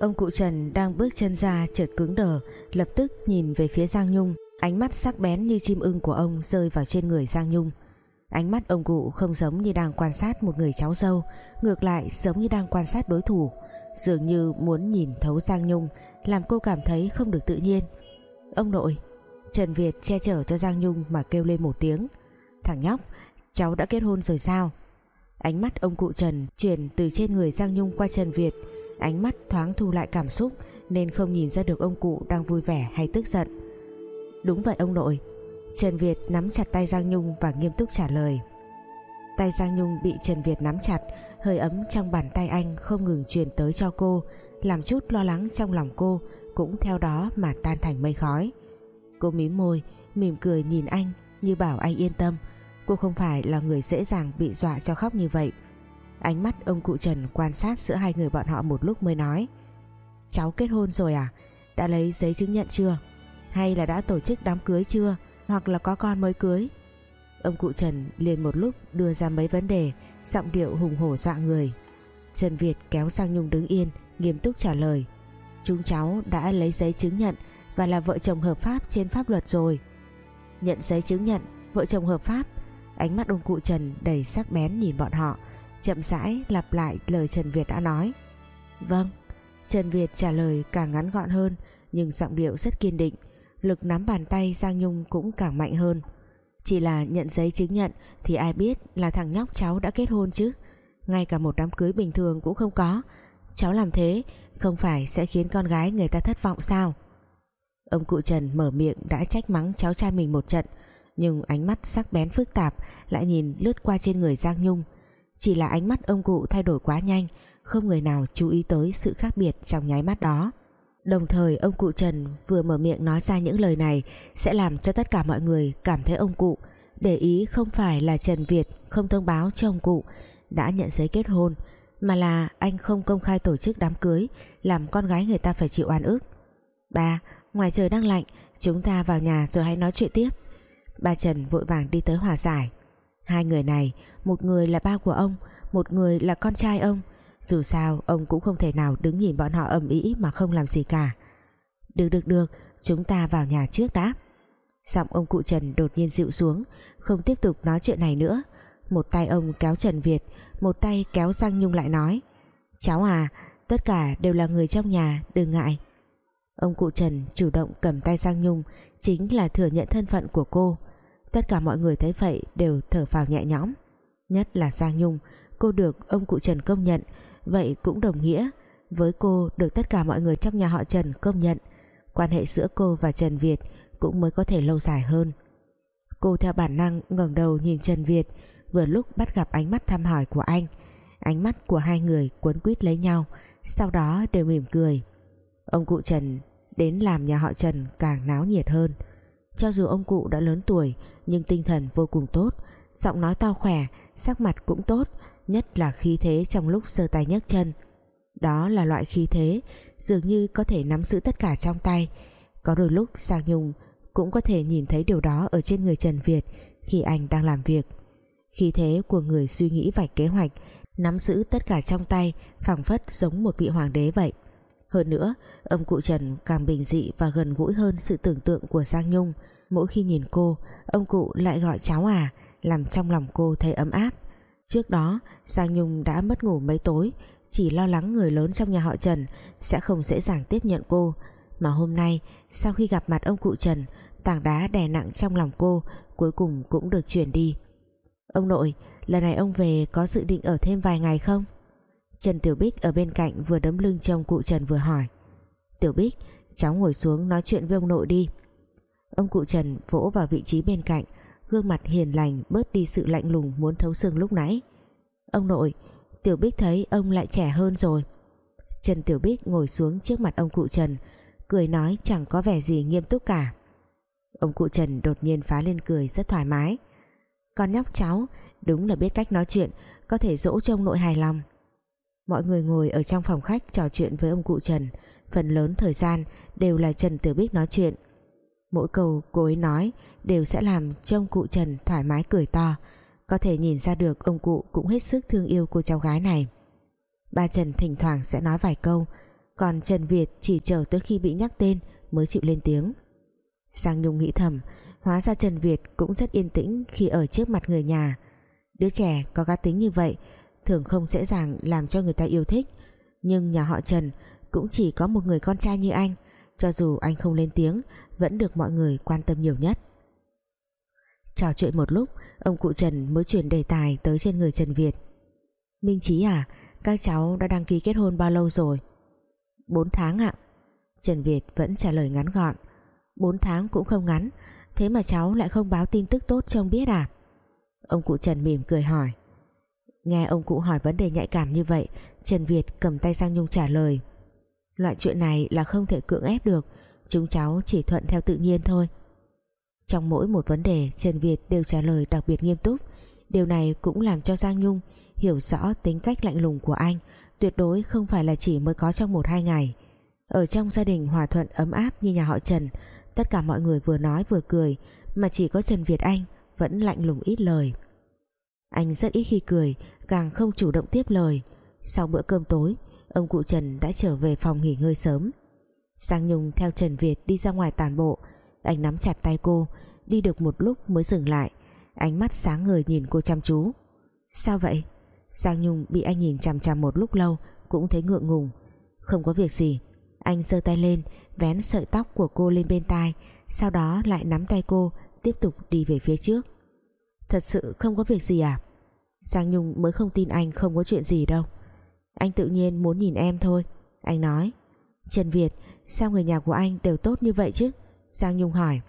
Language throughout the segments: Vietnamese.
Ông cụ Trần đang bước chân ra, chợt cứng đờ, Lập tức nhìn về phía Giang Nhung. Ánh mắt sắc bén như chim ưng của ông rơi vào trên người Giang Nhung. Ánh mắt ông cụ không giống như đang quan sát một người cháu dâu, Ngược lại giống như đang quan sát đối thủ. Dường như muốn nhìn thấu Giang Nhung, Làm cô cảm thấy không được tự nhiên. Ông nội, Trần Việt che chở cho Giang Nhung mà kêu lên một tiếng. Thằng nhóc, Cháu đã kết hôn rồi sao? Ánh mắt ông cụ Trần chuyển từ trên người Giang Nhung qua Trần Việt. Ánh mắt thoáng thu lại cảm xúc, Nên không nhìn ra được ông cụ đang vui vẻ hay tức giận. Đúng vậy ông nội. Trần Việt nắm chặt tay Giang Nhung và nghiêm túc trả lời. Tay Giang Nhung bị Trần Việt nắm chặt, Hơi ấm trong bàn tay anh không ngừng truyền tới cho cô, Làm chút lo lắng trong lòng cô, Cũng theo đó mà tan thành mây khói. Cô mím môi, Mỉm cười nhìn anh, Như bảo anh yên tâm. Cô không phải là người dễ dàng bị dọa cho khóc như vậy. Ánh mắt ông cụ Trần quan sát giữa hai người bọn họ một lúc mới nói. Cháu kết hôn rồi à? Đã lấy giấy chứng nhận chưa? Hay là đã tổ chức đám cưới chưa? Hoặc là có con mới cưới? Ông cụ Trần liền một lúc đưa ra mấy vấn đề, Giọng điệu hùng hổ dọa người. Trần Việt kéo sang Nhung đứng yên, Nghiêm túc trả lời. Chúng cháu đã lấy giấy chứng nhận Và là vợ chồng hợp pháp trên pháp luật rồi. Nhận giấy chứng nhận, Vợ chồng hợp pháp. Ánh mắt ông cụ Trần đầy sắc bén nhìn bọn họ chậm rãi lặp lại lời Trần Việt đã nói. Vâng. Trần Việt trả lời càng ngắn gọn hơn, nhưng giọng điệu rất kiên định, lực nắm bàn tay Giang Nhung cũng càng mạnh hơn. Chỉ là nhận giấy chứng nhận thì ai biết là thằng nhóc cháu đã kết hôn chứ? Ngay cả một đám cưới bình thường cũng không có. Cháu làm thế không phải sẽ khiến con gái người ta thất vọng sao? Ông cụ Trần mở miệng đã trách mắng cháu trai mình một trận, nhưng ánh mắt sắc bén phức tạp lại nhìn lướt qua trên người Giang Nhung chỉ là ánh mắt ông cụ thay đổi quá nhanh Không người nào chú ý tới sự khác biệt trong nháy mắt đó. Đồng thời ông cụ Trần vừa mở miệng nói ra những lời này Sẽ làm cho tất cả mọi người cảm thấy ông cụ Để ý không phải là Trần Việt không thông báo cho ông cụ Đã nhận giấy kết hôn Mà là anh không công khai tổ chức đám cưới Làm con gái người ta phải chịu oan ức. Ba, ngoài trời đang lạnh Chúng ta vào nhà rồi hãy nói chuyện tiếp. Ba Trần vội vàng đi tới hòa giải. Hai người này, Một người là ba của ông, Một người là con trai ông. Dù sao, ông cũng không thể nào đứng nhìn bọn họ ầm ĩ Mà không làm gì cả. Được được được, Chúng ta vào nhà trước đã. Giọng ông cụ Trần đột nhiên dịu xuống, Không tiếp tục nói chuyện này nữa. Một tay ông kéo Trần Việt, Một tay kéo Giang Nhung lại nói, Cháu à Tất cả đều là người trong nhà, Đừng ngại. Ông cụ Trần chủ động cầm tay Giang Nhung, Chính là thừa nhận thân phận của cô. Tất cả mọi người thấy vậy đều thở phào nhẹ nhõm. Nhất là Giang Nhung, Cô được ông cụ Trần công nhận, Vậy cũng đồng nghĩa. Với cô được tất cả mọi người trong nhà họ Trần công nhận, Quan hệ giữa cô và Trần Việt Cũng mới có thể lâu dài hơn. Cô theo bản năng ngẩng đầu nhìn Trần Việt, Vừa lúc bắt gặp ánh mắt thăm hỏi của anh. Ánh mắt của hai người cuốn quýt lấy nhau, Sau đó đều mỉm cười. Ông cụ Trần đến làm nhà họ Trần càng náo nhiệt hơn. Cho dù ông cụ đã lớn tuổi nhưng tinh thần vô cùng tốt, giọng nói to khỏe, sắc mặt cũng tốt, nhất là khí thế trong lúc sơ tay nhấc chân. Đó là loại khí thế, dường như có thể nắm giữ tất cả trong tay. Có đôi lúc Sang Nhung cũng có thể nhìn thấy điều đó ở trên người Trần Việt khi anh đang làm việc. Khí thế của người suy nghĩ vạch kế hoạch, nắm giữ tất cả trong tay, phảng phất giống một vị hoàng đế vậy. Hơn nữa, ông cụ Trần càng bình dị và gần gũi hơn sự tưởng tượng của Giang Nhung mỗi khi nhìn cô, ông cụ lại gọi cháu à làm trong lòng cô thấy ấm áp. Trước đó, Giang Nhung đã mất ngủ mấy tối, chỉ lo lắng người lớn trong nhà họ Trần sẽ không dễ dàng tiếp nhận cô. Mà hôm nay, sau khi gặp mặt ông cụ Trần, tảng đá đè nặng trong lòng cô cuối cùng cũng được chuyển đi. Ông nội, lần này ông về có dự định ở thêm vài ngày không? Trần Tiểu Bích ở bên cạnh vừa đấm lưng trong cụ Trần vừa hỏi. Tiểu Bích, cháu ngồi xuống nói chuyện với ông nội đi. Ông cụ Trần vỗ vào vị trí bên cạnh, Gương mặt hiền lành bớt đi sự lạnh lùng muốn thấu xương lúc nãy. Ông nội, Tiểu Bích thấy ông lại trẻ hơn rồi. Trần Tiểu Bích ngồi xuống trước mặt ông cụ Trần, Cười nói chẳng có vẻ gì nghiêm túc cả. Ông cụ Trần đột nhiên phá lên cười rất thoải mái. Con nhóc cháu, Đúng là biết cách nói chuyện, Có thể dỗ trông nội hài lòng. Mọi người ngồi ở trong phòng khách trò chuyện với ông cụ Trần, Phần lớn thời gian đều là Trần Tiểu Bích nói chuyện. Mỗi câu cô ấy nói đều sẽ làm trông cụ Trần thoải mái cười to. Có thể nhìn ra được ông cụ cũng hết sức thương yêu cô cháu gái này. Ba Trần thỉnh thoảng sẽ nói vài câu, còn Trần Việt chỉ chờ tới khi bị nhắc tên mới chịu lên tiếng. Giang Nhung nghĩ thầm, hóa ra Trần Việt cũng rất yên tĩnh khi ở trước mặt người nhà. Đứa trẻ có cá tính như vậy, thường không dễ dàng làm cho người ta yêu thích. Nhưng nhà họ Trần cũng chỉ có một người con trai như anh, cho dù anh không lên tiếng vẫn được mọi người quan tâm nhiều nhất. Trò chuyện một lúc, ông cụ Trần mới chuyển đề tài tới trên người Trần Việt. Minh Chí à các cháu đã đăng ký kết hôn bao lâu rồi? 4 tháng ạ. Trần Việt vẫn trả lời ngắn gọn. 4 tháng cũng không ngắn, Thế mà cháu lại không báo tin tức tốt cho ông biết à? Ông cụ Trần mỉm cười hỏi. Nghe ông cụ hỏi vấn đề nhạy cảm như vậy, Trần Việt cầm tay sang Nhung trả lời. Loại chuyện này là không thể cưỡng ép được Chúng cháu chỉ thuận theo tự nhiên thôi. Trong mỗi một vấn đề, Trần Việt đều trả lời đặc biệt nghiêm túc. Điều này cũng làm cho Giang Nhung Hiểu rõ tính cách lạnh lùng của anh, Tuyệt đối không phải là chỉ mới có trong một hai ngày. Ở trong gia đình hòa thuận ấm áp như nhà họ Trần, Tất cả mọi người vừa nói vừa cười, Mà chỉ có Trần Việt Anh Vẫn lạnh lùng ít lời. Anh rất ít khi cười, Càng không chủ động tiếp lời. Sau bữa cơm tối, Ông cụ Trần đã trở về phòng nghỉ ngơi sớm. Giang Nhung theo Trần Việt đi ra ngoài tàn bộ. Anh nắm chặt tay cô, Đi được một lúc mới dừng lại. Ánh mắt sáng ngời nhìn cô chăm chú. Sao vậy? Giang Nhung bị anh nhìn chằm chằm một lúc lâu, Cũng thấy ngượng ngùng. Không có việc gì. Anh giơ tay lên, vén sợi tóc của cô lên bên tai, Sau đó lại nắm tay cô, Tiếp tục đi về phía trước. Thật sự không có việc gì à? Giang Nhung mới không tin anh không có chuyện gì đâu. Anh tự nhiên muốn nhìn em thôi, Anh nói. Trần Việt sao người nhà của anh đều tốt như vậy chứ? Giang Nhung hỏi.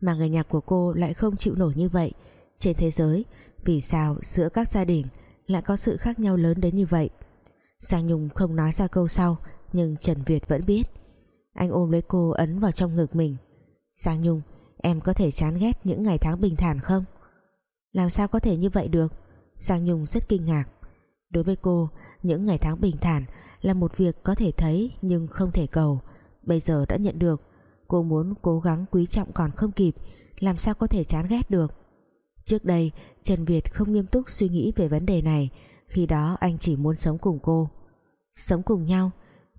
Mà người nhà của cô lại không chịu nổi như vậy. Trên thế giới, Vì sao giữa các gia đình Lại có sự khác nhau lớn đến như vậy? Giang Nhung không nói ra câu sau, Nhưng Trần Việt vẫn biết. Anh ôm lấy cô ấn vào trong ngực mình. Giang Nhung, Em có thể chán ghét những ngày tháng bình thản không? Làm sao có thể như vậy được? Giang Nhung rất kinh ngạc. Đối với cô, Những ngày tháng bình thản là một việc có thể thấy nhưng không thể cầu. Bây giờ đã nhận được. Cô muốn cố gắng quý trọng còn không kịp, Làm sao có thể chán ghét được? Trước đây, Trần Việt không nghiêm túc suy nghĩ về vấn đề này. Khi đó, anh chỉ muốn sống cùng cô. Sống cùng nhau?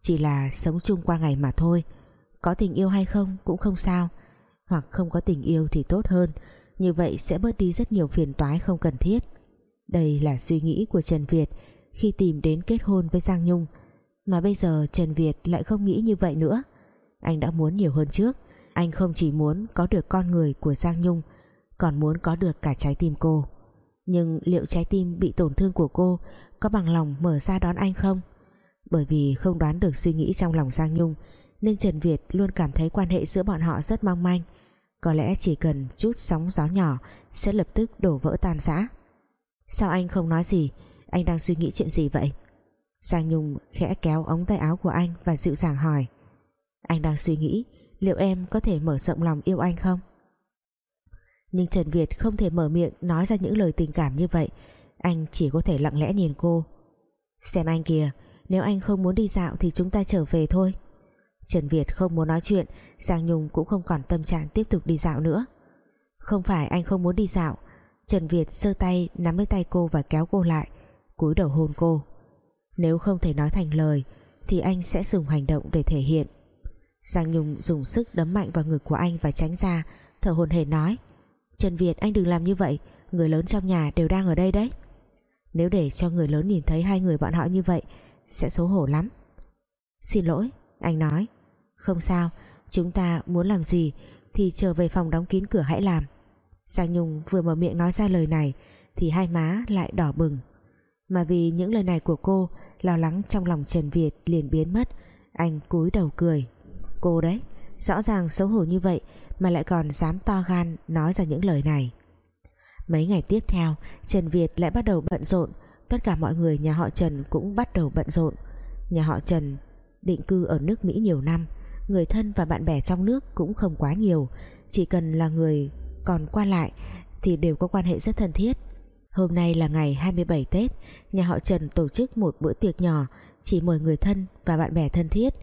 Chỉ là sống chung qua ngày mà thôi. Có tình yêu hay không cũng không sao. Hoặc không có tình yêu thì tốt hơn. Như vậy sẽ bớt đi rất nhiều phiền toái không cần thiết. Đây là suy nghĩ của Trần Việt Khi tìm đến kết hôn với Giang Nhung. Mà bây giờ Trần Việt lại không nghĩ như vậy nữa. Anh đã muốn nhiều hơn trước. Anh không chỉ muốn có được con người của Giang Nhung, Còn muốn có được cả trái tim cô. Nhưng liệu trái tim bị tổn thương của cô Có bằng lòng mở ra đón anh không? Bởi vì không đoán được suy nghĩ trong lòng Giang Nhung, Nên Trần Việt luôn cảm thấy quan hệ giữa bọn họ rất mong manh. Có lẽ chỉ cần chút sóng gió nhỏ Sẽ lập tức đổ vỡ tan rã. Sao anh không nói gì? Anh đang suy nghĩ chuyện gì vậy? Giang Nhung khẽ kéo ống tay áo của anh Và dịu dàng hỏi. Anh đang suy nghĩ, liệu em có thể mở rộng lòng yêu anh không? Nhưng Trần Việt không thể mở miệng Nói ra những lời tình cảm như vậy. Anh chỉ có thể lặng lẽ nhìn cô. Xem anh kìa, Nếu anh không muốn đi dạo thì chúng ta trở về thôi. Trần Việt không muốn nói chuyện, Giang Nhung cũng không còn tâm trạng tiếp tục đi dạo nữa. Không phải anh không muốn đi dạo, Trần Việt sơ tay nắm lấy tay cô và kéo cô lại, cúi đầu hôn cô. Nếu không thể nói thành lời, Thì anh sẽ dùng hành động để thể hiện. Giang Nhung dùng sức đấm mạnh vào ngực của anh và tránh ra, Thở hồn hển nói, Trần Việt, anh đừng làm như vậy, Người lớn trong nhà đều đang ở đây đấy. Nếu để cho người lớn nhìn thấy hai người bọn họ như vậy, Sẽ xấu hổ lắm. Xin lỗi, Anh nói. Không sao, Chúng ta muốn làm gì Thì trở về phòng đóng kín cửa hãy làm. Giang Nhung vừa mở miệng nói ra lời này, Thì hai má lại đỏ bừng. Mà vì những lời này của cô Lo lắng trong lòng Trần Việt liền biến mất. Anh cúi đầu cười. Cô đấy, Rõ ràng xấu hổ như vậy Mà lại còn dám to gan nói ra những lời này. Mấy ngày tiếp theo, Trần Việt lại bắt đầu bận rộn. Tất cả mọi người nhà họ Trần cũng bắt đầu bận rộn. Nhà họ Trần định cư ở nước Mỹ nhiều năm, Người thân và bạn bè trong nước cũng không quá nhiều. Chỉ cần là người còn qua lại Thì đều có quan hệ rất thân thiết. Hôm nay là ngày 27 Tết, Nhà họ Trần tổ chức một bữa tiệc nhỏ, Chỉ mời người thân và bạn bè thân thiết.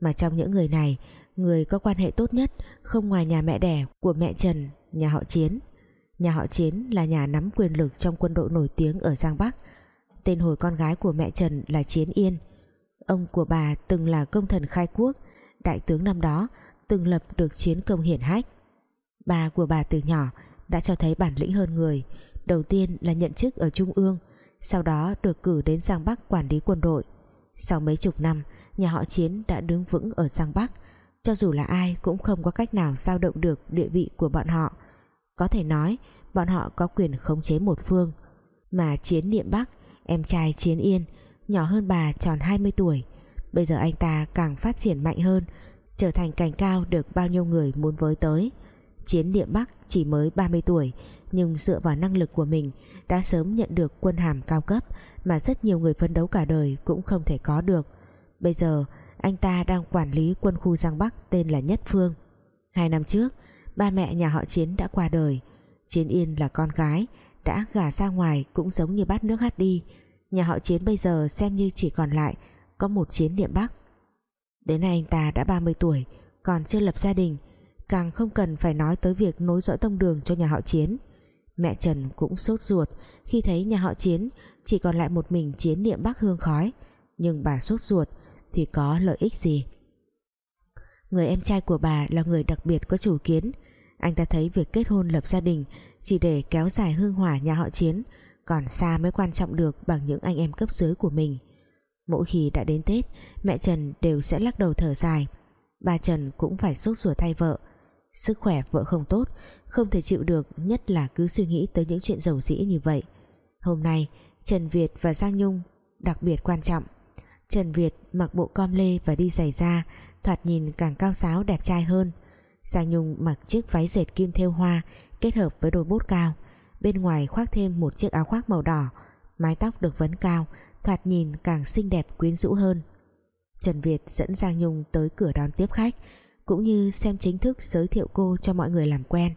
Mà trong những người này, Người có quan hệ tốt nhất Không ngoài nhà mẹ đẻ của mẹ Trần, Nhà họ Chiến. Nhà họ Chiến là nhà nắm quyền lực trong quân đội nổi tiếng ở Giang Bắc. Tên hồi con gái của mẹ Trần là Chiến Yên. Ông của bà từng là công thần khai quốc, Đại tướng năm đó, Từng lập được chiến công hiển hách. Bà của bà từ nhỏ đã cho thấy bản lĩnh hơn người Đầu tiên là nhận chức ở Trung ương, Sau đó được cử đến Giang Bắc quản lý quân đội. Sau mấy chục năm, Nhà họ Chiến đã đứng vững ở Giang Bắc. Cho dù là ai cũng không có cách nào dao động được địa vị của bọn họ. Có thể nói, Bọn họ có quyền khống chế một phương. Mà Chiến Niệm Bắc, Em trai Chiến Yên, Nhỏ hơn bà tròn 20 tuổi. Bây giờ anh ta càng phát triển mạnh hơn, Trở thành cành cao được bao nhiêu người muốn với tới. Chiến Niệm Bắc chỉ mới 30 tuổi nhưng dựa vào năng lực của mình đã sớm nhận được quân hàm cao cấp mà rất nhiều người phấn đấu cả đời cũng không thể có được. Bây giờ anh ta đang quản lý quân khu Giang Bắc tên là Nhất Phương. Hai năm trước, ba mẹ nhà họ Chiến đã qua đời. Chiến Yên là con gái, đã gả ra ngoài cũng giống như bát nước hát đi. Nhà họ Chiến bây giờ xem như chỉ còn lại có một Chiến Niệm Bắc. Đến nay anh ta đã 30 tuổi, còn chưa lập gia đình, càng không cần phải nói tới việc nối dõi tông đường cho nhà họ Chiến. Mẹ Trần cũng sốt ruột khi thấy nhà họ Chiến chỉ còn lại một mình Chiến niệm Bắc hương khói, nhưng bà sốt ruột thì có lợi ích gì? Người em trai của bà là người đặc biệt có chủ kiến, anh ta thấy việc kết hôn lập gia đình chỉ để kéo dài hương hỏa nhà họ Chiến còn xa mới quan trọng được bằng những anh em cấp dưới của mình. Mỗi khi đã đến Tết, mẹ Trần đều sẽ lắc đầu thở dài. Bà Trần cũng phải sốt ruột thay vợ, Sức khỏe vợ không tốt, Không thể chịu được, Nhất là cứ suy nghĩ tới những chuyện giàu dĩ như vậy. Hôm nay, Trần Việt và Giang Nhung, đặc biệt quan trọng. Trần Việt mặc bộ com lê và đi giày da, Thoạt nhìn càng cao sáo đẹp trai hơn. Giang Nhung mặc chiếc váy dệt kim thêu hoa Kết hợp với đôi bốt cao, Bên ngoài khoác thêm một chiếc áo khoác màu đỏ, Mái tóc được vấn cao, Thoạt nhìn càng xinh đẹp quyến rũ hơn. Trần Việt dẫn Giang Nhung tới cửa đón tiếp khách cũng như xem chính thức giới thiệu cô cho mọi người làm quen.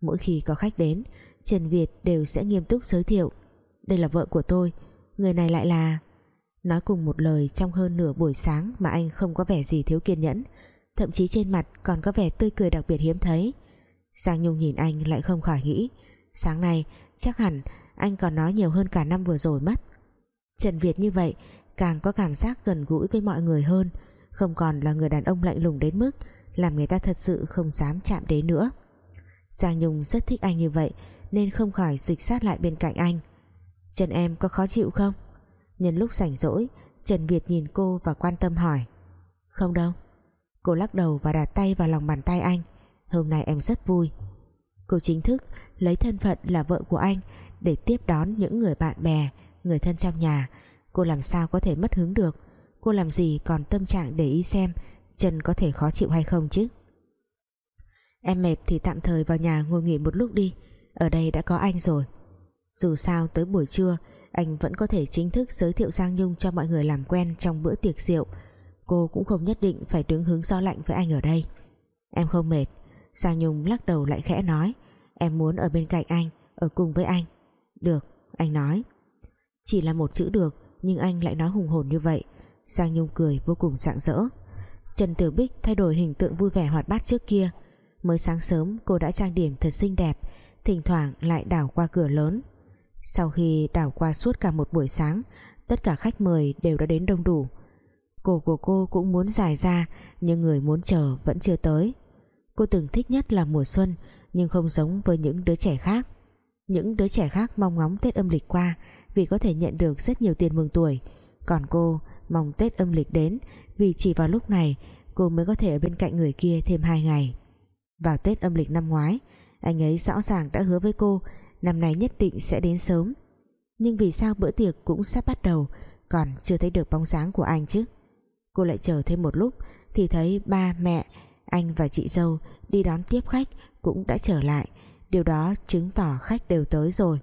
Mỗi khi có khách đến, Trần Việt đều sẽ nghiêm túc giới thiệu. Đây là vợ của tôi, người này lại là nói cùng một lời, trong hơn nửa buổi sáng mà anh không có vẻ gì thiếu kiên nhẫn, thậm chí trên mặt còn có vẻ tươi cười đặc biệt hiếm thấy. Giang Nhung nhìn anh lại không khỏi nghĩ, sáng nay chắc hẳn anh còn nói nhiều hơn cả năm vừa rồi mất. Trần Việt như vậy càng có cảm giác gần gũi với mọi người hơn, không còn là người đàn ông lạnh lùng đến mức làm người ta thật sự không dám chạm đến nữa. Giang Nhung rất thích anh như vậy, nên không khỏi dịch sát lại bên cạnh anh. Trần em có khó chịu không? Nhân lúc rảnh rỗi, Trần Việt nhìn cô và quan tâm hỏi. Không đâu. Cô lắc đầu và đặt tay vào lòng bàn tay anh. Hôm nay em rất vui. Cô chính thức lấy thân phận là vợ của anh Để tiếp đón những người bạn bè, Người thân trong nhà. Cô làm sao có thể mất hứng được? Cô làm gì còn tâm trạng để ý xem Trần có thể khó chịu hay không chứ? Em mệt thì tạm thời vào nhà ngồi nghỉ một lúc đi. Ở đây đã có anh rồi. Dù sao tới buổi trưa Anh vẫn có thể chính thức giới thiệu Giang Nhung Cho mọi người làm quen trong bữa tiệc rượu. Cô cũng không nhất định phải đứng hướng do lạnh với anh ở đây. Em không mệt. Giang Nhung lắc đầu lại khẽ nói Em muốn ở bên cạnh anh Ở cùng với anh. Được, anh nói. Chỉ là một chữ được Nhưng anh lại nói hùng hồn như vậy. Giang Nhung cười vô cùng sạng rỡ. Trần Tử Bích thay đổi hình tượng vui vẻ hoạt bát trước kia. Mới sáng sớm, cô đã trang điểm thật xinh đẹp, Thỉnh thoảng lại đảo qua cửa lớn. Sau khi đảo qua suốt cả một buổi sáng, Tất cả khách mời đều đã đến đông đủ. Cổ của cô cũng muốn dài ra, Nhưng người muốn chờ vẫn chưa tới. Cô từng thích nhất là mùa xuân, Nhưng không giống với những đứa trẻ khác. Những đứa trẻ khác mong ngóng Tết âm lịch qua Vì có thể nhận được rất nhiều tiền mừng tuổi. Còn cô mong Tết âm lịch đến vì chỉ vào lúc này cô mới có thể ở bên cạnh người kia thêm 2 ngày. Vào Tết âm lịch năm ngoái, anh ấy rõ ràng đã hứa với cô năm nay nhất định sẽ đến sớm. Nhưng vì sao bữa tiệc cũng sắp bắt đầu còn chưa thấy được bóng dáng của anh chứ? Cô lại chờ thêm một lúc thì thấy ba, mẹ, anh và chị dâu đi đón tiếp khách cũng đã trở lại. Điều đó chứng tỏ khách đều tới rồi.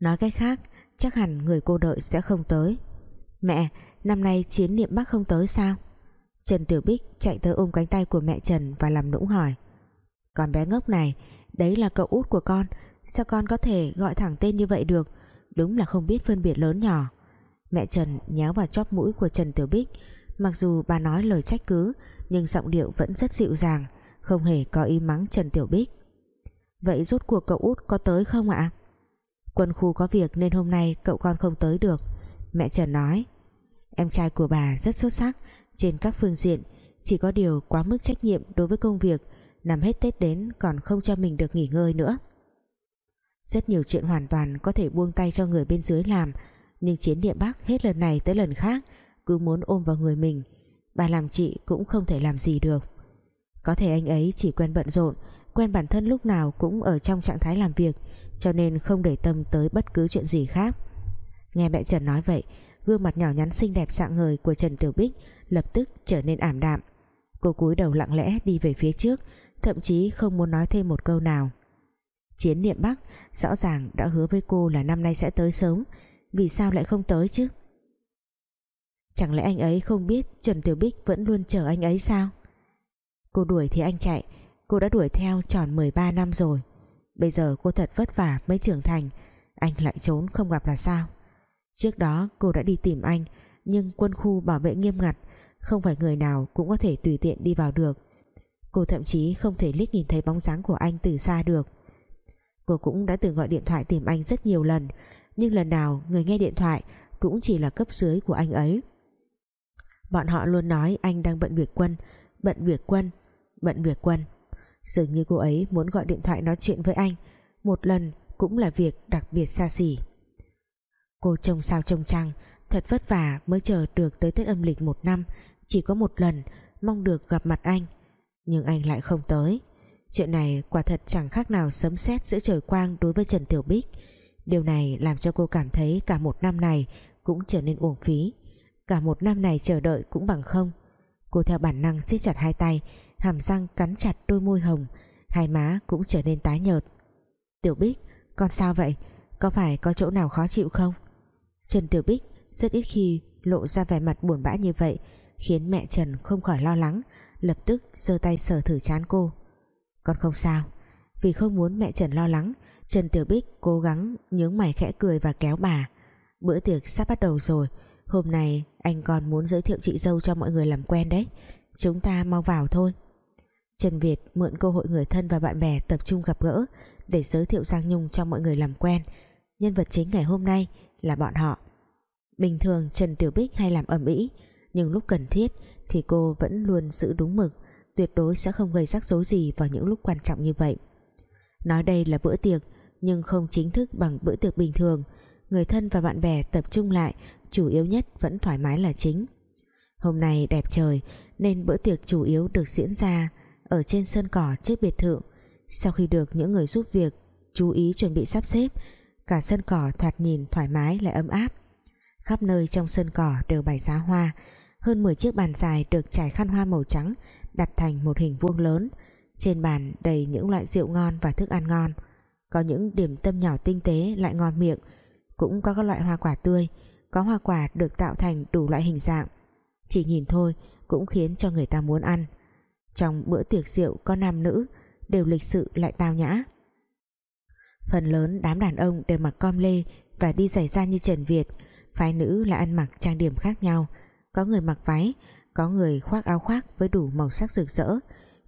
Nói cách khác, chắc hẳn người cô đợi sẽ không tới. Mẹ, năm nay chiến niệm bắc không tới sao? Trần Tiểu Bích chạy tới ôm cánh tay của mẹ Trần và làm nũng hỏi. Con bé ngốc này, Đấy là cậu út của con, Sao con có thể gọi thẳng tên như vậy được? Đúng là không biết phân biệt lớn nhỏ. Mẹ Trần nhéo vào chóp mũi của Trần Tiểu Bích. Mặc dù bà nói lời trách cứ, Nhưng giọng điệu vẫn rất dịu dàng, Không hề có ý mắng Trần Tiểu Bích. Vậy rốt cuộc cậu út có tới không ạ? Quân khu có việc nên hôm nay cậu con không tới được, Mẹ Trần nói. Em trai của bà rất xuất sắc trên các phương diện. Chỉ có điều quá mức trách nhiệm đối với công việc, nằm hết Tết đến còn không cho mình được nghỉ ngơi nữa. Rất nhiều chuyện hoàn toàn có thể buông tay cho người bên dưới làm, nhưng chiến địa Bắc hết lần này tới lần khác, cứ muốn ôm vào người mình. Bà làm chị cũng không thể làm gì được. Có thể anh ấy chỉ quen bận rộn, quen bản thân lúc nào cũng ở trong trạng thái làm việc, cho nên không để tâm tới bất cứ chuyện gì khác. Nghe mẹ Trần nói vậy, gương mặt nhỏ nhắn xinh đẹp sạng ngời của Trần Tiểu Bích lập tức trở nên ảm đạm. Cô cúi đầu lặng lẽ đi về phía trước, thậm chí không muốn nói thêm một câu nào. Chiến niệm Bắc rõ ràng đã hứa với cô là năm nay sẽ tới sớm, vì sao lại không tới chứ? Chẳng lẽ anh ấy không biết Trần Tiểu Bích vẫn luôn chờ anh ấy sao? Cô đuổi thì anh chạy, cô đã đuổi theo tròn 13 năm rồi. Bây giờ cô thật vất vả mới trưởng thành, anh lại trốn không gặp là sao? Trước đó cô đã đi tìm anh, nhưng quân khu bảo vệ nghiêm ngặt không phải người nào cũng có thể tùy tiện đi vào được. Cô thậm chí không thể liếc nhìn thấy bóng dáng của anh từ xa được. Cô cũng đã từng gọi điện thoại tìm anh rất nhiều lần, nhưng lần nào người nghe điện thoại cũng chỉ là cấp dưới của anh ấy. Bọn họ luôn nói anh đang bận việc quân, bận việc quân, bận việc quân. Dường như cô ấy muốn gọi điện thoại nói chuyện với anh, một lần cũng là việc đặc biệt xa xỉ. Cô trông sao trông trăng thật vất vả mới chờ được tới Tết âm lịch một năm chỉ có một lần, mong được gặp mặt anh. Nhưng anh lại không tới. Chuyện này quả thật chẳng khác nào sấm sét giữa trời quang đối với Trần Tiểu Bích. Điều này làm cho cô cảm thấy cả một năm này cũng trở nên uổng phí. Cả một năm này chờ đợi cũng bằng không. Cô theo bản năng siết chặt hai tay, hàm răng cắn chặt đôi môi hồng, hai má cũng trở nên tái nhợt. Tiểu Bích, con sao vậy? Có phải có chỗ nào khó chịu không? Trần Tiểu Bích rất ít khi lộ ra vẻ mặt buồn bã như vậy khiến mẹ Trần không khỏi lo lắng, lập tức giơ tay sờ thử chán cô. Con không sao, vì không muốn mẹ Trần lo lắng, Trần Tiểu Bích cố gắng nhướng mày khẽ cười và kéo bà. Bữa tiệc sắp bắt đầu rồi, hôm nay anh còn muốn giới thiệu chị dâu cho mọi người làm quen đấy. Chúng ta mau vào thôi. Trần Việt mượn cơ hội người thân và bạn bè tập trung gặp gỡ để giới thiệu Giang Nhung cho mọi người làm quen. Nhân vật chính ngày hôm nay là bọn họ. Bình thường Trần Tiểu Bích hay làm ẩm ĩ nhưng lúc cần thiết thì cô vẫn luôn giữ đúng mực, tuyệt đối sẽ không gây rắc rối gì vào những lúc quan trọng như vậy. Nói đây là bữa tiệc, nhưng không chính thức bằng bữa tiệc bình thường. Người thân và bạn bè tập trung lại, chủ yếu nhất vẫn thoải mái là chính. Hôm nay đẹp trời, nên bữa tiệc chủ yếu được diễn ra ở trên sân cỏ trước biệt thự. Sau khi được những người giúp việc chú ý chuẩn bị sắp xếp, cả sân cỏ thoạt nhìn thoải mái lại ấm áp. Khắp nơi trong sân cỏ đều bày giá hoa hơn 10 chiếc bàn dài được trải khăn hoa màu trắng, đặt thành một hình vuông lớn. Trên bàn đầy những loại rượu ngon và thức ăn ngon. Có những điểm tâm nhỏ tinh tế, lại ngon miệng. Cũng có các loại hoa quả tươi. Có hoa quả được tạo thành đủ loại hình dạng. Chỉ nhìn thôi cũng khiến cho người ta muốn ăn. Trong bữa tiệc rượu, có nam nữ, đều lịch sự lại tao nhã. Phần lớn đám đàn ông đều mặc com lê và đi giày da như Trần Việt. Phái nữ là ăn mặc trang điểm khác nhau có người mặc váy, có người khoác áo khoác với đủ màu sắc rực rỡ.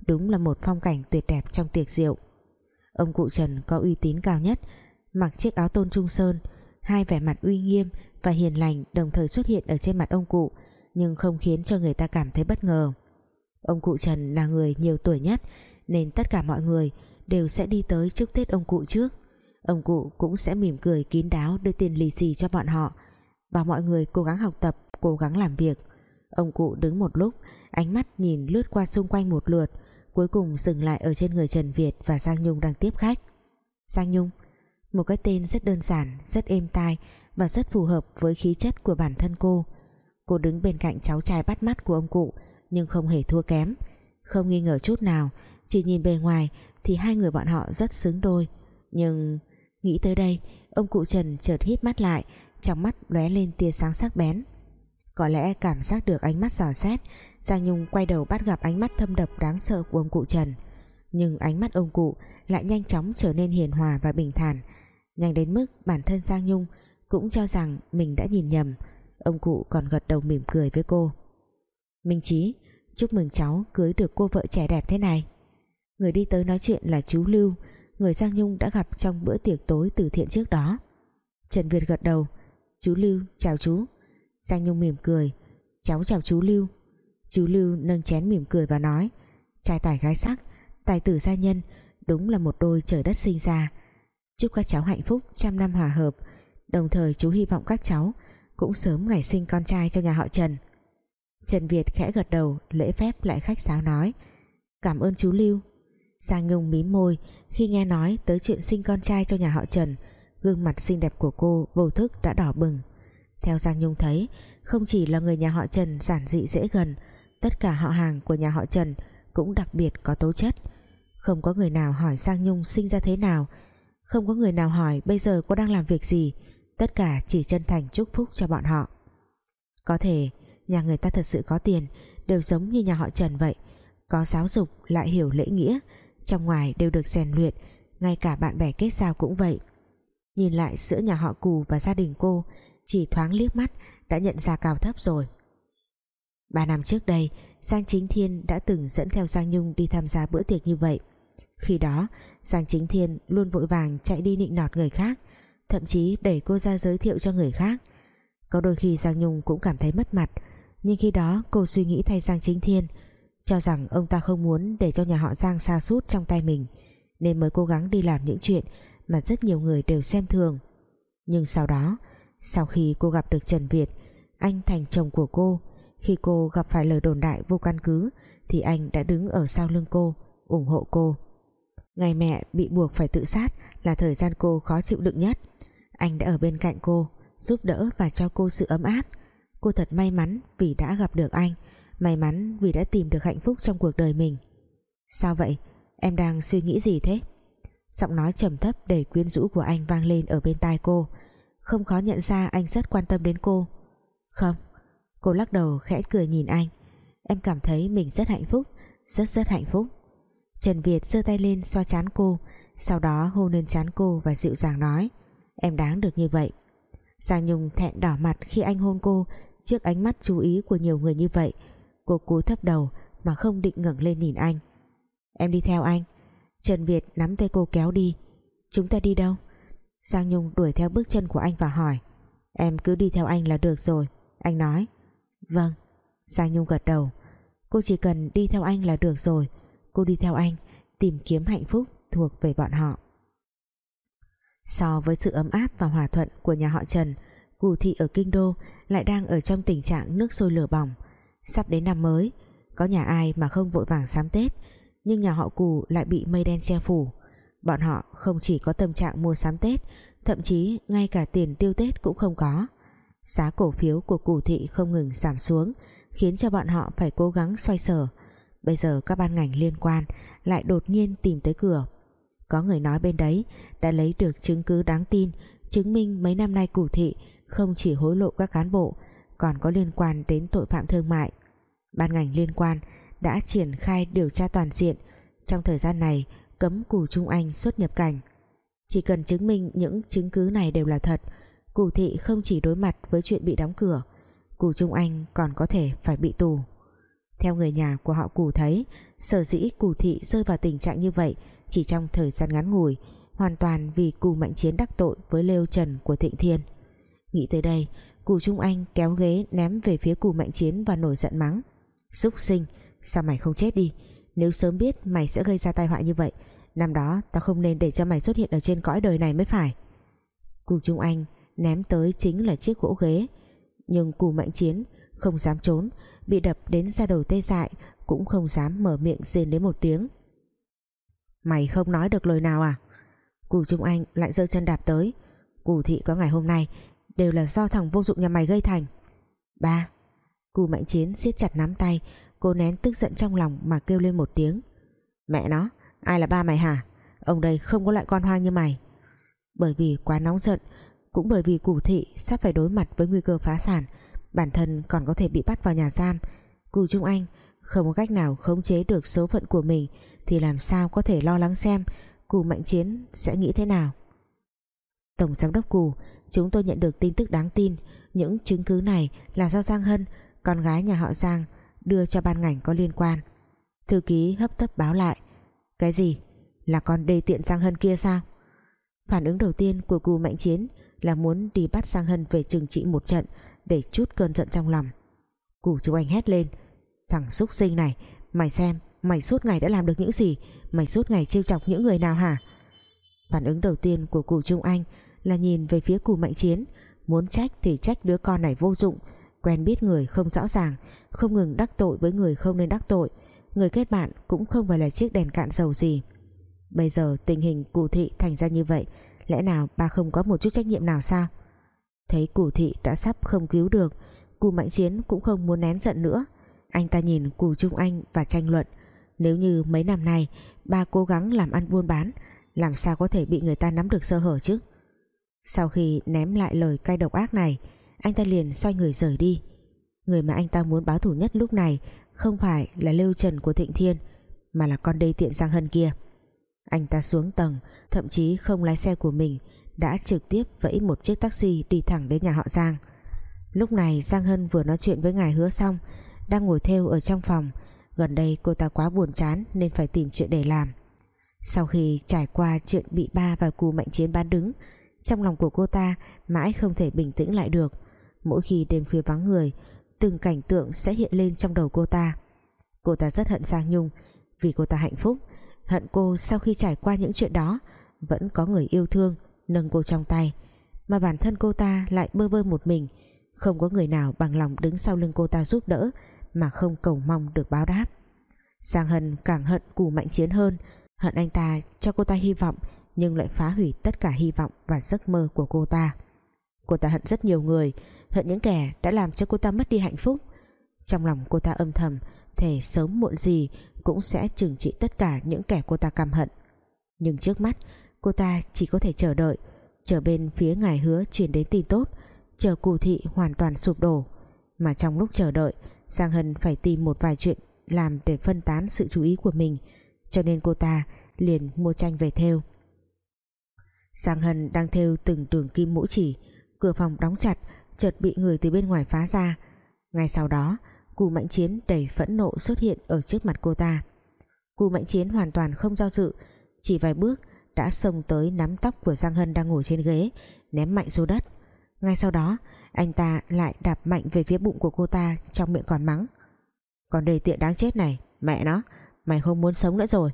Đúng là một phong cảnh tuyệt đẹp trong tiệc rượu. Ông cụ Trần có uy tín cao nhất, mặc chiếc áo tôn trung sơn, hai vẻ mặt uy nghiêm và hiền lành đồng thời xuất hiện ở trên mặt ông cụ, nhưng không khiến cho người ta cảm thấy bất ngờ. Ông cụ Trần là người nhiều tuổi nhất, nên tất cả mọi người đều sẽ đi tới chúc Tết ông cụ trước. Ông cụ cũng sẽ mỉm cười kín đáo đưa tiền lì xì cho bọn họ và mọi người cố gắng học tập, cố gắng làm việc. Ông cụ đứng một lúc, ánh mắt nhìn lướt qua xung quanh một lượt, cuối cùng dừng lại ở trên người Trần Việt và Giang Nhung đang tiếp khách. Giang Nhung, một cái tên rất đơn giản, rất êm tai và rất phù hợp với khí chất của bản thân cô. Cô đứng bên cạnh cháu trai bắt mắt của ông cụ, nhưng không hề thua kém. Không nghi ngờ chút nào, chỉ nhìn bề ngoài thì hai người bọn họ rất xứng đôi. Nhưng nghĩ tới đây, ông cụ Trần chợt hít mắt lại trong mắt lóe lên tia sáng sắc bén. Có lẽ cảm giác được ánh mắt dò xét, Giang Nhung quay đầu bắt gặp ánh mắt thâm độc đáng sợ của ông cụ Trần. Nhưng ánh mắt ông cụ lại nhanh chóng trở nên hiền hòa và bình thản. Nhanh đến mức bản thân Giang Nhung cũng cho rằng mình đã nhìn nhầm. Ông cụ còn gật đầu mỉm cười với cô. Minh Chí, chúc mừng cháu cưới được cô vợ trẻ đẹp thế này. Người đi tới nói chuyện là chú Lưu, người Giang Nhung đã gặp trong bữa tiệc tối từ thiện trước đó. Trần Việt gật đầu chú Lưu, chào chú. Giang Nhung mỉm cười. Cháu chào chú Lưu. Chú Lưu nâng chén mỉm cười và nói, Trai tài gái sắc, Tài tử gia nhân, Đúng là một đôi trời đất sinh ra. Chúc các cháu hạnh phúc, trăm năm hòa hợp. Đồng thời chú hy vọng các cháu Cũng sớm ngày sinh con trai cho nhà họ Trần. Trần Việt khẽ gật đầu, Lễ phép lại khách sáo nói, Cảm ơn chú Lưu. Giang Nhung mím môi khi nghe nói tới chuyện sinh con trai cho nhà họ Trần gương mặt xinh đẹp của cô vô thức đã đỏ bừng. Theo Giang Nhung thấy, không chỉ là người nhà họ Trần giản dị dễ gần, tất cả họ hàng của nhà họ Trần cũng đặc biệt có tố chất. Không có người nào hỏi Giang Nhung sinh ra thế nào, không có người nào hỏi bây giờ cô đang làm việc gì, tất cả chỉ chân thành chúc phúc cho bọn họ. Có thể, nhà người ta thật sự có tiền, đều giống như nhà họ Trần vậy, có giáo dục, lại hiểu lễ nghĩa, trong ngoài đều được rèn luyện, ngay cả bạn bè kết giao cũng vậy nhìn lại giữa nhà họ cù và gia đình cô chỉ thoáng liếc mắt, đã nhận ra cao thấp rồi. Ba năm trước đây, Giang Chính Thiên đã từng dẫn theo Giang Nhung đi tham gia bữa tiệc như vậy. Khi đó, Giang Chính Thiên luôn vội vàng chạy đi nịnh nọt người khác, thậm chí đẩy cô ra giới thiệu cho người khác. Có đôi khi Giang Nhung cũng cảm thấy mất mặt, nhưng khi đó cô suy nghĩ thay Giang Chính Thiên, cho rằng ông ta không muốn để cho nhà họ Giang xa sút trong tay mình, nên mới cố gắng đi làm những chuyện mà rất nhiều người đều xem thường. Nhưng sau đó, sau khi cô gặp được Trần Việt, anh thành chồng của cô, khi cô gặp phải lời đồn đại vô căn cứ, thì anh đã đứng ở sau lưng cô, ủng hộ cô. Ngày mẹ bị buộc phải tự sát là thời gian cô khó chịu đựng nhất. Anh đã ở bên cạnh cô, giúp đỡ và cho cô sự ấm áp. Cô thật may mắn vì đã gặp được anh, May mắn vì đã tìm được hạnh phúc trong cuộc đời mình. Sao vậy? Em đang suy nghĩ gì thế? Giọng nói trầm thấp đầy quyến rũ của anh vang lên ở bên tai cô. Không khó nhận ra anh rất quan tâm đến cô. Không, Cô lắc đầu khẽ cười nhìn anh. Em cảm thấy mình rất hạnh phúc, Rất rất hạnh phúc. Trần Việt giơ tay lên xoa chán cô, Sau đó hôn lên chán cô và dịu dàng nói, Em đáng được như vậy. Giang Nhung thẹn đỏ mặt khi anh hôn cô Trước ánh mắt chú ý của nhiều người như vậy. Cô cúi thấp đầu mà không định ngẩng lên nhìn anh. Em đi theo anh. Trần Việt nắm tay cô kéo đi. Chúng ta đi đâu? Giang Nhung đuổi theo bước chân của anh và hỏi. Em cứ đi theo anh là được rồi, Anh nói. Vâng Giang Nhung gật đầu. Cô chỉ cần đi theo anh là được rồi. Cô đi theo anh, Tìm kiếm hạnh phúc thuộc về bọn họ. So với sự ấm áp và hòa thuận của nhà họ Trần, Cù thị ở Kinh Đô lại đang ở trong tình trạng nước sôi lửa bỏng. Sắp đến năm mới, Có nhà ai mà không vội vàng sắm Tết nhưng nhà họ cù lại bị mây đen che phủ. Bọn họ không chỉ có tâm trạng mua sắm Tết, Thậm chí ngay cả tiền tiêu Tết cũng không có. Giá cổ phiếu của cù thị không ngừng giảm xuống, Khiến cho bọn họ phải cố gắng xoay sở. Bây giờ các ban ngành liên quan Lại đột nhiên tìm tới cửa. Có người nói bên đấy Đã lấy được chứng cứ đáng tin, Chứng minh mấy năm nay cù thị Không chỉ hối lộ các cán bộ, Còn có liên quan đến tội phạm thương mại. Ban ngành liên quan đã triển khai điều tra toàn diện. Trong thời gian này, cấm Cù Trung Anh xuất nhập cảnh. Chỉ cần chứng minh những chứng cứ này đều là thật Cù Thị không chỉ đối mặt với chuyện bị đóng cửa Cù Trung Anh còn có thể phải bị tù. Theo người nhà của họ Cù thấy, sở dĩ Cù Thị rơi vào tình trạng như vậy chỉ trong thời gian ngắn ngủi, hoàn toàn vì Cù Mạnh Chiến đắc tội với Lêu Trần của Thịnh Thiên. Nghĩ tới đây Cù Trung Anh kéo ghế ném về phía Cù Mạnh Chiến và nổi giận mắng. Xúc sinh Sao mày không chết đi? Nếu sớm biết mày sẽ gây ra tai họa như vậy, Năm đó tao không nên để cho mày xuất hiện ở trên cõi đời này mới phải. Cù Trung Anh ném tới chính là chiếc gỗ ghế, Nhưng cù mạnh chiến không dám trốn, Bị đập đến ra đầu tê dại, Cũng không dám mở miệng rên đến một tiếng. Mày không nói được lời nào à? Cù Trung Anh lại giơ chân đạp tới. Cù thị có ngày hôm nay Đều là do thằng vô dụng nhà mày gây thành. Ba, Cù mạnh chiến siết chặt nắm tay Cô nén tức giận trong lòng mà kêu lên một tiếng. Mẹ nó, Ai là ba mày hả? Ông đây không có loại con hoang như mày. Bởi vì quá nóng giận, Cũng bởi vì củ thị sắp phải đối mặt với nguy cơ phá sản, Bản thân còn có thể bị bắt vào nhà giam, Cù Trung Anh không có cách nào khống chế được số phận của mình Thì làm sao có thể lo lắng xem Cù Mạnh Chiến sẽ nghĩ thế nào. Tổng Giám đốc Cù, Chúng tôi nhận được tin tức đáng tin, Những chứng cứ này là do Giang Hân, con gái nhà họ Giang đưa cho ban ngành có liên quan. Thư ký hấp tấp báo lại. Cái gì? Là con đê tiện Giang Hân kia sao? Phản ứng đầu tiên của cù mạnh chiến là muốn đi bắt Giang Hân về trừng trị một trận để chút cơn giận trong lòng. Cù Trung Anh hét lên. Thằng xúc sinh này, Mày xem, mày suốt ngày đã làm được những gì? Mày suốt ngày trêu chọc những người nào hả? Phản ứng đầu tiên của cụ Trung Anh Là nhìn về phía cù Mạnh Chiến. Muốn trách thì trách đứa con này vô dụng. Quen biết người không rõ ràng, Không ngừng đắc tội với người không nên đắc tội. Người kết bạn cũng không phải là chiếc đèn cạn dầu gì. Bây giờ tình hình cụ thị thành ra như vậy, Lẽ nào bà không có một chút trách nhiệm nào sao? Thấy cụ thị đã sắp không cứu được, Cụ Mạnh Chiến cũng không muốn nén giận nữa. Anh ta nhìn cụ Trung Anh và tranh luận, Nếu như mấy năm nay bà cố gắng làm ăn buôn bán, Làm sao có thể bị người ta nắm được sơ hở chứ? Sau khi ném lại lời cay độc ác này anh ta liền xoay người rời đi. Người mà anh ta muốn báo thủ nhất lúc này Không phải là Lưu Trần của Thịnh Thiên, Mà là con đê tiện Giang Hân kia. Anh ta xuống tầng, Thậm chí không lái xe của mình, Đã trực tiếp vẫy một chiếc taxi Đi thẳng đến nhà họ Giang. Lúc này Giang Hân vừa nói chuyện với ngài hứa xong, Đang ngồi theo ở trong phòng. Gần đây cô ta quá buồn chán Nên phải tìm chuyện để làm. Sau khi trải qua chuyện bị ba và cù mạnh chiến bán đứng, Trong lòng của cô ta Mãi không thể bình tĩnh lại được. Mỗi khi đêm khuya vắng người, Từng cảnh tượng sẽ hiện lên trong đầu cô ta. Cô ta rất hận Giang Nhung, Vì cô ta hạnh phúc, Hận cô sau khi trải qua những chuyện đó, Vẫn có người yêu thương, Nâng cô trong tay. Mà bản thân cô ta lại bơ vơ một mình, không có người nào bằng lòng đứng sau lưng cô ta giúp đỡ, mà không cầu mong được báo đáp. Giang Hân càng hận cù mạnh chiến hơn, hận anh ta cho cô ta hy vọng, nhưng lại phá hủy tất cả hy vọng và giấc mơ của cô ta. Cô ta hận rất nhiều người hận những kẻ đã làm cho cô ta mất đi hạnh phúc. Trong lòng cô ta âm thầm thể sớm muộn gì cũng sẽ trừng trị tất cả những kẻ cô ta căm hận. Nhưng trước mắt, cô ta chỉ có thể chờ đợi, chờ bên phía ngài hứa truyền đến tin tốt, chờ cù thị hoàn toàn sụp đổ. Mà trong lúc chờ đợi, Giang Hân phải tìm một vài chuyện làm để phân tán sự chú ý của mình, cho nên cô ta liền mua tranh về theo. Giang Hân đang theo từng đường kim mũ chỉ, cửa phòng đóng chặt chợt bị người từ bên ngoài phá ra. Ngay sau đó, Cù Mạnh Chiến đầy phẫn nộ xuất hiện ở trước mặt cô ta. Cù Mạnh Chiến hoàn toàn không do dự, chỉ vài bước đã xông tới nắm tóc của Giang Hân đang ngồi trên ghế, ném mạnh xuống đất. Ngay sau đó, anh ta lại đạp mạnh về phía bụng của cô ta trong miệng còn mắng. Còn đầy tiện đáng chết này, mẹ nó, mày không muốn sống nữa rồi.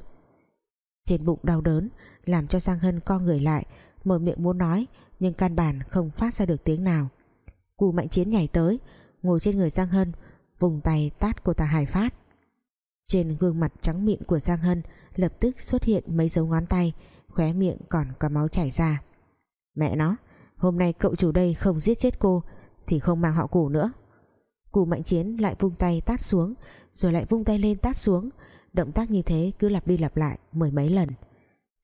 Trên bụng đau đớn, làm cho Giang Hân co người lại, mở miệng muốn nói, nhưng căn bản không phát ra được tiếng nào cù mạnh chiến nhảy tới, ngồi trên người Giang Hân, vùng tay tát cô ta hài phát. Trên gương mặt trắng mịn của Giang Hân lập tức xuất hiện mấy dấu ngón tay, khóe miệng còn có máu chảy ra. Mẹ nó, Hôm nay cậu chủ đây không giết chết cô Thì không mang họ củ nữa. Cù mạnh chiến lại vung tay tát xuống, Rồi lại vung tay lên tát xuống, Động tác như thế cứ lặp đi lặp lại mười mấy lần.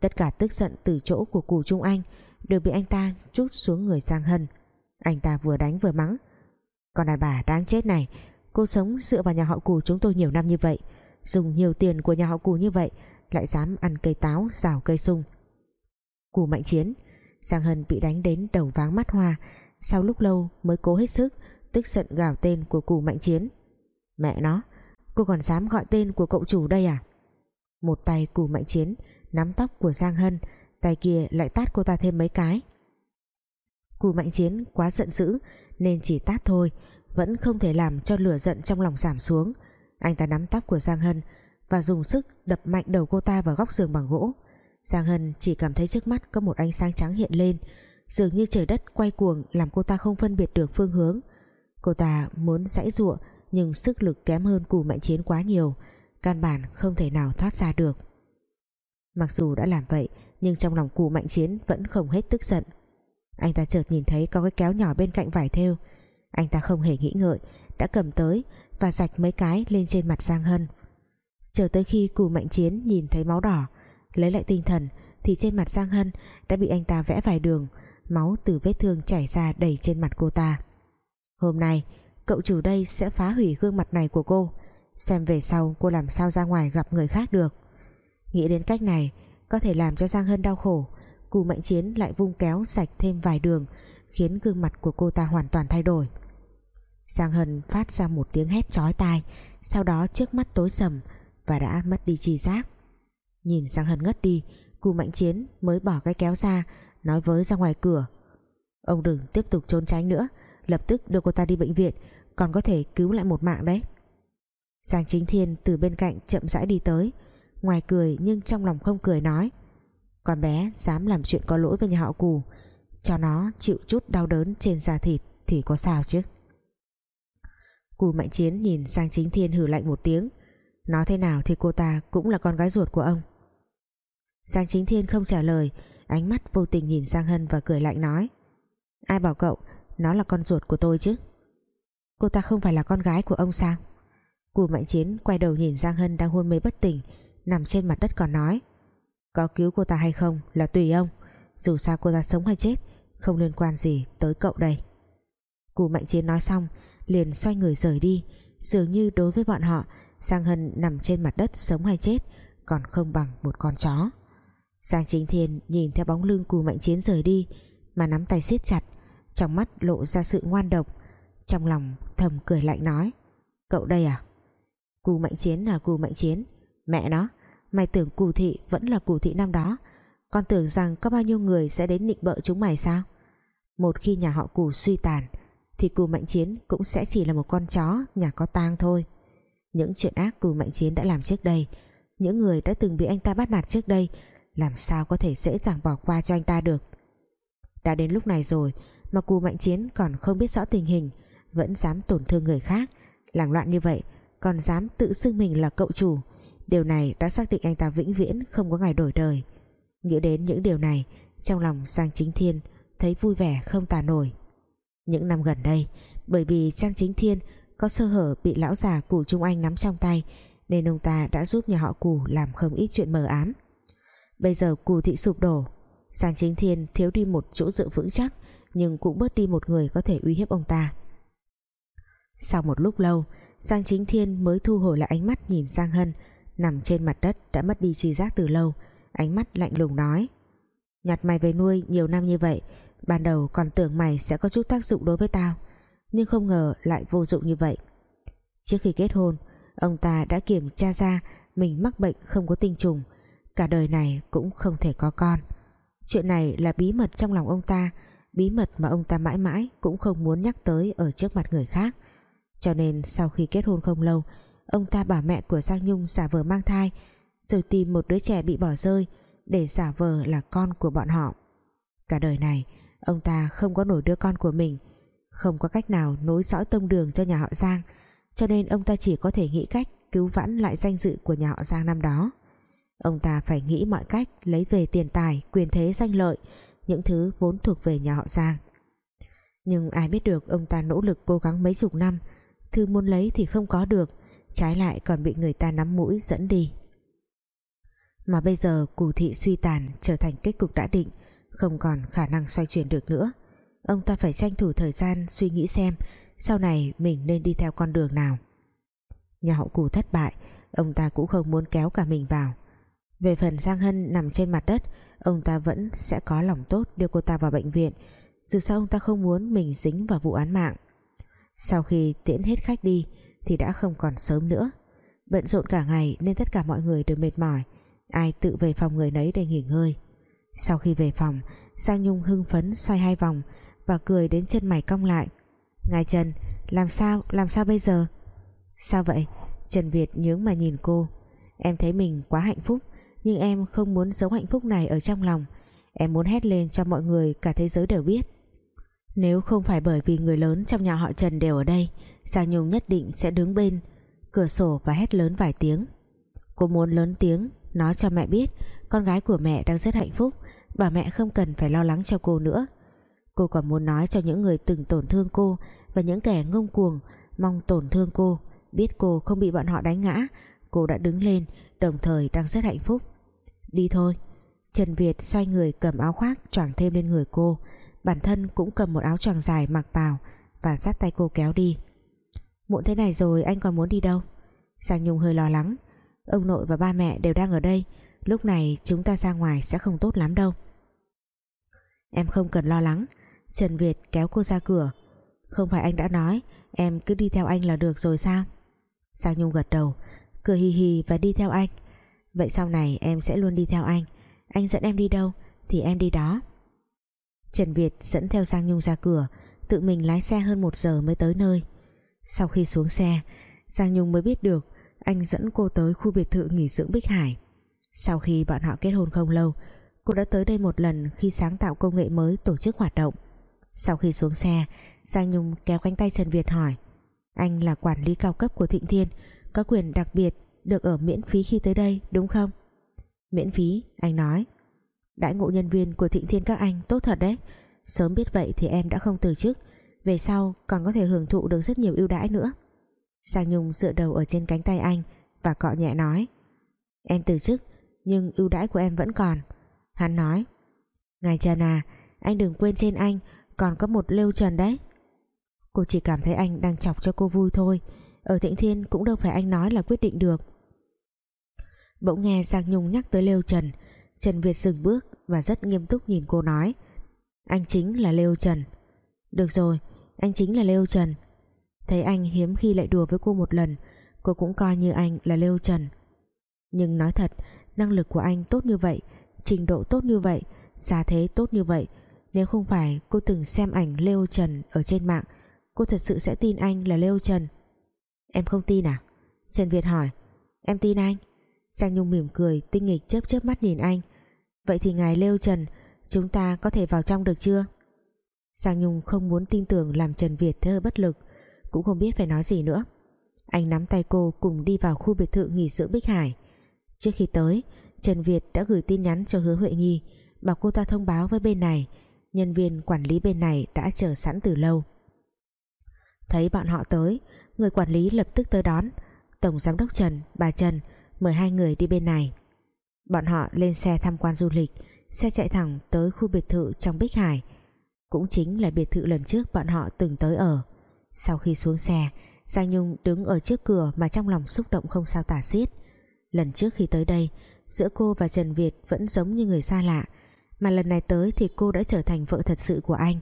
Tất cả tức giận từ chỗ của cù Trung Anh Đều bị anh ta trút xuống người Giang Hân. Anh ta vừa đánh vừa mắng. Còn đàn bà đáng chết này, Cô sống dựa vào nhà họ cù chúng tôi nhiều năm như vậy, Dùng nhiều tiền của nhà họ cù như vậy, Lại dám ăn cây táo rào cây sung. Cù mạnh chiến, Giang Hân bị đánh đến đầu váng mắt hoa. Sau lúc lâu mới cố hết sức, Tức giận gào tên của Cù mạnh chiến. Mẹ nó, Cô còn dám gọi tên của cậu chủ đây à? Một tay Cù mạnh chiến Nắm tóc của Giang Hân, Tay kia lại tát cô ta thêm mấy cái. Cụ mạnh chiến quá giận dữ, Nên chỉ tát thôi, Vẫn không thể làm cho lửa giận trong lòng giảm xuống. Anh ta nắm tóc của Giang Hân Và dùng sức đập mạnh đầu cô ta vào góc giường bằng gỗ. Giang Hân chỉ cảm thấy trước mắt có một ánh sáng trắng hiện lên, dường như trời đất quay cuồng làm cô ta không phân biệt được phương hướng. Cô ta muốn giãy giụa, nhưng sức lực kém hơn cù mạnh chiến quá nhiều, căn bản không thể nào thoát ra được. Mặc dù đã làm vậy, nhưng trong lòng cù mạnh chiến vẫn không hết tức giận anh ta chợt nhìn thấy có cái kéo nhỏ bên cạnh vải thêu. Anh ta không hề nghĩ ngợi, đã cầm tới và rạch mấy cái lên trên mặt Giang Hân. Chờ tới khi cù mạnh chiến nhìn thấy máu đỏ, lấy lại tinh thần, thì trên mặt Giang Hân đã bị anh ta vẽ vài đường, máu từ vết thương chảy ra đầy trên mặt cô ta. Hôm nay, cậu chủ đây sẽ phá hủy gương mặt này của cô, xem về sau cô làm sao ra ngoài gặp người khác được. Nghĩ đến cách này, có thể làm cho Giang Hân đau khổ Cù Mạnh Chiến lại vung kéo sạch thêm vài đường, khiến gương mặt của cô ta hoàn toàn thay đổi. Giang Hân phát ra một tiếng hét chói tai, sau đó trước mắt tối sầm và đã mất đi chi giác. Nhìn sang Hân ngất đi, Cù Mạnh Chiến mới bỏ cái kéo ra, Nói với ra ngoài cửa. Ông đừng tiếp tục trốn tránh nữa, Lập tức đưa cô ta đi bệnh viện, còn có thể cứu lại một mạng đấy. Giang Chính Thiên từ bên cạnh chậm rãi đi tới, ngoài cười nhưng trong lòng không cười nói con bé dám làm chuyện có lỗi với nhà họ cù. Cho nó chịu chút đau đớn trên da thịt thì có sao chứ? Cù mạnh chiến nhìn sang chính thiên hử lạnh một tiếng. Nói thế nào thì cô ta cũng là con gái ruột của ông. Giang Chính Thiên không trả lời, Ánh mắt vô tình nhìn Giang Hân và cười lạnh nói. Ai bảo cậu Nó là con ruột của tôi chứ? Cô ta không phải là con gái của ông sao? Cù Mạnh Chiến quay đầu nhìn Giang Hân đang hôn mê bất tỉnh, Nằm trên mặt đất còn nói. Có cứu cô ta hay không là tùy ông. Dù sao cô ta sống hay chết, Không liên quan gì tới cậu đây. Cù Mạnh Chiến nói xong, Liền xoay người rời đi, Dường như đối với bọn họ, Giang Hân nằm trên mặt đất sống hay chết Còn không bằng một con chó. Giang Chính Thiên nhìn theo bóng lưng Cù Mạnh Chiến rời đi, Mà nắm tay siết chặt, Trong mắt lộ ra sự ngoan độc, Trong lòng thầm cười lạnh nói, Cậu đây à? Cù Mạnh Chiến là Cù Mạnh Chiến, Mẹ nó Mày tưởng Cù Thị vẫn là Cù Thị năm đó. Con tưởng rằng có bao nhiêu người sẽ đến nịnh bợ chúng mày sao? Một khi nhà họ Cù suy tàn, Thì Cù Mạnh Chiến cũng sẽ chỉ là một con chó, Nhà có tang thôi. Những chuyện ác Cù Mạnh Chiến đã làm trước đây, Những người đã từng bị anh ta bắt nạt trước đây, Làm sao có thể dễ dàng bỏ qua cho anh ta được? Đã đến lúc này rồi Mà Cù Mạnh Chiến còn không biết rõ tình hình, Vẫn dám tổn thương người khác. Làm loạn như vậy, Còn dám tự xưng mình là cậu chủ Điều này đã xác định anh ta vĩnh viễn không có ngày đổi đời. Nghĩ đến những điều này, Trong lòng Giang Chính Thiên Thấy vui vẻ không tà nổi. Những năm gần đây, Bởi vì Giang Chính Thiên có sơ hở bị lão già Cù Trung Anh nắm trong tay, Nên ông ta đã giúp nhà họ Cù làm không ít chuyện mờ ám. Bây giờ Cù thị sụp đổ Giang Chính Thiên thiếu đi một chỗ dựa vững chắc, Nhưng cũng bớt đi một người có thể uy hiếp ông ta. Sau một lúc lâu Giang Chính Thiên mới thu hồi lại ánh mắt nhìn Giang Hân nằm trên mặt đất đã mất đi tri giác từ lâu, ánh mắt lạnh lùng nói. Nhặt mày về nuôi nhiều năm như vậy, ban đầu còn tưởng mày sẽ có chút tác dụng đối với tao, nhưng không ngờ lại vô dụng như vậy. Trước khi kết hôn, ông ta đã kiểm tra ra mình mắc bệnh không có tinh trùng, cả đời này cũng không thể có con. Chuyện này là bí mật trong lòng ông ta, bí mật mà ông ta mãi mãi cũng không muốn nhắc tới ở trước mặt người khác. Cho nên sau khi kết hôn không lâu ông ta bảo mẹ của Giang Nhung giả vờ mang thai, rồi tìm một đứa trẻ bị bỏ rơi để giả vờ là con của bọn họ. Cả đời này, ông ta không có nổi đứa con của mình, không có cách nào nối dõi tông đường cho nhà họ Giang, cho nên ông ta chỉ có thể nghĩ cách cứu vãn lại danh dự của nhà họ Giang năm đó. Ông ta phải nghĩ mọi cách lấy về tiền tài, quyền thế, danh lợi, những thứ vốn thuộc về nhà họ Giang. Nhưng ai biết được ông ta nỗ lực cố gắng mấy chục năm, thư muốn lấy thì không có được trái lại còn bị người ta nắm mũi dẫn đi. Mà bây giờ cù thị suy tàn trở thành kết cục đã định, không còn khả năng xoay chuyển được nữa. Ông ta phải tranh thủ thời gian suy nghĩ xem sau này mình nên đi theo con đường nào. Nhà họ cù thất bại, ông ta cũng không muốn kéo cả mình vào. Về phần Giang Hân nằm trên mặt đất, ông ta vẫn sẽ có lòng tốt đưa cô ta vào bệnh viện, dù sao ông ta không muốn mình dính vào vụ án mạng. Sau khi tiễn hết khách đi thì đã không còn sớm nữa. Bận rộn cả ngày nên tất cả mọi người đều mệt mỏi. Ai tự về phòng người nấy để nghỉ ngơi. Sau khi về phòng, Giang Nhung hưng phấn xoay hai vòng và cười đến chân mày cong lại. Ngài Trần, làm sao làm sao bây giờ? Sao vậy? Trần Việt nhướng mà nhìn cô. Em thấy mình quá hạnh phúc, nhưng em không muốn giấu hạnh phúc này ở trong lòng. Em muốn hét lên cho mọi người cả thế giới đều biết. Nếu không phải bởi vì người lớn trong nhà họ Trần đều ở đây Giang Nhung nhất định sẽ đứng bên. Cửa sổ và hét lớn vài tiếng. Cô muốn lớn tiếng, nói cho mẹ biết con gái của mẹ đang rất hạnh phúc, bà mẹ không cần phải lo lắng cho cô nữa. Cô còn muốn nói cho những người từng tổn thương cô và những kẻ ngông cuồng, mong tổn thương cô, biết cô không bị bọn họ đánh ngã. Cô đã đứng lên, đồng thời đang rất hạnh phúc. Đi thôi. Trần Việt xoay người cầm áo khoác choàng thêm lên người cô. Bản thân cũng cầm một áo choàng dài mặc vào và dắt tay cô kéo đi muộn thế này rồi anh còn muốn đi đâu? Giang Nhung hơi lo lắng. Ông nội và ba mẹ đều đang ở đây. Lúc này chúng ta ra ngoài sẽ không tốt lắm đâu. Em không cần lo lắng. Trần Việt kéo cô ra cửa. Không phải anh đã nói, em cứ đi theo anh là được rồi sao? Giang Nhung gật đầu, cười hì hì và đi theo anh. Vậy sau này em sẽ luôn đi theo anh. Anh dẫn em đi đâu thì em đi đó. Trần Việt dẫn theo Giang Nhung ra cửa, tự mình lái xe hơn một giờ mới tới nơi. Sau khi xuống xe, Giang Nhung mới biết được Anh dẫn cô tới khu biệt thự nghỉ dưỡng Bích Hải. Sau khi bọn họ kết hôn không lâu, Cô đã tới đây một lần khi sáng tạo công nghệ mới tổ chức hoạt động. Sau khi xuống xe, Giang Nhung kéo cánh tay Trần Việt hỏi, Anh là quản lý cao cấp của Thịnh Thiên, Có quyền đặc biệt được ở miễn phí khi tới đây, đúng không? Miễn phí, anh nói. Đãi ngộ nhân viên của Thịnh Thiên các anh tốt thật đấy. Sớm biết vậy thì em đã không từ chức về sau còn có thể hưởng thụ được rất nhiều ưu đãi nữa. Giang Nhung dựa đầu ở trên cánh tay anh Và cọ nhẹ nói, Em từ chức, Nhưng ưu đãi của em vẫn còn. Hắn nói, Ngài Trần à Anh đừng quên trên anh Còn có một lêu trần đấy. Cô chỉ cảm thấy anh đang chọc cho cô vui thôi, Ở Thịnh Thiên cũng đâu phải anh nói là quyết định được. Bỗng nghe Giang Nhung nhắc tới Lêu Trần Trần Việt dừng bước Và rất nghiêm túc nhìn cô nói, Anh chính là Lêu Trần. Được rồi, anh chính là Lêu Trần. Thấy anh hiếm khi lại đùa với cô một lần Cô cũng coi như anh là Lêu Trần. Nhưng nói thật Năng lực của anh tốt như vậy Trình độ tốt như vậy Giá thế tốt như vậy Nếu không phải cô từng xem ảnh Lêu Trần ở trên mạng Cô thật sự sẽ tin anh là Lêu Trần. Em không tin à? Trần Việt hỏi. Em tin anh. Giang Nhung mỉm cười tinh nghịch chớp chớp mắt nhìn anh. Vậy thì ngài Lêu Trần Chúng ta có thể vào trong được chưa? Giang Nhung không muốn tin tưởng Làm Trần Việt thấy hơi bất lực Cũng không biết phải nói gì nữa. Anh nắm tay cô cùng đi vào khu biệt thự nghỉ dưỡng Bích Hải. Trước khi tới Trần Việt đã gửi tin nhắn cho hứa Huệ Nhi Bảo cô ta thông báo với bên này. Nhân viên quản lý bên này đã chờ sẵn từ lâu. Thấy bọn họ tới Người quản lý lập tức tới đón. Tổng giám đốc Trần, bà Trần mời hai người đi bên này. Bọn họ lên xe tham quan du lịch xe chạy thẳng tới khu biệt thự trong Bích Hải cũng chính là biệt thự lần trước bọn họ từng tới ở. Sau khi xuống xe, Giang Nhung đứng ở trước cửa mà trong lòng xúc động không sao tả xiết. Lần trước khi tới đây, giữa cô và Trần Việt vẫn giống như người xa lạ, mà lần này tới thì cô đã trở thành vợ thật sự của anh.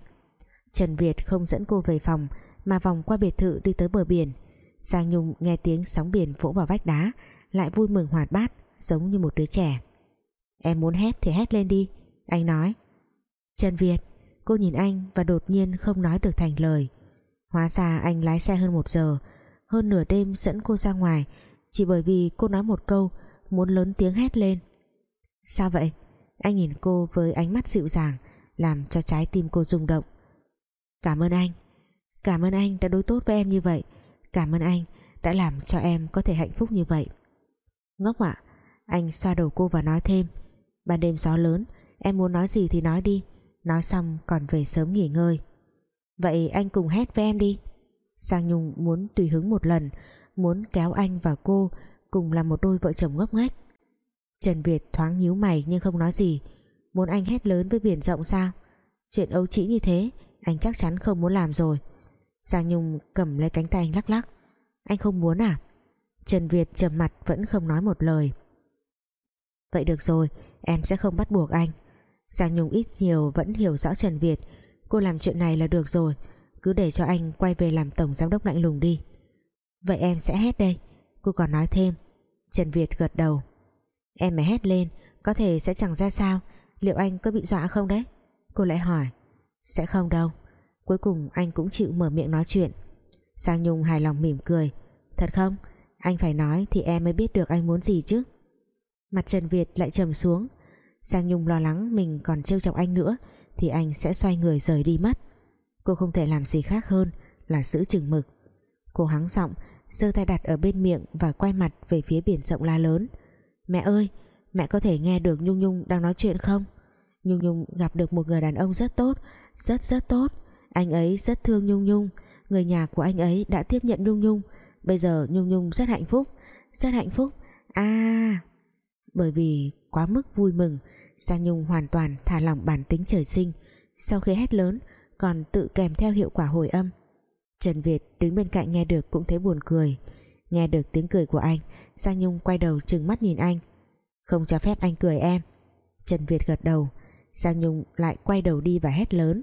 Trần Việt không dẫn cô về phòng, mà vòng qua biệt thự đi tới bờ biển. Giang Nhung nghe tiếng sóng biển vỗ vào vách đá, lại vui mừng hoạt bát, giống như một đứa trẻ. Em muốn hét thì hét lên đi, anh nói. Trần Việt cô nhìn anh và đột nhiên không nói được thành lời. Hóa ra anh lái xe hơn một giờ. Hơn nửa đêm dẫn cô ra ngoài, chỉ bởi vì cô nói một câu, muốn lớn tiếng hét lên. Sao vậy? Anh nhìn cô với ánh mắt dịu dàng, làm cho trái tim cô rung động. Cảm ơn anh. Cảm ơn anh đã đối tốt với em như vậy. Cảm ơn anh đã làm cho em có thể hạnh phúc như vậy. Ngốc ạ. Anh xoa đầu cô và nói thêm. Ban đêm gió lớn, Em muốn nói gì thì nói đi. Nói xong còn về sớm nghỉ ngơi. Vậy anh cùng hét với em đi. Giang Nhung muốn tùy hứng một lần, Muốn kéo anh và cô Cùng làm một đôi vợ chồng ngốc nghếch. Trần Việt thoáng nhíu mày nhưng không nói gì. Muốn anh hét lớn với biển rộng sao? Chuyện ấu trĩ như thế, Anh chắc chắn không muốn làm rồi. Giang Nhung cầm lấy cánh tay anh lắc lắc. Anh không muốn à? Trần Việt trầm mặt vẫn không nói một lời. Vậy được rồi, Em sẽ không bắt buộc anh. Giang Nhung ít nhiều vẫn hiểu rõ Trần Việt. Cô làm chuyện này là được rồi, Cứ để cho anh quay về làm tổng giám đốc lạnh lùng đi. Vậy em sẽ hét đây. Cô còn nói thêm. Trần Việt gật đầu. Em mà hét lên, Có thể sẽ chẳng ra sao. Liệu anh có bị dọa không đấy? Cô lại hỏi. Sẽ không đâu. Cuối cùng anh cũng chịu mở miệng nói chuyện. Giang Nhung hài lòng mỉm cười. Thật không? Anh phải nói thì em mới biết được anh muốn gì chứ. Mặt Trần Việt lại trầm xuống. Giang Nhung lo lắng mình còn trêu chọc anh nữa, Thì anh sẽ xoay người rời đi mất. Cô không thể làm gì khác hơn Là giữ chừng mực. Cô hắng giọng, giơ tay đặt ở bên miệng Và quay mặt về phía biển rộng la lớn. Mẹ ơi, Mẹ có thể nghe được Nhung Nhung đang nói chuyện không? Nhung Nhung gặp được một người đàn ông rất tốt, Rất rất tốt. Anh ấy rất thương Nhung Nhung. Người nhà của anh ấy đã tiếp nhận Nhung Nhung. Bây giờ Nhung Nhung rất hạnh phúc, Rất hạnh phúc. À! Bởi vì quá mức vui mừng Giang Nhung hoàn toàn thả lỏng bản tính trời sinh. Sau khi hét lớn Còn tự kèm theo hiệu quả hồi âm. Trần Việt đứng bên cạnh nghe được cũng thấy buồn cười. Nghe được tiếng cười của anh Giang Nhung quay đầu trừng mắt nhìn anh. Không cho phép anh cười em. Trần Việt gật đầu. Giang Nhung lại quay đầu đi và hét lớn.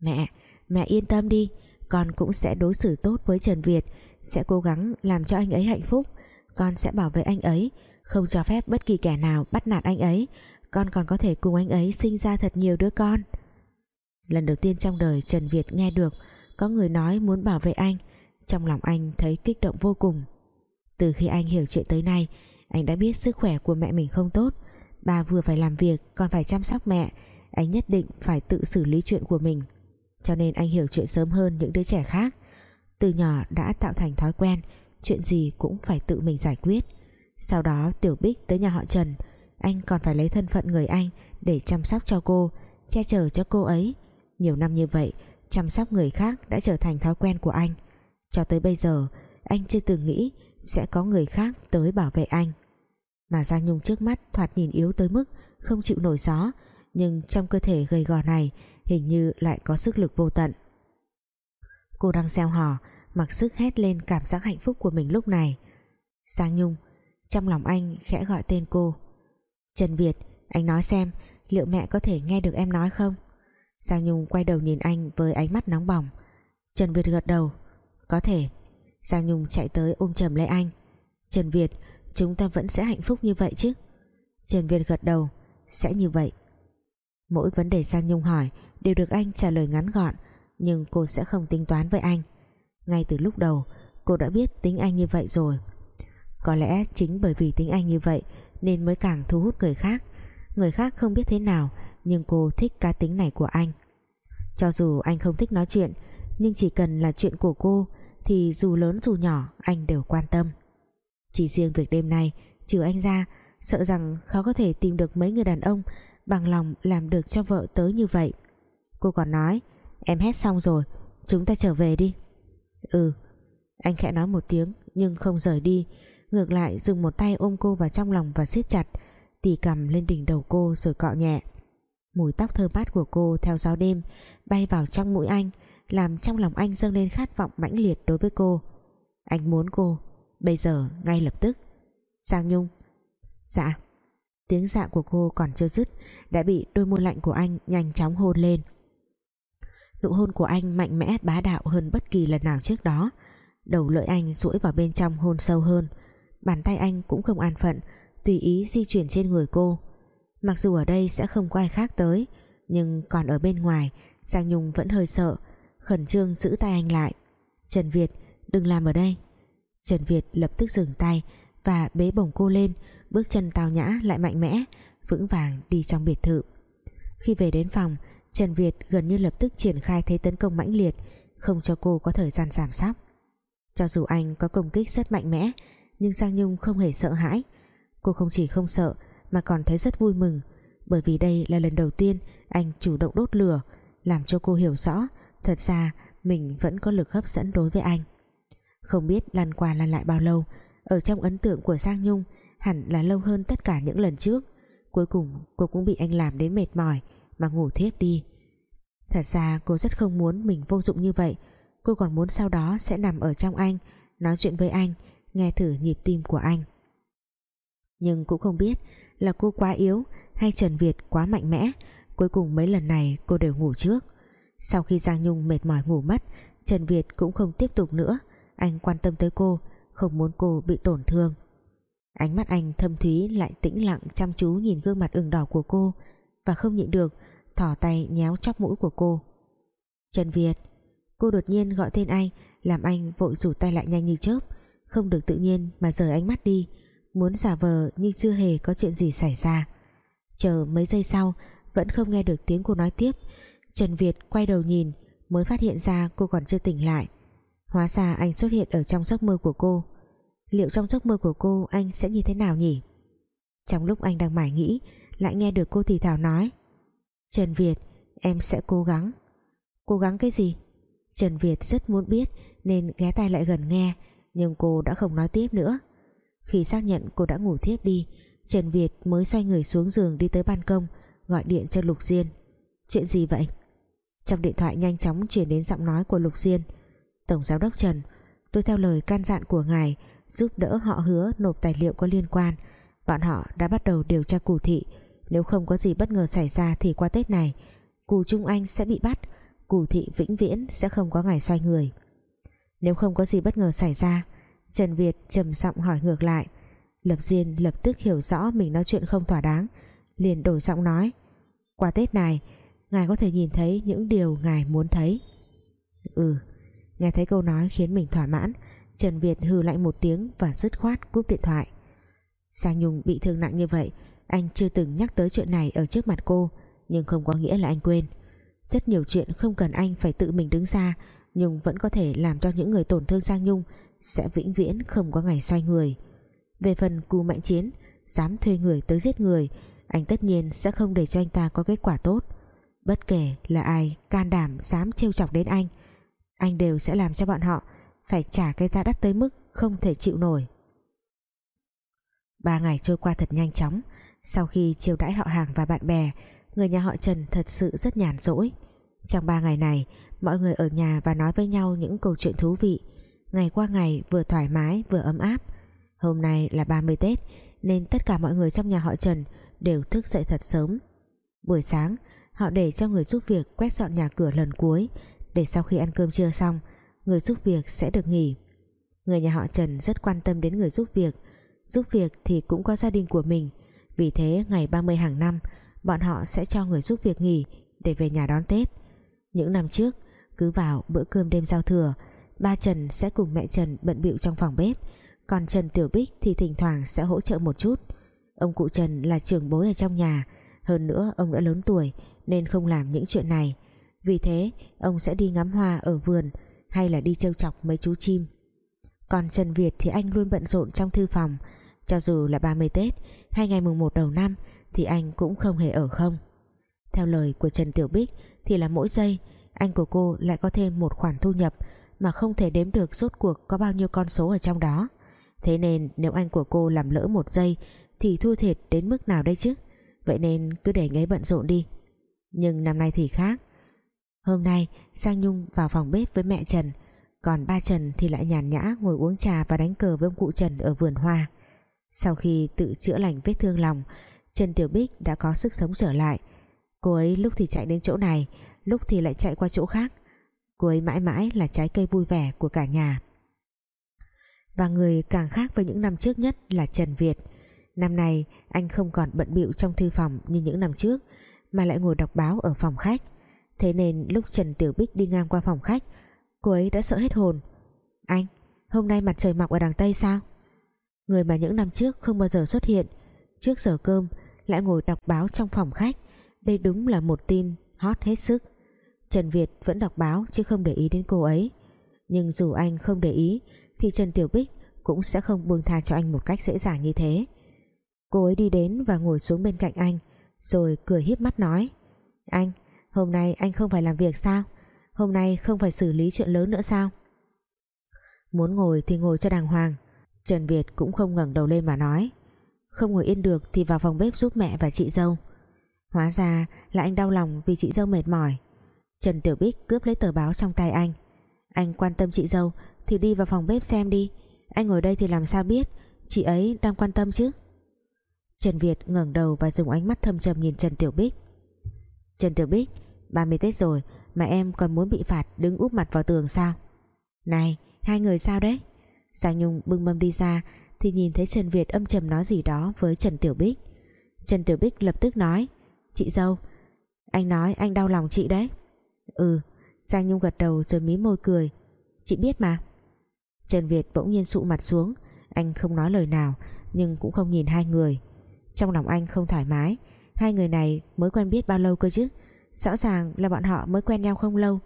Mẹ, mẹ yên tâm đi. Con cũng sẽ đối xử tốt với Trần Việt. Sẽ cố gắng làm cho anh ấy hạnh phúc. Con sẽ bảo vệ anh ấy không cho phép bất kỳ kẻ nào bắt nạt anh ấy. Con còn có thể cùng anh ấy sinh ra thật nhiều đứa con. Lần đầu tiên trong đời Trần Việt nghe được, có người nói muốn bảo vệ anh. Trong lòng anh thấy kích động vô cùng. Từ khi anh hiểu chuyện tới nay, Anh đã biết sức khỏe của mẹ mình không tốt. Bà vừa phải làm việc, Còn phải chăm sóc mẹ. Anh nhất định phải tự xử lý chuyện của mình. Cho nên anh hiểu chuyện sớm hơn những đứa trẻ khác. Từ nhỏ đã tạo thành thói quen, Chuyện gì cũng phải tự mình giải quyết. Sau đó Tiểu Bích tới nhà họ Trần. Anh còn phải lấy thân phận người anh Để chăm sóc cho cô, Che chở cho cô ấy. Nhiều năm như vậy, Chăm sóc người khác đã trở thành thói quen của anh. Cho tới bây giờ, Anh chưa từng nghĩ Sẽ có người khác tới bảo vệ anh. Mà Giang Nhung trước mắt thoạt nhìn yếu tới mức Không chịu nổi gió, Nhưng trong cơ thể gầy gò này Hình như lại có sức lực vô tận. Cô đang gieo hò, Mặc sức hét lên cảm giác hạnh phúc của mình lúc này. Giang Nhung trong lòng anh khẽ gọi tên cô. Trần Việt, Anh nói xem, Liệu mẹ có thể nghe được em nói không? Giang Nhung quay đầu nhìn anh với ánh mắt nóng bỏng. Trần Việt gật đầu. Có thể. Giang Nhung chạy tới ôm chầm lấy anh. Trần Việt, chúng ta vẫn sẽ hạnh phúc như vậy chứ? Trần Việt gật đầu. Sẽ như vậy. Mỗi vấn đề Giang Nhung hỏi Đều được anh trả lời ngắn gọn, Nhưng cô sẽ không tính toán với anh. Ngay từ lúc đầu, Cô đã biết tính anh như vậy rồi. Có lẽ chính bởi vì tính anh như vậy Nên mới càng thu hút người khác. Người khác không biết thế nào, nhưng cô thích cá tính này của anh. Cho dù anh không thích nói chuyện, nhưng chỉ cần là chuyện của cô, thì dù lớn dù nhỏ, anh đều quan tâm. Chỉ riêng việc đêm nay, trừ anh ra, sợ rằng khó có thể tìm được mấy người đàn ông bằng lòng làm được cho vợ tới như vậy. Cô còn nói, em hét xong rồi, chúng ta trở về đi. Ừ anh khẽ nói một tiếng, nhưng không rời đi ngược lại, dùng một tay ôm cô vào trong lòng và siết chặt. Tì cầm lên đỉnh đầu cô rồi cọ nhẹ. Mùi tóc thơm mát của cô theo gió đêm, bay vào trong mũi anh, làm trong lòng anh dâng lên khát vọng mãnh liệt đối với cô. Anh muốn cô, bây giờ, ngay lập tức. Giang Nhung. Dạ. Tiếng dạ của cô còn chưa dứt, đã bị đôi môi lạnh của anh nhanh chóng hôn lên. Nụ hôn của anh mạnh mẽ bá đạo hơn bất kỳ lần nào trước đó. Đầu lưỡi anh duỗi vào bên trong hôn sâu hơn bàn tay anh cũng không an phận, tùy ý di chuyển trên người cô. Mặc dù ở đây sẽ không có ai khác tới, Nhưng còn ở bên ngoài, Giang Nhung vẫn hơi sợ, Khẩn trương giữ tay anh lại. Trần Việt, đừng làm ở đây. Trần Việt lập tức dừng tay Và bế bổng cô lên, Bước chân tào nhã lại mạnh mẽ, Vững vàng đi trong biệt thự. Khi về đến phòng, Trần Việt gần như lập tức triển khai thế tấn công mãnh liệt, Không cho cô có thời gian giảm sóc Cho dù anh có công kích rất mạnh mẽ nhưng Giang Nhung không hề sợ hãi. Cô không chỉ không sợ, mà còn thấy rất vui mừng. Bởi vì đây là lần đầu tiên anh chủ động đốt lửa, làm cho cô hiểu rõ thật ra mình vẫn có lực hấp dẫn đối với anh. Không biết lan qua lan lại bao lâu, ở trong ấn tượng của Giang Nhung hẳn là lâu hơn tất cả những lần trước. Cuối cùng cô cũng bị anh làm đến mệt mỏi mà ngủ thiếp đi. Thật ra cô rất không muốn mình vô dụng như vậy. Cô còn muốn sau đó sẽ nằm ở trong anh, nói chuyện với anh nghe thử nhịp tim của anh. Nhưng cũng không biết là cô quá yếu hay Trần Việt quá mạnh mẽ, cuối cùng mấy lần này cô đều ngủ trước. Sau khi Giang Nhung mệt mỏi ngủ mất, Trần Việt cũng không tiếp tục nữa. Anh quan tâm tới cô, không muốn cô bị tổn thương. Ánh mắt anh thâm thúy lại tĩnh lặng chăm chú nhìn gương mặt ửng đỏ của cô và không nhịn được thỏ tay nhéo chóc mũi của cô. Trần Việt, cô đột nhiên gọi tên anh, làm anh vội rủ tay lại nhanh như chớp không được tự nhiên mà rời ánh mắt đi, muốn giả vờ nhưng chưa hề có chuyện gì xảy ra. Chờ mấy giây sau, vẫn không nghe được tiếng cô nói tiếp. Trần Việt quay đầu nhìn, mới phát hiện ra cô còn chưa tỉnh lại. Hóa ra anh xuất hiện ở trong giấc mơ của cô. Liệu trong giấc mơ của cô anh sẽ như thế nào nhỉ? Trong lúc anh đang mải nghĩ, lại nghe được cô thì thào nói. Trần Việt, em sẽ cố gắng. Cố gắng cái gì? Trần Việt rất muốn biết, nên ghé tay lại gần nghe nhưng cô đã không nói tiếp nữa. Khi xác nhận cô đã ngủ thiếp đi, Trần Việt mới xoay người xuống giường đi tới ban công, gọi điện cho Lục Diên. Chuyện gì vậy? Trong điện thoại nhanh chóng chuyển đến giọng nói của Lục Diên. Tổng Giám đốc Trần, tôi theo lời can dặn của ngài, giúp đỡ họ hứa nộp tài liệu có liên quan. Bọn họ đã bắt đầu điều tra cù thị. Nếu không có gì bất ngờ xảy ra thì qua Tết này cù Trung Anh sẽ bị bắt cù thị vĩnh viễn sẽ không có ngày xoay người nếu không có gì bất ngờ xảy ra, Trần Việt trầm giọng hỏi ngược lại. Lập Diên lập tức hiểu rõ mình nói chuyện không thỏa đáng, liền đổi giọng nói. Qua Tết này, ngài có thể nhìn thấy những điều ngài muốn thấy. Ừ Nghe thấy câu nói khiến mình thỏa mãn, Trần Việt hừ lạnh một tiếng và dứt khoát cúp điện thoại. Giang Nhung bị thương nặng như vậy, Anh chưa từng nhắc tới chuyện này ở trước mặt cô, Nhưng không có nghĩa là anh quên. Rất nhiều chuyện không cần anh phải tự mình đứng ra nhưng vẫn có thể làm cho những người tổn thương Giang Nhung Sẽ vĩnh viễn không có ngày xoay người. Về phần cù mạnh chiến, Dám thuê người tới giết người, Anh tất nhiên sẽ không để cho anh ta có kết quả tốt. Bất kể là ai can đảm, dám trêu chọc đến anh Anh đều sẽ làm cho bọn họ Phải trả cái giá đắt tới mức không thể chịu nổi. Ba ngày trôi qua thật nhanh chóng. Sau khi chiêu đãi họ hàng và bạn bè, Người nhà họ Trần thật sự rất nhàn rỗi. Trong ba ngày này Mọi người ở nhà và nói với nhau những câu chuyện thú vị. Ngày qua ngày, vừa thoải mái, vừa ấm áp. Hôm nay là 30 Tết, Nên tất cả mọi người trong nhà họ Trần Đều thức dậy thật sớm. Buổi sáng, Họ để cho người giúp việc quét dọn nhà cửa lần cuối, Để sau khi ăn cơm trưa xong, Người giúp việc sẽ được nghỉ. Người nhà họ Trần rất quan tâm đến người giúp việc. Giúp việc thì cũng có gia đình của mình, Vì thế ngày 30 hàng năm, Bọn họ sẽ cho người giúp việc nghỉ Để về nhà đón Tết. Những năm trước cứ vào bữa cơm đêm giao thừa, Ba Trần sẽ cùng mẹ Trần bận bịu trong phòng bếp. Còn Trần Tiểu Bích thì thỉnh thoảng sẽ hỗ trợ một chút. Ông cụ Trần là trưởng bối ở trong nhà, Hơn nữa ông đã lớn tuổi Nên không làm những chuyện này. Vì thế, ông sẽ đi ngắm hoa ở vườn Hay là đi trêu chọc mấy chú chim. Còn Trần Việt thì anh luôn bận rộn trong thư phòng. Cho dù là 30 Tết Hay ngày mùng 1 đầu năm Thì anh cũng không hề ở không. Theo lời của Trần Tiểu Bích Thì là mỗi giây anh của cô lại có thêm một khoản thu nhập mà không thể đếm được rốt cuộc có bao nhiêu con số ở trong đó. Thế nên nếu anh của cô làm lỡ một giây thì thua thiệt đến mức nào đây chứ? Vậy nên cứ để ngấy bận rộn đi. Nhưng năm nay thì khác. Hôm nay, Giang Nhung vào phòng bếp với mẹ Trần. Còn ba Trần thì lại nhàn nhã ngồi uống trà và đánh cờ với ông cụ Trần ở vườn hoa. Sau khi tự chữa lành vết thương lòng, Trần Tiểu Bích đã có sức sống trở lại. Cô ấy lúc thì chạy đến chỗ này lúc thì lại chạy qua chỗ khác. Cô ấy mãi mãi là trái cây vui vẻ của cả nhà. Và người càng khác với những năm trước nhất là Trần Việt. Năm nay, anh không còn bận bịu trong thư phòng như những năm trước, mà lại ngồi đọc báo ở phòng khách. Thế nên lúc Trần Tiểu Bích đi ngang qua phòng khách, cô ấy đã sợ hết hồn. Anh, hôm nay mặt trời mọc ở đằng Tây sao? Người mà những năm trước không bao giờ xuất hiện, trước giờ cơm, lại ngồi đọc báo trong phòng khách. Đây đúng là một tin hot hết sức. Trần Việt vẫn đọc báo chứ không để ý đến cô ấy. Nhưng dù anh không để ý, thì Trần Tiểu Bích cũng sẽ không buông tha cho anh một cách dễ dàng như thế. Cô ấy đi đến và ngồi xuống bên cạnh anh, rồi cười hiếp mắt nói, anh, hôm nay anh không phải làm việc sao? Hôm nay không phải xử lý chuyện lớn nữa sao? Muốn ngồi thì ngồi cho đàng hoàng. Trần Việt cũng không ngẩng đầu lên mà nói, không ngồi yên được thì vào phòng bếp giúp mẹ và chị dâu. Hóa ra là anh đau lòng vì chị dâu mệt mỏi. Trần Tiểu Bích cướp lấy tờ báo trong tay anh. Anh quan tâm chị dâu, Thì đi vào phòng bếp xem đi. Anh ngồi đây thì làm sao biết? Chị ấy đang quan tâm chứ? Trần Việt ngẩng đầu và dùng ánh mắt thâm trầm nhìn Trần Tiểu Bích. Trần Tiểu Bích 30 Tết rồi, mà em còn muốn bị phạt đứng úp mặt vào tường sao? Này, hai người sao đấy? Giang Nhung bưng mâm đi ra, Thì nhìn thấy Trần Việt âm trầm nói gì đó với Trần Tiểu Bích. Trần Tiểu Bích lập tức nói, Chị dâu, Anh nói anh đau lòng chị đấy. Ừ Giang Nhung gật đầu rồi mí môi cười. Chị biết mà. Trần Việt bỗng nhiên sụ mặt xuống. Anh không nói lời nào, Nhưng cũng không nhìn hai người. Trong lòng anh không thoải mái. Hai người này mới quen biết bao lâu cơ chứ? Rõ ràng là bọn họ mới quen nhau không lâu,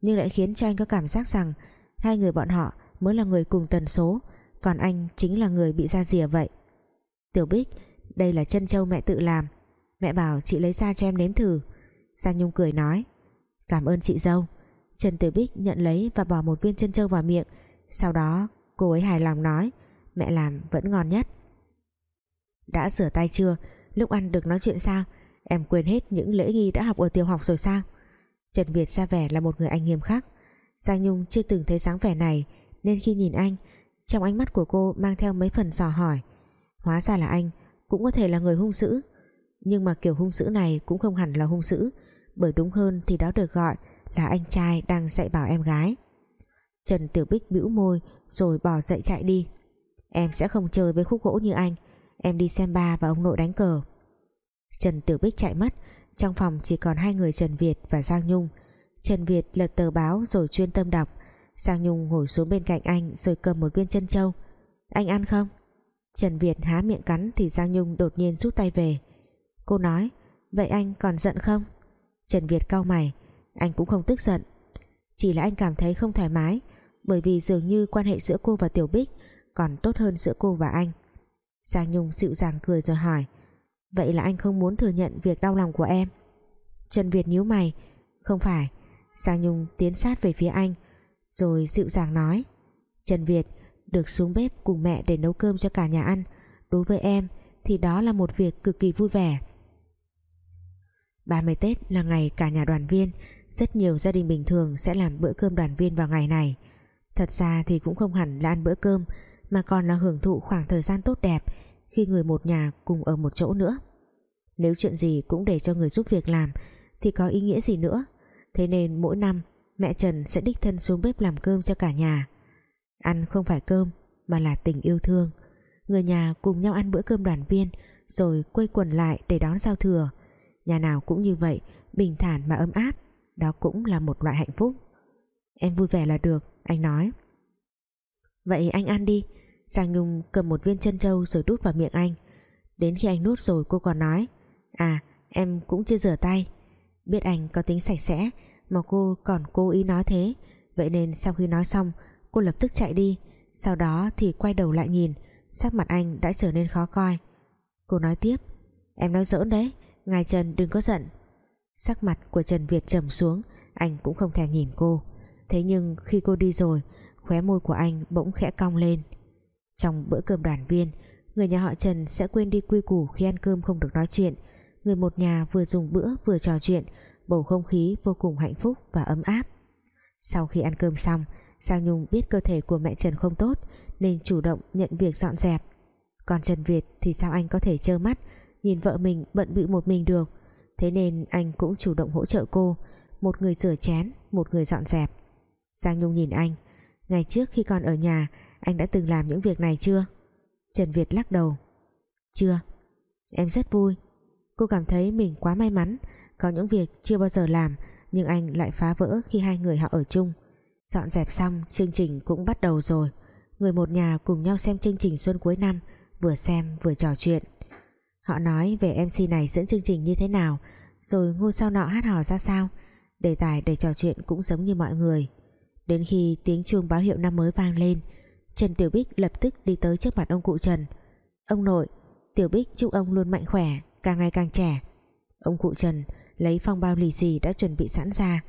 Nhưng lại khiến cho anh có cảm giác rằng Hai người bọn họ mới là người cùng tần số, Còn anh chính là người bị ra rìa vậy. Tiểu Bích, Đây là chân châu mẹ tự làm. Mẹ bảo chị lấy ra cho em nếm thử. Giang Nhung cười nói. Cảm ơn chị dâu. Trần Tử Bích nhận lấy và bỏ một viên chân trâu vào miệng. Sau đó, cô ấy hài lòng nói, Mẹ làm vẫn ngon nhất. Đã rửa tay chưa? Lúc ăn được nói chuyện sao? Em quên hết những lễ nghi đã học ở tiểu học rồi sao? Trần Việt ra vẻ là một người anh nghiêm khắc. Giang Nhung chưa từng thấy dáng vẻ này, Nên khi nhìn anh, Trong ánh mắt của cô mang theo mấy phần dò hỏi. Hóa ra là anh Cũng có thể là người hung dữ. Nhưng mà kiểu hung dữ này cũng không hẳn là hung dữ bởi đúng hơn thì đó được gọi là anh trai đang dạy bảo em gái. Trần Tiểu Bích bĩu môi rồi bỏ dậy chạy đi. Em sẽ không chơi với khúc gỗ như anh. Em đi xem ba và ông nội đánh cờ. Trần Tiểu Bích chạy mất. Trong phòng chỉ còn hai người Trần Việt và Giang Nhung. Trần Việt lật tờ báo rồi chuyên tâm đọc. Giang Nhung ngồi xuống bên cạnh anh rồi cầm một viên chân châu. Anh ăn không? Trần Việt há miệng cắn thì Giang Nhung đột nhiên rút tay về. Cô nói, vậy anh còn giận không? Trần Việt cau mày. Anh cũng không tức giận. Chỉ là anh cảm thấy không thoải mái, bởi vì dường như quan hệ giữa cô và Tiểu Bích còn tốt hơn giữa cô và anh. Giang Nhung dịu dàng cười rồi hỏi, vậy là anh không muốn thừa nhận việc đau lòng của em? Trần Việt nhíu mày, không phải. Giang Nhung tiến sát về phía anh, rồi dịu dàng nói, Trần Việt, được xuống bếp cùng mẹ để nấu cơm cho cả nhà ăn. Đối với em thì đó là một việc cực kỳ vui vẻ. 30 Tết là ngày cả nhà đoàn viên. Rất nhiều gia đình bình thường sẽ làm bữa cơm đoàn viên vào ngày này. Thật ra thì cũng không hẳn là ăn bữa cơm, mà còn là hưởng thụ khoảng thời gian tốt đẹp khi người một nhà cùng ở một chỗ nữa. Nếu chuyện gì cũng để cho người giúp việc làm, thì có ý nghĩa gì nữa? Thế nên mỗi năm, mẹ Trần sẽ đích thân xuống bếp làm cơm cho cả nhà. Ăn không phải cơm, mà là tình yêu thương. Người nhà cùng nhau ăn bữa cơm đoàn viên, rồi quây quần lại để đón giao thừa nhà nào cũng như vậy, bình thản mà ấm áp, đó cũng là một loại hạnh phúc. Em vui vẻ là được, anh nói. Vậy anh ăn đi. Giang Nhung cầm một viên chân trâu rồi đút vào miệng anh. Đến khi anh nuốt rồi cô còn nói à em cũng chưa rửa tay. Biết anh có tính sạch sẽ mà cô còn cố ý nói thế. Vậy nên sau khi nói xong, cô lập tức chạy đi. Sau đó thì quay đầu lại nhìn, sắc mặt anh đã trở nên khó coi. Cô nói tiếp, em nói giỡn đấy ngài Trần đừng có giận. Sắc mặt của Trần Việt trầm xuống, anh cũng không thèm nhìn cô. Thế nhưng khi cô đi rồi, khóe môi của anh bỗng khẽ cong lên. Trong bữa cơm đoàn viên, người nhà họ Trần sẽ quên đi quy củ khi ăn cơm không được nói chuyện. Người một nhà vừa dùng bữa vừa trò chuyện, bầu không khí vô cùng hạnh phúc và ấm áp. Sau khi ăn cơm xong Giang Nhung biết cơ thể của mẹ Trần không tốt, nên chủ động nhận việc dọn dẹp. Còn Trần Việt thì sao anh có thể trơ mắt nhìn vợ mình bận bịu một mình được thế nên anh cũng chủ động hỗ trợ cô. Một người rửa chén, một người dọn dẹp. Giang Nhung nhìn anh. Ngày trước khi còn ở nhà, anh đã từng làm những việc này chưa? Trần Việt lắc đầu. Chưa. Em rất vui. Cô cảm thấy mình quá may mắn. Có những việc chưa bao giờ làm, nhưng anh lại phá vỡ khi hai người họ ở chung. Dọn dẹp xong, chương trình cũng bắt đầu rồi. Người một nhà cùng nhau xem chương trình xuân cuối năm, vừa xem vừa trò chuyện họ nói về MC này dẫn chương trình như thế nào, rồi ngôi sao nọ hát hò ra sao. Đề tài để trò chuyện cũng giống như mọi người. Đến khi tiếng chuông báo hiệu năm mới vang lên, Trần Tiểu Bích lập tức đi tới trước mặt ông cụ Trần. Ông nội, Tiểu Bích chúc ông luôn mạnh khỏe, càng ngày càng trẻ. Ông cụ Trần lấy phong bao lì xì đã chuẩn bị sẵn ra.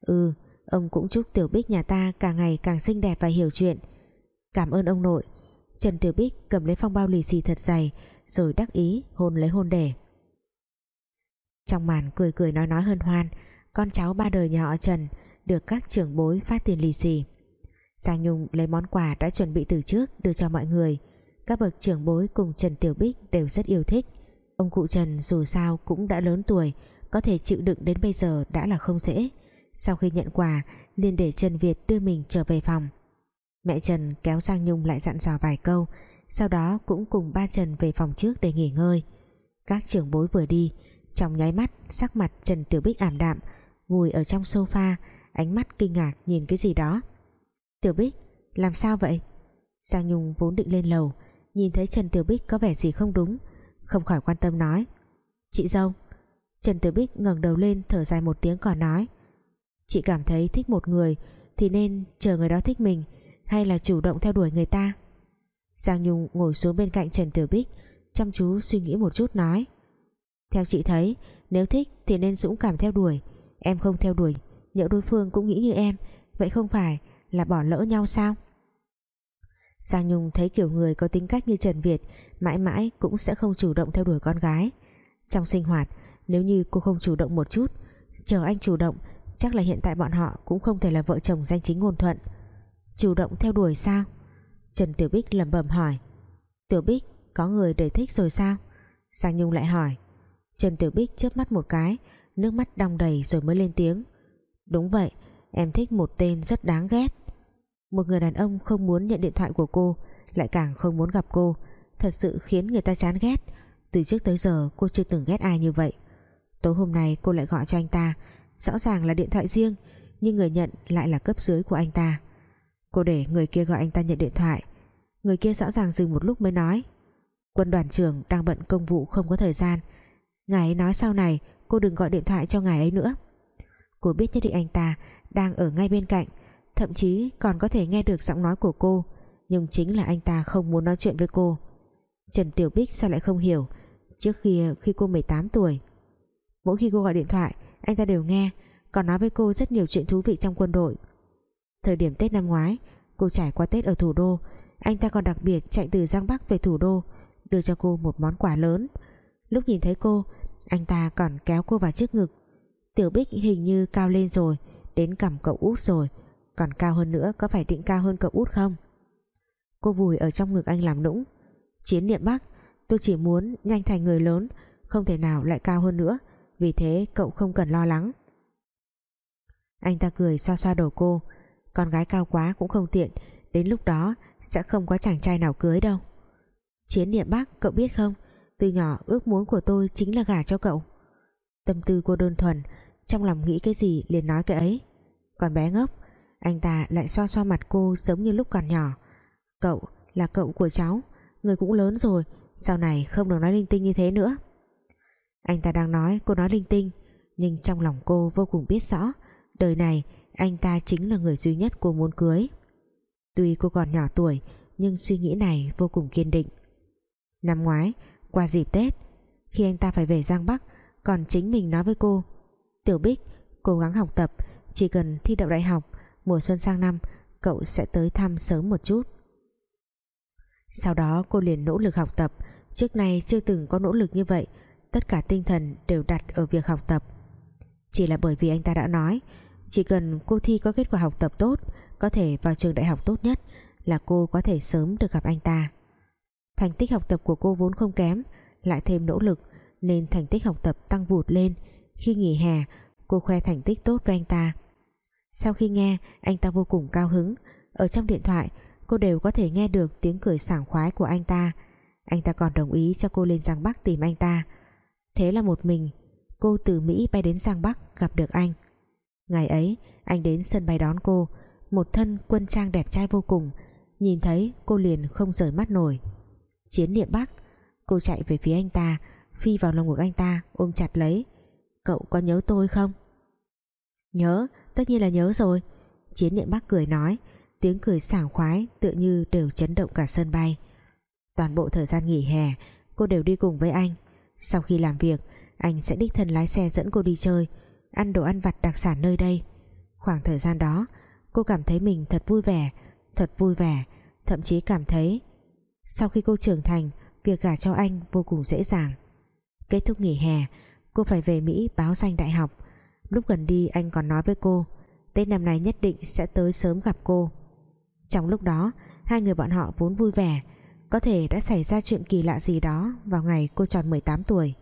Ừ ông cũng chúc Tiểu Bích nhà ta càng ngày càng xinh đẹp và hiểu chuyện. Cảm ơn ông nội. Trần Tiểu Bích cầm lấy phong bao lì xì thật dày rồi đắc ý, hôn lấy hôn đề trong màn cười cười nói nói hân hoan, con cháu ba đời nhà họ Trần được các trưởng bối phát tiền lì xì. Giang Nhung lấy món quà đã chuẩn bị từ trước đưa cho mọi người. Các bậc trưởng bối cùng Trần Tiểu Bích đều rất yêu thích. Ông cụ Trần dù sao cũng đã lớn tuổi, có thể chịu đựng đến bây giờ đã là không dễ. Sau khi nhận quà, liền để Trần Việt đưa mình trở về phòng. Mẹ Trần kéo Giang Nhung lại dặn dò vài câu sau đó cũng cùng ba Trần về phòng trước để nghỉ ngơi. Các trưởng bối vừa đi, trong nháy mắt, sắc mặt Trần Tiểu Bích ảm đạm, ngồi ở trong sofa, ánh mắt kinh ngạc nhìn cái gì đó. Tiểu Bích, làm sao vậy? Giang Nhung vốn định lên lầu, nhìn thấy Trần Tiểu Bích có vẻ gì không đúng, không khỏi quan tâm nói, chị dâu. Trần Tiểu Bích ngẩng đầu lên thở dài một tiếng còn nói, chị cảm thấy thích một người thì nên chờ người đó thích mình, hay là chủ động theo đuổi người ta? Giang Nhung ngồi xuống bên cạnh Trần Tiểu Bích, chăm chú suy nghĩ một chút nói. Theo chị thấy, nếu thích thì nên dũng cảm theo đuổi. Em không theo đuổi, nhỡ đối phương cũng nghĩ như em, vậy không phải là bỏ lỡ nhau sao? Giang Nhung thấy kiểu người có tính cách như Trần Việt, mãi mãi cũng sẽ không chủ động theo đuổi con gái. Trong sinh hoạt, nếu như cô không chủ động một chút, chờ anh chủ động, chắc là hiện tại bọn họ cũng không thể là vợ chồng danh chính ngôn thuận. Chủ động theo đuổi sao? Trần Tiểu Bích lẩm bẩm hỏi. Tiểu Bích, có người để thích rồi sao? Giang Nhung lại hỏi. Trần Tiểu Bích chớp mắt một cái, nước mắt đong đầy rồi mới lên tiếng. Đúng vậy, em thích một tên rất đáng ghét. Một người đàn ông không muốn nhận điện thoại của cô, lại càng không muốn gặp cô. Thật sự khiến người ta chán ghét. Từ trước tới giờ, cô chưa từng ghét ai như vậy. Tối hôm nay, cô lại gọi cho anh ta. Rõ ràng là điện thoại riêng, nhưng người nhận lại là cấp dưới của anh ta. Cô để người kia gọi anh ta nhận điện thoại. Người kia rõ ràng dừng một lúc mới nói. Quân đoàn trưởng đang bận công vụ không có thời gian. Ngài ấy nói sau này, Cô đừng gọi điện thoại cho ngài ấy nữa. Cô biết nhất định anh ta Đang ở ngay bên cạnh, Thậm chí còn có thể nghe được giọng nói của cô, Nhưng chính là anh ta không muốn nói chuyện với cô. Trần Tiểu Bích sao lại không hiểu? Trước kia khi cô 18 tuổi, Mỗi khi cô gọi điện thoại, Anh ta đều nghe, Còn nói với cô rất nhiều chuyện thú vị trong quân đội. Thời điểm Tết năm ngoái, Cô trải qua Tết ở thủ đô anh ta còn đặc biệt chạy từ Giang Bắc về thủ đô, Đưa cho cô một món quà lớn. Lúc nhìn thấy cô, Anh ta còn kéo cô vào trước ngực. Tiểu Bích hình như cao lên rồi, Đến cầm cậu út rồi. Còn cao hơn nữa, có phải định cao hơn cậu út không? Cô vùi ở trong ngực anh làm nũng. Chiến niệm Bắc Tôi chỉ muốn nhanh thành người lớn, Không thể nào lại cao hơn nữa. Vì thế, cậu không cần lo lắng. Anh ta cười xoa xoa đầu cô. Con gái cao quá cũng không tiện. Đến lúc đó sẽ không có chàng trai nào cưới đâu. Chiến niệm Bắc cậu biết không? Từ nhỏ ước muốn của tôi chính là gả cho cậu. Tâm tư cô đơn thuần, Trong lòng nghĩ cái gì liền nói cái ấy. Còn bé ngốc, Anh ta lại xoa xoa mặt cô giống như lúc còn nhỏ. Cậu là cậu của cháu, Người cũng lớn rồi, Sau này không được nói linh tinh như thế nữa. Anh ta đang nói cô nói linh tinh, Nhưng trong lòng cô vô cùng biết rõ, Đời này anh ta chính là người duy nhất cô muốn cưới. Tuy cô còn nhỏ tuổi, Nhưng suy nghĩ này vô cùng kiên định. Năm ngoái, Qua dịp Tết, Khi anh ta phải về Giang Bắc, Còn chính mình nói với cô, Tiểu Bích, cố gắng học tập, Chỉ cần thi đậu đại học, Mùa xuân sang năm, Cậu sẽ tới thăm sớm một chút. Sau đó, cô liền nỗ lực học tập. Trước nay chưa từng có nỗ lực như vậy, Tất cả tinh thần đều đặt ở việc học tập. Chỉ là bởi vì anh ta đã nói, Chỉ cần cô thi có kết quả học tập tốt có thể vào trường đại học tốt nhất Là cô có thể sớm được gặp anh ta. Thành tích học tập của cô vốn không kém, Lại thêm nỗ lực Nên thành tích học tập tăng vụt lên. Khi nghỉ hè, cô khoe thành tích tốt với anh ta. Sau khi nghe, Anh ta vô cùng cao hứng. Ở trong điện thoại, cô đều có thể nghe được Tiếng cười sảng khoái của anh ta. Anh ta còn đồng ý cho cô lên Giang Bắc tìm anh ta. Thế là một mình, Cô từ Mỹ bay đến Giang Bắc gặp được anh. Ngày ấy, anh đến sân bay đón cô. Một thân quân trang đẹp trai vô cùng. Nhìn thấy, cô liền không rời mắt nổi. Chiến niệm Bắc Cô chạy về phía anh ta, Phi vào lòng ngực anh ta, ôm chặt lấy. Cậu có nhớ tôi không? Nhớ, tất nhiên là nhớ rồi. Chiến niệm Bắc cười nói. Tiếng cười sảng khoái, tựa như đều chấn động cả sân bay. Toàn bộ thời gian nghỉ hè, Cô đều đi cùng với anh. Sau khi làm việc, Anh sẽ đích thân lái xe dẫn cô đi chơi, Ăn đồ ăn vặt đặc sản nơi đây. Khoảng thời gian đó Cô cảm thấy mình thật vui vẻ, Thật vui vẻ, Thậm chí cảm thấy sau khi cô trưởng thành, Việc gả cho anh vô cùng dễ dàng. Kết thúc nghỉ hè, Cô phải về Mỹ báo danh đại học. Lúc gần đi, anh còn nói với cô, Tết năm nay nhất định sẽ tới sớm gặp cô. Trong lúc đó, Hai người bọn họ vốn vui vẻ, Có thể đã xảy ra chuyện kỳ lạ gì đó Vào ngày cô tròn 18 tuổi.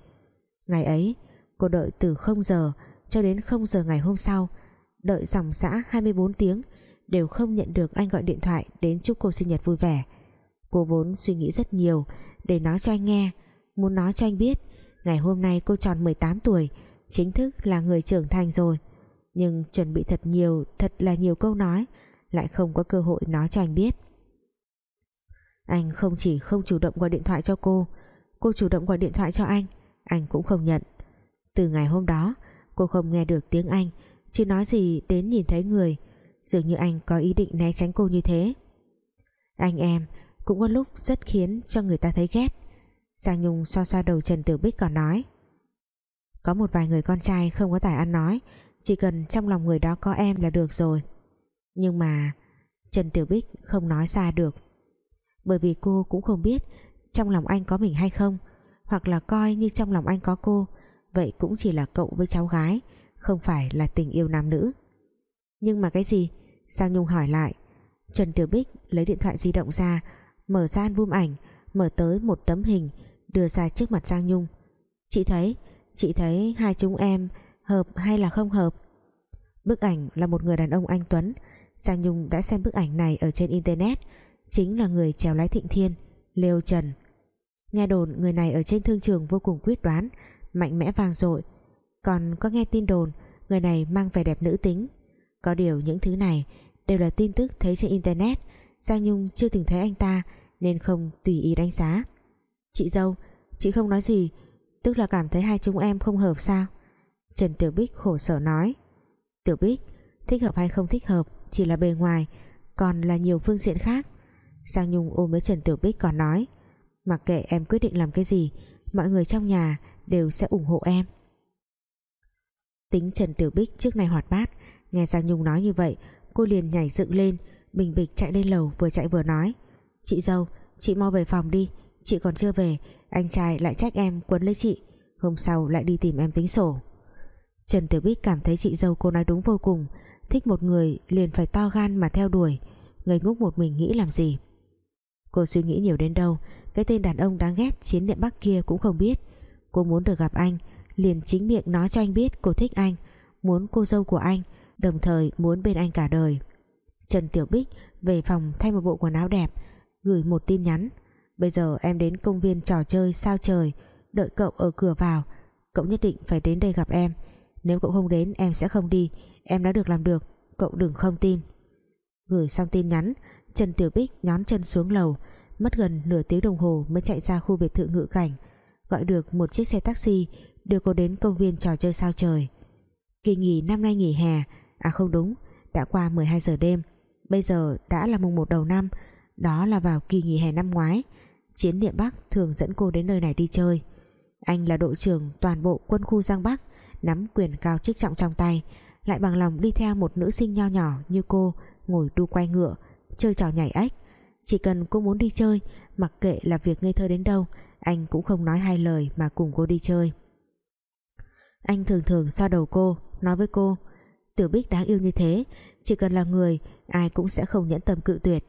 Ngày ấy, cô đợi từ 0 giờ Cho đến 0 giờ ngày hôm sau Đợi dòng xã 24 tiếng, Đều không nhận được anh gọi điện thoại Đến chúc cô sinh nhật vui vẻ. Cô vốn suy nghĩ rất nhiều để nói cho anh nghe, muốn nói cho anh biết, ngày hôm nay cô tròn 18 tuổi, chính thức là người trưởng thành rồi. Nhưng chuẩn bị thật nhiều, thật là nhiều câu nói, lại không có cơ hội nói cho anh biết. Anh không chỉ không chủ động gọi điện thoại cho cô cô chủ động gọi điện thoại cho anh anh cũng không nhận. Từ ngày hôm đó, cô không nghe được tiếng anh chứ nói gì đến nhìn thấy người, dường như anh có ý định né tránh cô như thế. Anh em, cũng có lúc rất khiến cho người ta thấy ghét. Giang Nhung xoa xoa đầu Trần Tiểu Bích còn nói, Có một vài người con trai không có tài ăn nói, Chỉ cần trong lòng người đó có em là được rồi. Nhưng mà Trần Tiểu Bích không nói xa được. Bởi vì cô cũng không biết Trong lòng anh có mình hay không, Hoặc là coi như trong lòng anh có cô, Vậy cũng chỉ là cậu với cháu gái. Không phải là tình yêu nam nữ. Nhưng mà cái gì? Giang Nhung hỏi lại. Trần Tiểu Bích lấy điện thoại di động ra, mở ra album ảnh, mở tới một tấm hình, đưa ra trước mặt Giang Nhung. Chị thấy chị thấy hai chúng em hợp hay là không hợp? Bức ảnh là một người đàn ông anh Tuấn. Giang Nhung đã xem bức ảnh này ở trên internet, chính là người chèo lái thịnh thiên, Lêu Trần. Nghe đồn người này ở trên thương trường vô cùng quyết đoán, mạnh mẽ vang dội còn có nghe tin đồn, người này mang vẻ đẹp nữ tính. Có điều những thứ này đều là tin tức thấy trên internet. Giang Nhung chưa từng thấy anh ta, nên không tùy ý đánh giá. Chị dâu, chị không nói gì, tức là cảm thấy hai chúng em không hợp sao? Trần Tiểu Bích khổ sở nói. Tiểu Bích, thích hợp hay không thích hợp chỉ là bề ngoài, còn là nhiều phương diện khác. Giang Nhung ôm với Trần Tiểu Bích còn nói. Mặc kệ em quyết định làm cái gì, mọi người trong nhà đều sẽ ủng hộ em tính Trần Tiểu Bích trước nay hoạt bát. Nghe Giang Nhung nói như vậy, cô liền nhảy dựng lên, bình bịch chạy lên lầu vừa chạy vừa nói. Chị dâu, chị mau về phòng đi, chị còn chưa về, anh trai lại trách em quấn lấy chị, hôm sau lại đi tìm em tính sổ. Trần Tiểu Bích cảm thấy chị dâu cô nói đúng vô cùng, thích một người liền phải to gan mà theo đuổi, ngây ngốc một mình nghĩ làm gì. Cô suy nghĩ nhiều đến đâu, cái tên đàn ông đáng ghét chiến niệm bắc kia cũng không biết. Cô muốn được gặp anh liền chính miệng nói cho anh biết cô thích anh, muốn cô dâu của anh, đồng thời muốn bên anh cả đời. Trần Tiểu Bích về phòng thay một bộ quần áo đẹp, gửi một tin nhắn. Bây giờ em đến công viên trò chơi sao trời, đợi cậu ở cửa vào, cậu nhất định phải đến đây gặp em. Nếu cậu không đến, em sẽ không đi, em đã được làm được, cậu đừng không tin. Gửi xong tin nhắn, Trần Tiểu Bích nhón chân xuống lầu, mất gần nửa tiếng đồng hồ mới chạy ra khu biệt thự ngự cảnh, gọi được một chiếc xe taxi đưa cô đến công viên trò chơi sao trời. Kỳ nghỉ năm nay nghỉ hè. À không đúng, đã qua 12 giờ đêm. Bây giờ đã là mùng 1 đầu năm. Đó là vào kỳ nghỉ hè năm ngoái. Chiến địa Bắc thường dẫn cô đến nơi này đi chơi. Anh là đội trưởng toàn bộ quân khu Giang Bắc, nắm quyền cao chức trọng trong tay, lại bằng lòng đi theo một nữ sinh nho nhỏ như cô ngồi đu quay ngựa, chơi trò nhảy ếch. Chỉ cần cô muốn đi chơi, mặc kệ là việc ngây thơ đến đâu, anh cũng không nói hai lời mà cùng cô đi chơi anh thường thường xoa đầu cô, nói với cô, Tiểu Bích đáng yêu như thế, chỉ cần là người, ai cũng sẽ không nhẫn tâm cự tuyệt.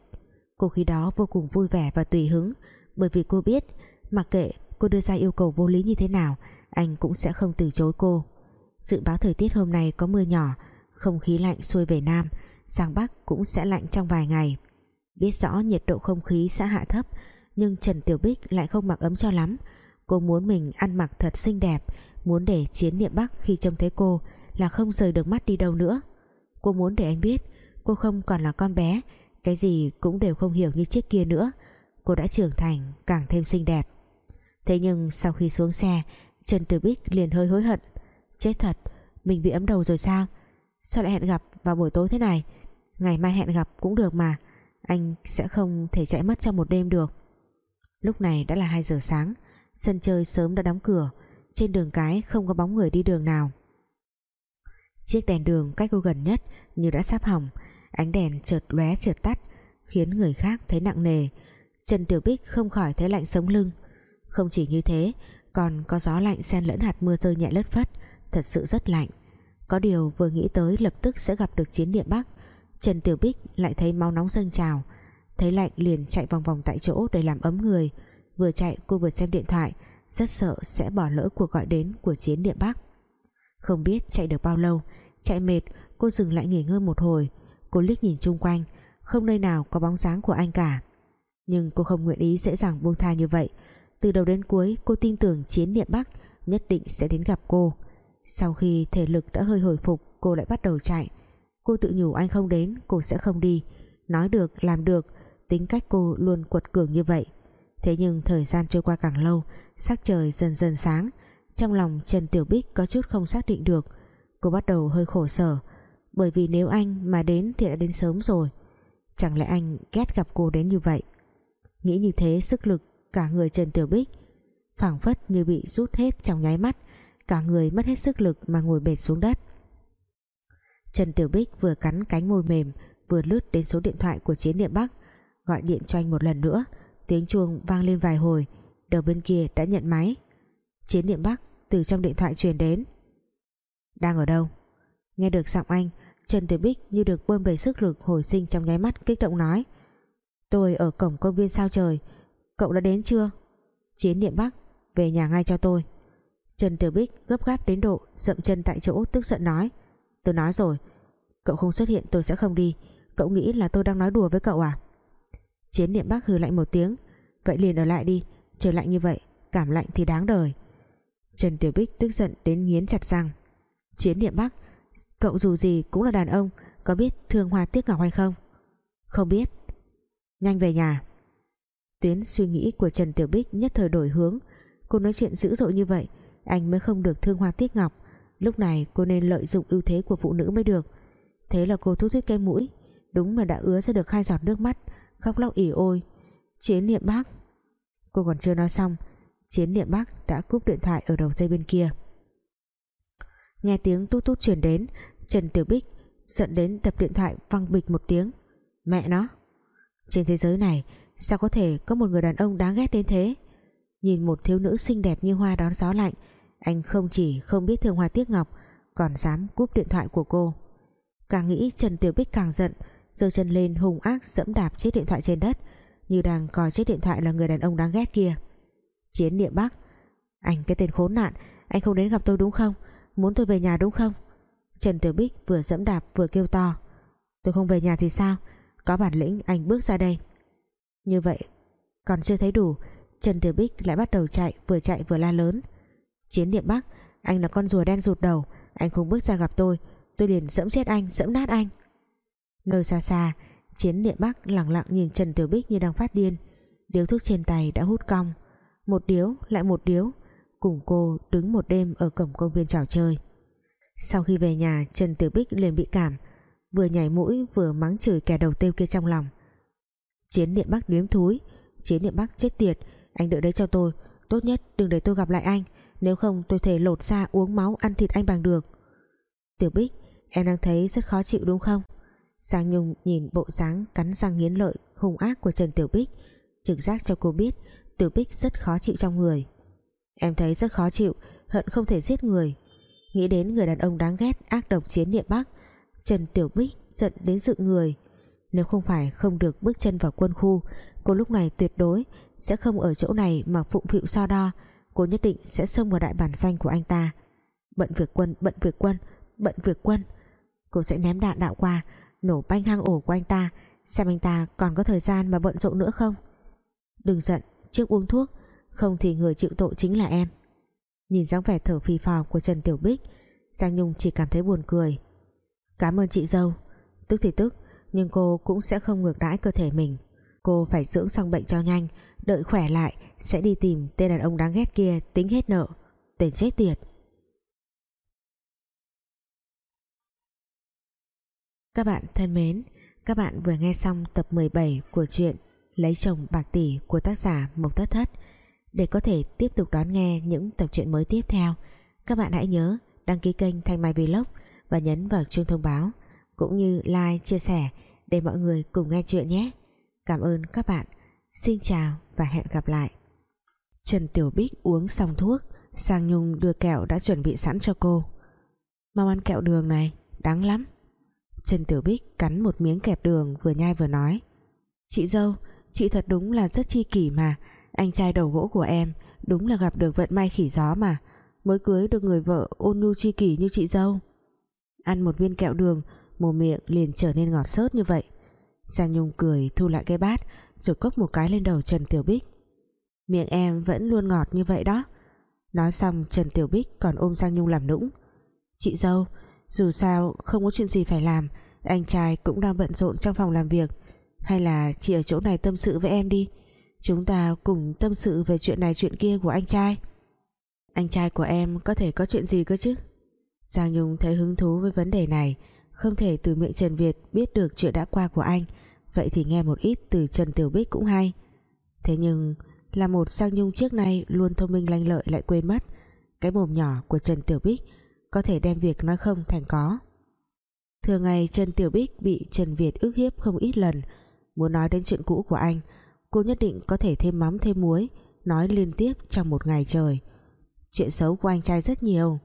Cô khi đó vô cùng vui vẻ và tùy hứng, bởi vì cô biết, mặc kệ cô đưa ra yêu cầu vô lý như thế nào, anh cũng sẽ không từ chối cô. Dự báo thời tiết hôm nay có mưa nhỏ, không khí lạnh xuôi về Nam sang Bắc cũng sẽ lạnh trong vài ngày. Biết rõ nhiệt độ không khí sẽ hạ thấp, nhưng Trần Tiểu Bích lại không mặc ấm cho lắm. Cô muốn mình ăn mặc thật xinh đẹp muốn để chiến niệm Bắc khi trông thấy cô là không rời được mắt đi đâu nữa. Cô muốn để anh biết cô không còn là con bé, cái gì cũng đều không hiểu như trước kia nữa. Cô đã trưởng thành càng thêm xinh đẹp. Thế nhưng sau khi xuống xe, Trần Tử Bích liền hơi hối hận. Chết thật, mình bị ấm đầu rồi sao? Sao lại hẹn gặp vào buổi tối thế này? Ngày mai hẹn gặp cũng được mà, anh sẽ không thể chạy mất trong một đêm được. Lúc này đã là 2 giờ sáng, sân chơi sớm đã đóng cửa trên đường cái không có bóng người đi đường nào. Chiếc đèn đường cách cô gần nhất như đã sắp hỏng, ánh đèn chợt lóe chợt tắt, khiến người khác thấy nặng nề. Trần Tiểu Bích không khỏi thấy lạnh sống lưng. Không chỉ như thế, còn có gió lạnh xen lẫn hạt mưa rơi nhẹ lất phất, thật sự rất lạnh. Có điều vừa nghĩ tới lập tức sẽ gặp được chiến địa Bắc, Trần Tiểu Bích lại thấy máu nóng dâng trào. Thấy lạnh liền chạy vòng vòng tại chỗ để làm ấm người, vừa chạy cô vừa xem điện thoại rất sợ sẽ bỏ lỡ cuộc gọi đến của chiến địa Bắc. Không biết chạy được bao lâu, chạy mệt, cô dừng lại nghỉ ngơi một hồi. Cô liếc nhìn chung quanh, không nơi nào có bóng dáng của anh cả. Nhưng cô không nguyện ý dễ dàng buông tha như vậy. Từ đầu đến cuối, cô tin tưởng chiến địa Bắc nhất định sẽ đến gặp cô. Sau khi thể lực đã hơi hồi phục, cô lại bắt đầu chạy. Cô tự nhủ anh không đến, cô sẽ không đi. Nói được, làm được, tính cách cô luôn quật cường như vậy thế nhưng thời gian trôi qua càng lâu, sắc trời dần dần sáng. Trong lòng Trần Tiểu Bích có chút không xác định được. Cô bắt đầu hơi khổ sở, bởi vì nếu anh mà đến thì đã đến sớm rồi. Chẳng lẽ anh ghét gặp cô đến như vậy? Nghĩ như thế, sức lực cả người Trần Tiểu Bích phảng phất như bị rút hết trong nháy mắt. Cả người mất hết sức lực mà ngồi bệt xuống đất. Trần Tiểu Bích vừa cắn cánh môi mềm, vừa lướt đến số điện thoại của chiến Niệm Bắc, gọi điện cho anh một lần nữa tiếng chuông vang lên vài hồi, đầu bên kia đã nhận máy. Chiến điện Bắc từ trong điện thoại truyền đến. Đang ở đâu? Nghe được giọng anh, Trần Tiểu Bích như được bơm đầy sức lực hồi sinh trong nháy mắt kích động nói. Tôi ở cổng công viên sao trời, cậu đã đến chưa? Chiến điện Bắc, về nhà ngay cho tôi. Trần Tiểu Bích gấp gáp đến độ dậm chân tại chỗ tức giận nói. Tôi nói rồi, cậu không xuất hiện tôi sẽ không đi, cậu nghĩ là tôi đang nói đùa với cậu à? Chiến niệm Bắc hừ lạnh một tiếng. Vậy liền ở lại đi. Trời lạnh như vậy, cảm lạnh thì đáng đời. Trần Tiểu Bích tức giận đến nghiến chặt răng. Chiến niệm Bắc, Cậu dù gì cũng là đàn ông, Có biết thương hoa tiếc ngọc hay không? Không biết. Nhanh về nhà. Tuyến suy nghĩ của Trần Tiểu Bích nhất thời đổi hướng. Cô nói chuyện dữ dội như vậy, Anh mới không được thương hoa tiếc ngọc. Lúc này cô nên lợi dụng ưu thế của phụ nữ mới được. Thế là cô thút thích cái mũi, Đúng là đã ứa ra được hai giọt nước mắt. Khóc lóc ỉ ôi. Chiến niệm bác. Cô còn chưa nói xong, Chiến niệm bác đã cúp điện thoại ở đầu dây bên kia. Nghe tiếng tút tút truyền đến, Trần Tiểu Bích giận đến đập điện thoại văng bịch một tiếng. Mẹ nó! Trên thế giới này, sao có thể có một người đàn ông đáng ghét đến thế? Nhìn một thiếu nữ xinh đẹp như hoa đón gió lạnh, Anh không chỉ không biết thương hoa tiếc ngọc, Còn dám cúp điện thoại của cô. Càng nghĩ Trần Tiểu Bích càng giận giơ chân lên hung ác dẫm đạp chiếc điện thoại trên đất, Như đang coi chiếc điện thoại là người đàn ông đáng ghét kia. Chiến niệm Bắc Anh, cái tên khốn nạn, Anh không đến gặp tôi đúng không? Muốn tôi về nhà đúng không? Trần Tiểu Bích vừa dẫm đạp vừa kêu to, Tôi không về nhà thì sao? Có bản lĩnh, anh bước ra đây. Như vậy, còn chưa thấy đủ, Trần Tiểu Bích lại bắt đầu chạy, Vừa chạy vừa la lớn. Chiến niệm Bắc Anh là con rùa đen rụt đầu, Anh không bước ra gặp tôi Tôi liền dẫm chết anh, dẫm nát anh. Nơi xa xa, Chiến niệm Bắc lặng lặng nhìn Trần Tiểu Bích như đang phát điên. Điếu thuốc trên tay đã hút cong. Một điếu, lại một điếu, Cùng cô đứng một đêm ở cổng công viên trò chơi. Sau khi về nhà, Trần Tiểu Bích liền bị cảm, Vừa nhảy mũi, vừa mắng chửi kẻ đầu tiêu kia trong lòng. Chiến niệm Bắc điếm thúi, Chiến niệm Bắc chết tiệt, Anh đợi đấy cho tôi, Tốt nhất đừng để tôi gặp lại anh, Nếu không tôi thể lột xa uống máu ăn thịt anh bằng được. Tiểu Bích, Em đang thấy rất khó chịu đúng không? Giang Nhung nhìn bộ dáng cắn răng nghiến lợi, hung ác của Trần Tiểu Bích. Trực giác cho cô biết, Tiểu Bích rất khó chịu trong người. Em thấy rất khó chịu, hận không thể giết người. Nghĩ đến người đàn ông đáng ghét, ác độc chiến niệm Bắc, Trần Tiểu Bích giận đến dựng người. Nếu không phải không được bước chân vào quân khu, cô lúc này tuyệt đối sẽ không ở chỗ này mà phụng phịu so đo. Cô nhất định sẽ xông vào đại bản danh của anh ta. Bận việc quân, bận việc quân, bận việc quân. Cô sẽ ném đạn đạo qua nổ banh hang ổ của anh ta. Xem anh ta còn có thời gian mà bận rộn nữa không? Đừng giận, trước uống thuốc, không thì người chịu tội chính là em. Nhìn dáng vẻ thở phì phò của Trần Tiểu Bích, Giang Nhung chỉ cảm thấy buồn cười. Cảm ơn chị dâu. Tức thì tức, nhưng cô cũng sẽ không ngược đãi cơ thể mình. Cô phải dưỡng xong bệnh cho nhanh, đợi khỏe lại, sẽ đi tìm tên đàn ông đáng ghét kia tính hết nợ. Tên chết tiệt. Các bạn thân mến, các bạn vừa nghe xong tập 17 của truyện Lấy chồng bạc tỷ của tác giả Mộc Thất Thất. Để có thể tiếp tục đón nghe những tập truyện mới tiếp theo, các bạn hãy nhớ đăng ký kênh Thanh Mai Vlog và nhấn vào chuông thông báo, cũng như like, chia sẻ để mọi người cùng nghe chuyện nhé. Cảm ơn các bạn. Xin chào và hẹn gặp lại. Trần Tiểu Bích uống xong thuốc, Sang Nhung đưa kẹo đã chuẩn bị sẵn cho cô. Mau ăn kẹo đường này, đắng lắm. Trần Tiểu Bích cắn một miếng kẹp đường vừa nhai vừa nói. Chị dâu, Chị thật đúng là rất chi kỷ mà. Anh trai đầu gỗ của em Đúng là gặp được vận may khỉ gió mà. Mới cưới được người vợ ôn nhu chi kỷ như chị dâu. Ăn một viên kẹo đường Mồm miệng liền trở nên ngọt sớt như vậy. Giang Nhung cười thu lại cái bát, Rồi cốc một cái lên đầu Trần Tiểu Bích. Miệng em vẫn luôn ngọt như vậy đó. Nói xong, Trần Tiểu Bích còn ôm Giang Nhung làm nũng. Chị dâu dù sao, không có chuyện gì phải làm. Anh trai cũng đang bận rộn trong phòng làm việc. Hay là chị ở chỗ này tâm sự với em đi. Chúng ta cùng tâm sự về chuyện này chuyện kia của anh trai. Anh trai của em có thể có chuyện gì cơ chứ? Giang Nhung thấy hứng thú với vấn đề này. Không thể từ miệng Trần Việt biết được chuyện đã qua của anh. Vậy thì nghe một ít từ Trần Tiểu Bích cũng hay. Thế nhưng là một Giang Nhung trước nay luôn thông minh lanh lợi lại quên mất. Cái mồm nhỏ của Trần Tiểu Bích có thể đem việc nói không thành có. Thường ngày, Trần Tiểu Bích bị Trần Việt ức hiếp không ít lần. Muốn nói đến chuyện cũ của anh, cô nhất định có thể thêm mắm thêm muối, nói liên tiếp trong một ngày trời. Chuyện xấu của anh trai rất nhiều.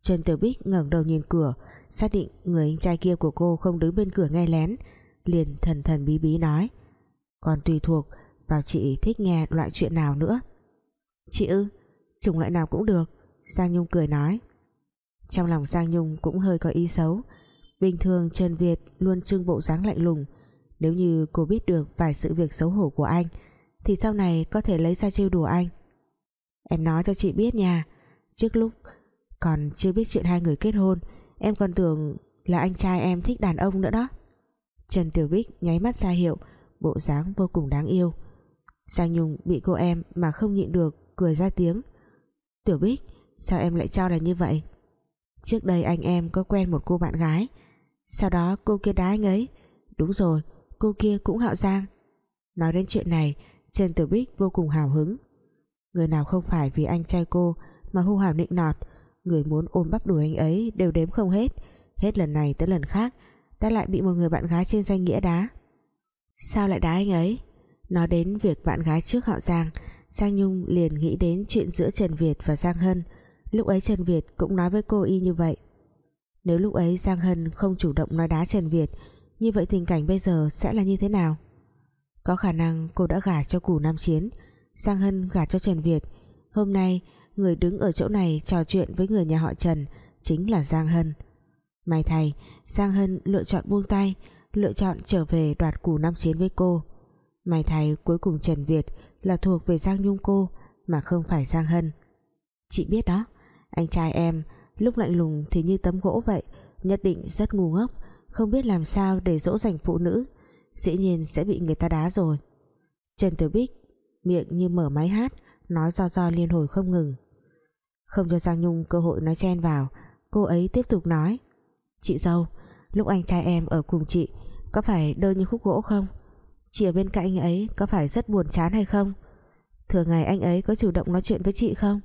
Trần Tiểu Bích ngẩng đầu nhìn cửa, xác định người anh trai kia của cô không đứng bên cửa nghe lén, liền thần thần bí bí nói. Còn tùy thuộc vào chị thích nghe loại chuyện nào nữa? Chị ư, chủng loại nào cũng được sang Nhung cười nói trong lòng Giang Nhung cũng hơi có ý xấu. Bình thường Trần Việt luôn trưng bộ dáng lạnh lùng. Nếu như cô biết được vài sự việc xấu hổ của anh, Thì sau này có thể lấy ra trêu đùa anh. Em nói cho chị biết nha. Trước lúc còn chưa biết chuyện hai người kết hôn, Em còn tưởng Là anh trai em thích đàn ông nữa đó. Trần Tiểu Bích nháy mắt ra hiệu, Bộ dáng vô cùng đáng yêu. Giang Nhung bị cô em mà không nhịn được Cười ra tiếng. Tiểu Bích, sao em lại cho là như vậy? Trước đây anh em có quen một cô bạn gái. Sau đó cô kia đá anh ấy. Đúng rồi, cô kia cũng họ Giang. Nói đến chuyện này, Trần Tử Bích vô cùng hào hứng. Người nào không phải vì anh trai cô Mà hô hào nịnh nọt, Người muốn ôm bắp đuổi anh ấy đều đếm không hết. Hết lần này tới lần khác, Đã lại bị một người bạn gái trên danh nghĩa đá. Sao lại đá anh ấy? Nói đến việc bạn gái trước họ Giang Giang Nhung liền nghĩ đến chuyện giữa Trần Việt và Giang Hân. Lúc ấy Trần Việt cũng nói với cô y như vậy. Nếu lúc ấy Giang Hân không chủ động nói đá Trần Việt, Như vậy tình cảnh bây giờ sẽ là như thế nào? Có khả năng cô đã gả cho củ Nam Chiến, Giang Hân gả cho Trần Việt. Hôm nay, người đứng ở chỗ này trò chuyện với người nhà họ Trần Chính là Giang Hân. May thay, Giang Hân lựa chọn buông tay, Lựa chọn trở về đoạt củ Nam Chiến với cô. May thay cuối cùng Trần Việt Là thuộc về Giang Nhung cô Mà không phải Giang Hân. Chị biết đó anh trai em, lúc lạnh lùng thì như tấm gỗ vậy, Nhất định rất ngu ngốc, Không biết làm sao để dỗ dành phụ nữ, Dĩ nhiên sẽ bị người ta đá rồi. Trần Tiểu Bích, Miệng như mở máy hát, Nói do do liên hồi không ngừng. Không cho Giang Nhung cơ hội nói chen vào, Cô ấy tiếp tục nói. Chị dâu, Lúc anh trai em ở cùng chị, Có phải đơn như khúc gỗ không? Chị ở bên cạnh anh ấy có phải rất buồn chán hay không? Thường ngày anh ấy có chủ động nói chuyện với chị không?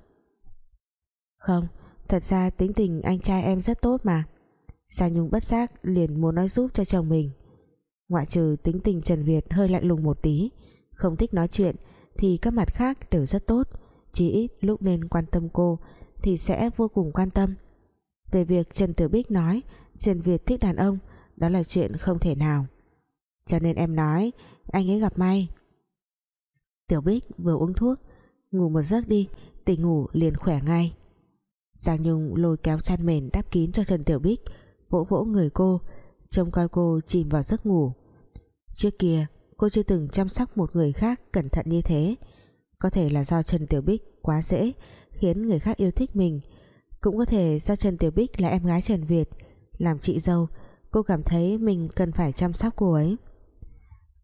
Không, Thật ra tính tình anh trai em rất tốt mà. Giang Nhung bất giác liền muốn nói giúp cho chồng mình. Ngoại trừ tính tình Trần Việt hơi lạnh lùng một tí, Không thích nói chuyện, Thì các mặt khác đều rất tốt. Chỉ ít lúc nên quan tâm cô, Thì sẽ vô cùng quan tâm. Về việc Trần Tử Bích nói, Trần Việt thích đàn ông, Đó là chuyện không thể nào. Cho nên em nói, anh ấy gặp may. Tiểu Bích vừa uống thuốc, Ngủ một giấc đi, Tỉnh ngủ liền khỏe ngay. Giang Nhung lôi kéo chăn mền đắp kín cho Trần Tiểu Bích, Vỗ vỗ người cô, Trông coi cô chìm vào giấc ngủ. Trước kia, cô chưa từng chăm sóc một người khác cẩn thận như thế. Có thể là do Trần Tiểu Bích quá dễ, Khiến người khác yêu thích mình. Cũng có thể do Trần Tiểu Bích là em gái Trần Việt, Làm chị dâu, Cô cảm thấy mình cần phải chăm sóc cô ấy.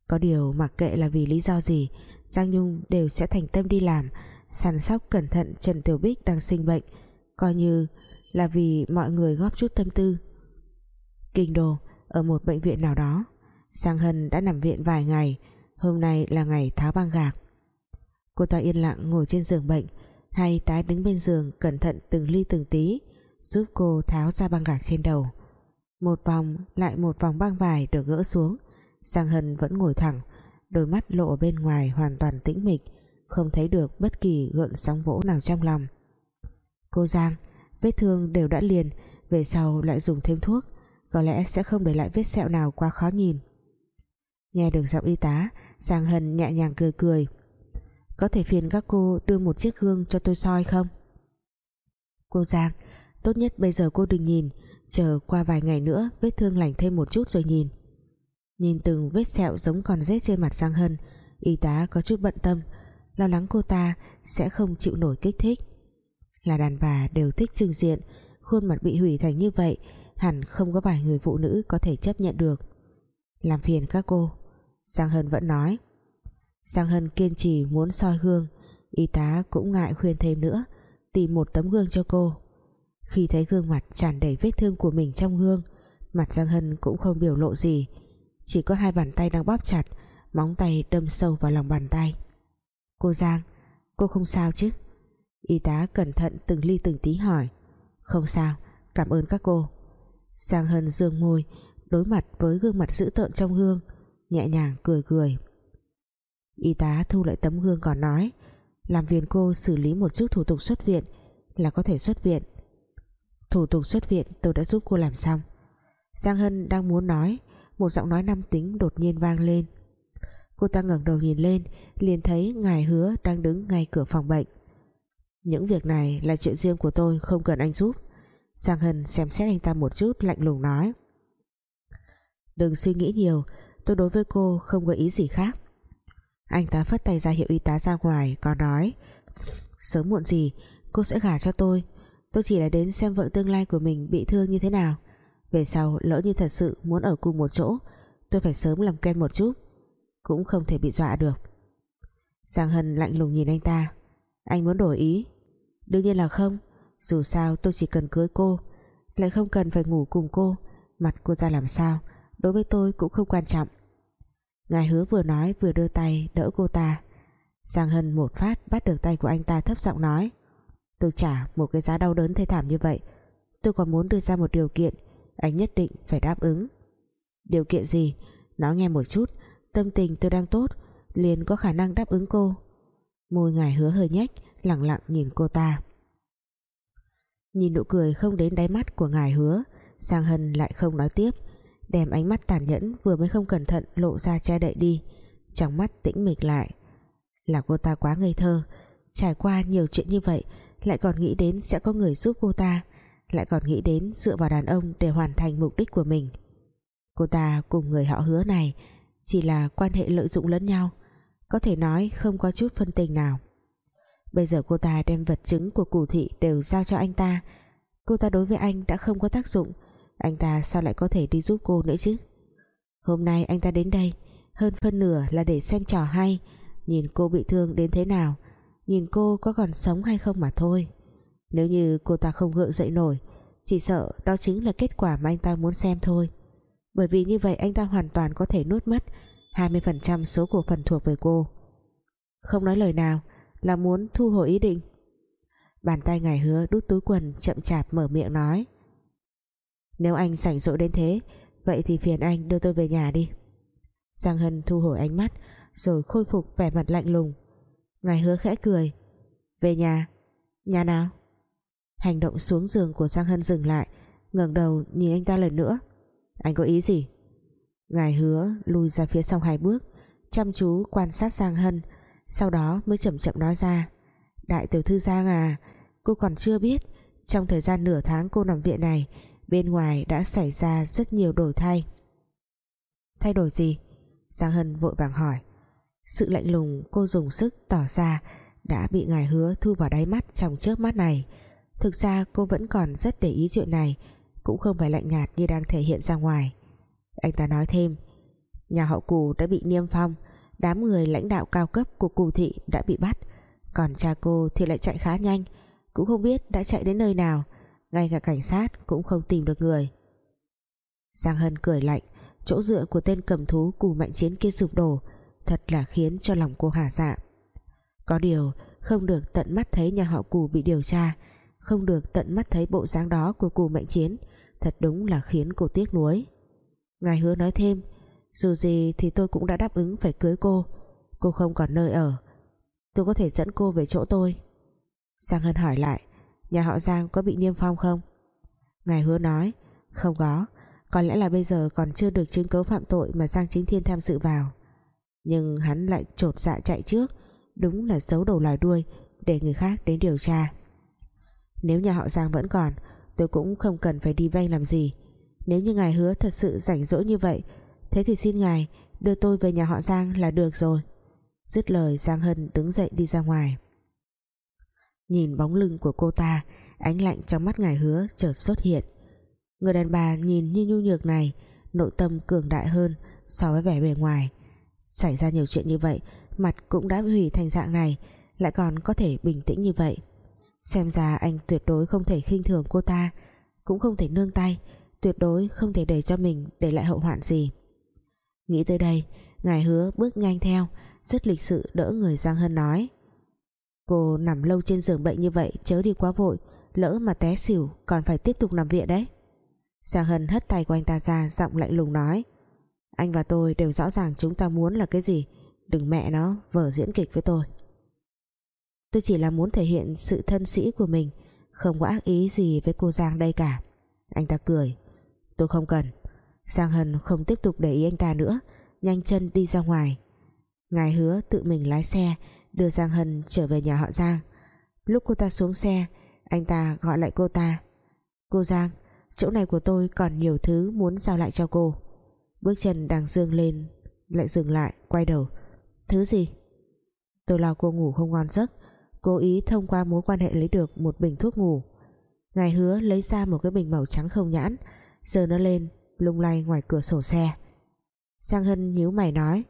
Có điều mặc kệ là vì lý do gì, Giang Nhung đều sẽ thành tâm đi làm, Săn sóc cẩn thận Trần Tiểu Bích đang sinh bệnh. Coi như là vì mọi người góp chút tâm tư. Kinh đô, Ở một bệnh viện nào đó Giang Hân đã nằm viện vài ngày, Hôm nay là ngày tháo băng gạc. Cô ta yên lặng ngồi trên giường bệnh, Hay tái đứng bên giường Cẩn thận từng ly từng tí, Giúp cô tháo ra băng gạc trên đầu. Một vòng lại một vòng băng vải được gỡ xuống Giang Hân vẫn ngồi thẳng, Đôi mắt lộ bên ngoài hoàn toàn tĩnh mịch, Không thấy được bất kỳ gợn sóng vỗ nào trong lòng. Cô Giang, Vết thương đều đã liền, Về sau lại dùng thêm thuốc. Có lẽ sẽ không để lại vết sẹo nào quá khó nhìn. Nghe được giọng y tá, Giang Hân nhẹ nhàng cười cười. Có thể phiền các cô đưa một chiếc gương cho tôi soi không? Cô Giang, Tốt nhất bây giờ cô đừng nhìn, Chờ qua vài ngày nữa Vết thương lành thêm một chút rồi nhìn. Nhìn từng vết sẹo giống còn rết trên mặt Giang Hân, Y tá có chút bận tâm. Lo lắng cô ta sẽ không chịu nổi kích thích. Là đàn bà đều thích trưng diện. Khuôn mặt bị hủy thành như vậy, Hẳn không có vài người phụ nữ có thể chấp nhận được. Làm phiền các cô. Giang Hân vẫn nói. Giang Hân kiên trì muốn soi gương. Y tá cũng ngại khuyên thêm nữa, Tìm một tấm gương cho cô. Khi thấy gương mặt tràn đầy vết thương của mình trong gương, Mặt Giang Hân cũng không biểu lộ gì. Chỉ có hai bàn tay đang bóp chặt, Móng tay đâm sâu vào lòng bàn tay. Cô Giang, Cô không sao chứ? Y tá cẩn thận từng ly từng tí hỏi. Không sao, cảm ơn các cô. Sang Hân dương môi, Đối mặt với gương mặt dữ tợn trong gương, Nhẹ nhàng cười cười. Y tá thu lại tấm gương còn nói, Làm viên cô xử lý một chút thủ tục xuất viện Là có thể xuất viện. Thủ tục xuất viện tôi đã giúp cô làm xong. Giang Hân đang muốn nói, Một giọng nói nam tính đột nhiên vang lên. Cô ta ngẩng đầu nhìn lên, liền thấy ngài hứa đang đứng ngay cửa phòng bệnh. Những việc này là chuyện riêng của tôi, Không cần anh giúp. Giang Hân xem xét anh ta một chút, lạnh lùng nói. Đừng suy nghĩ nhiều, Tôi đối với cô không có ý gì khác. Anh ta phất tay ra hiệu y tá ra ngoài Còn nói, Sớm muộn gì, cô sẽ gả cho tôi. Tôi chỉ là đến xem vợ tương lai của mình bị thương như thế nào. Về sau, lỡ như thật sự muốn ở cùng một chỗ, Tôi phải sớm làm quen một chút, Cũng không thể bị dọa được. Giang Hân lạnh lùng nhìn anh ta. Anh muốn đổi ý. Đương nhiên là không. Dù sao, tôi chỉ cần cưới cô. Lại không cần phải ngủ cùng cô. Mặt cô ra làm sao, Đối với tôi cũng không quan trọng. Ngài hứa vừa nói vừa đưa tay đỡ cô ta. Giang Hân một phát bắt được tay của anh ta thấp giọng nói. Tôi trả một cái giá đau đớn thê thảm như vậy. Tôi còn muốn đưa ra một điều kiện. Anh nhất định phải đáp ứng. Điều kiện gì? Nói nghe một chút. Tâm tình tôi đang tốt, liền có khả năng đáp ứng cô. Môi ngài hứa hơi nhếch, lặng lặng nhìn cô ta. Nhìn nụ cười không đến đáy mắt của ngài hứa Giang Hân lại không nói tiếp, Đem ánh mắt tàn nhẫn vừa mới không cẩn thận lộ ra che đậy đi, Trong mắt tĩnh mịch lại. Là cô ta quá ngây thơ, Trải qua nhiều chuyện như vậy, Lại còn nghĩ đến sẽ có người giúp cô ta, Lại còn nghĩ đến dựa vào đàn ông Để hoàn thành mục đích của mình. Cô ta cùng người họ hứa này Chỉ là quan hệ lợi dụng lẫn nhau có thể nói không có chút phân tình nào. Bây giờ cô ta đem vật chứng của củ thị đều giao cho anh ta. Cô ta đối với anh đã không có tác dụng. Anh ta sao lại có thể đi giúp cô nữa chứ? Hôm nay anh ta đến đây, Hơn phân nửa là để xem trò hay. Nhìn cô bị thương đến thế nào, Nhìn cô có còn sống hay không mà thôi. Nếu như cô ta không gượng dậy nổi, Chỉ sợ đó chính là kết quả mà anh ta muốn xem thôi. Bởi vì như vậy anh ta hoàn toàn có thể nuốt mất 20% số cổ phần thuộc về cô. Không nói lời nào, Là muốn thu hồi ý định. Bàn tay ngài hứa đút túi quần chậm chạp mở miệng nói. Nếu anh rảnh rỗi đến thế, Vậy thì phiền anh đưa tôi về nhà đi. Giang Hân thu hồi ánh mắt, Rồi khôi phục vẻ mặt lạnh lùng. Ngài hứa khẽ cười. Về nhà. Nhà nào? Hành động xuống giường của Giang Hân dừng lại, ngẩng đầu nhìn anh ta lần nữa. Anh có ý gì? Ngài hứa lùi ra phía sau hai bước, Chăm chú quan sát Giang Hân, Sau đó mới chậm chậm nói ra, Đại tiểu thư Giang à Cô còn chưa biết, Trong thời gian nửa tháng cô nằm viện này, Bên ngoài đã xảy ra rất nhiều đổi thay. Thay đổi gì? Giang Hân vội vàng hỏi. Sự lạnh lùng cô dùng sức tỏ ra Đã bị ngài hứa thu vào đáy mắt Trong chớp mắt này. Thực ra cô vẫn còn rất để ý chuyện này, Cũng không phải lạnh nhạt như đang thể hiện ra ngoài. Anh ta nói thêm. Nhà họ cù đã bị niêm phong, Đám người lãnh đạo cao cấp của cù thị đã bị bắt. Còn cha cô thì lại chạy khá nhanh, Cũng không biết đã chạy đến nơi nào. Ngay cả cảnh sát cũng không tìm được người. Giang Hân cười lạnh, Chỗ dựa của tên cầm thú cù mạnh chiến kia sụp đổ, Thật là khiến cho lòng cô hả dạ. Có điều, Không được tận mắt thấy nhà họ cù bị điều tra, Không được tận mắt thấy bộ dáng đó của cù mạnh chiến, Thật đúng là khiến cô tiếc nuối. Ngài hứa nói thêm, Dù gì thì tôi cũng đã đáp ứng phải cưới cô. Cô không còn nơi ở. Tôi có thể dẫn cô về chỗ tôi. Giang Hân hỏi lại, Nhà họ Giang có bị niêm phong không? Ngài hứa nói, Không có. Có lẽ là bây giờ còn chưa được chứng cấu phạm tội Mà Giang Chính Thiên tham dự vào. Nhưng hắn lại trột dạ chạy trước, Đúng là giấu đầu lòi đuôi, Để người khác đến điều tra. Nếu nhà họ Giang vẫn còn, Tôi cũng không cần phải đi vay làm gì. Nếu như ngài hứa thật sự rảnh rỗi như vậy, Thế thì xin ngài Đưa tôi về nhà họ Giang là được rồi. Dứt lời, Giang Hân đứng dậy đi ra ngoài. Nhìn bóng lưng của cô ta, Ánh lạnh trong mắt ngài hứa chợt xuất hiện. Người đàn bà nhìn như nhu nhược này, Nội tâm cường đại hơn So với vẻ bề ngoài. Xảy ra nhiều chuyện như vậy, Mặt cũng đã hủy thành dạng này, Lại còn có thể bình tĩnh như vậy. Xem ra anh tuyệt đối không thể khinh thường cô ta, Cũng không thể nương tay Tuyệt đối không thể để cho mình Để lại hậu hoạn gì. Nghĩ tới đây, Ngài hứa bước nhanh theo, rất lịch sự đỡ người Giang Hân nói. Cô nằm lâu trên giường bệnh như vậy, chớ đi quá vội, lỡ mà té xỉu, còn phải tiếp tục nằm viện đấy. Giang Hân hất tay của anh ta ra, giọng lạnh lùng nói. Anh và tôi đều rõ ràng chúng ta muốn là cái gì, đừng mẹ nó vở diễn kịch với tôi. Tôi chỉ là muốn thể hiện sự thân sĩ của mình, không có ác ý gì với cô Giang đây cả. Anh ta cười tôi không cần. Giang Hân không tiếp tục để ý anh ta nữa, nhanh chân đi ra ngoài. Ngài hứa tự mình lái xe, đưa Giang Hân trở về nhà họ Giang. Lúc cô ta xuống xe, anh ta gọi lại cô ta. Cô Giang, chỗ này của tôi còn nhiều thứ muốn giao lại cho cô. Bước chân đang dương lên, lại dừng lại, quay đầu. Thứ gì? Tôi lo cô ngủ không ngon giấc, cố ý thông qua mối quan hệ lấy được một bình thuốc ngủ. Ngài hứa lấy ra một cái bình màu trắng không nhãn Giờ nó lên, lung lay ngoài cửa sổ xe. Giang Hân nhíu mày nói,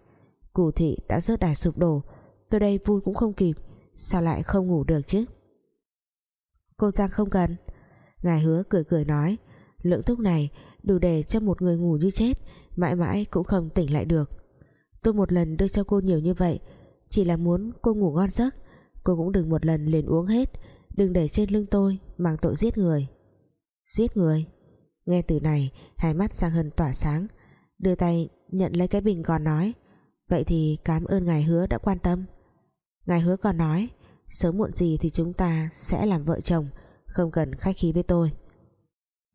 Củ thị đã rớt đài sụp đổ, Tôi đây vui cũng không kịp, Sao lại không ngủ được chứ? Cô Giang không cần. Ngài hứa cười cười nói, Lượng thuốc này đủ để cho một người ngủ như chết, Mãi mãi cũng không tỉnh lại được. Tôi một lần đưa cho cô nhiều như vậy, Chỉ là muốn cô ngủ ngon giấc, Cô cũng đừng một lần liền uống hết, Đừng để trên lưng tôi mang tội giết người. Giết người? Nghe từ này, hai mắt Giang Hân tỏa sáng, Đưa tay nhận lấy cái bình còn nói, Vậy thì cảm ơn ngài hứa đã quan tâm. Ngài hứa còn nói, Sớm muộn gì thì chúng ta sẽ làm vợ chồng, Không cần khách khí với tôi.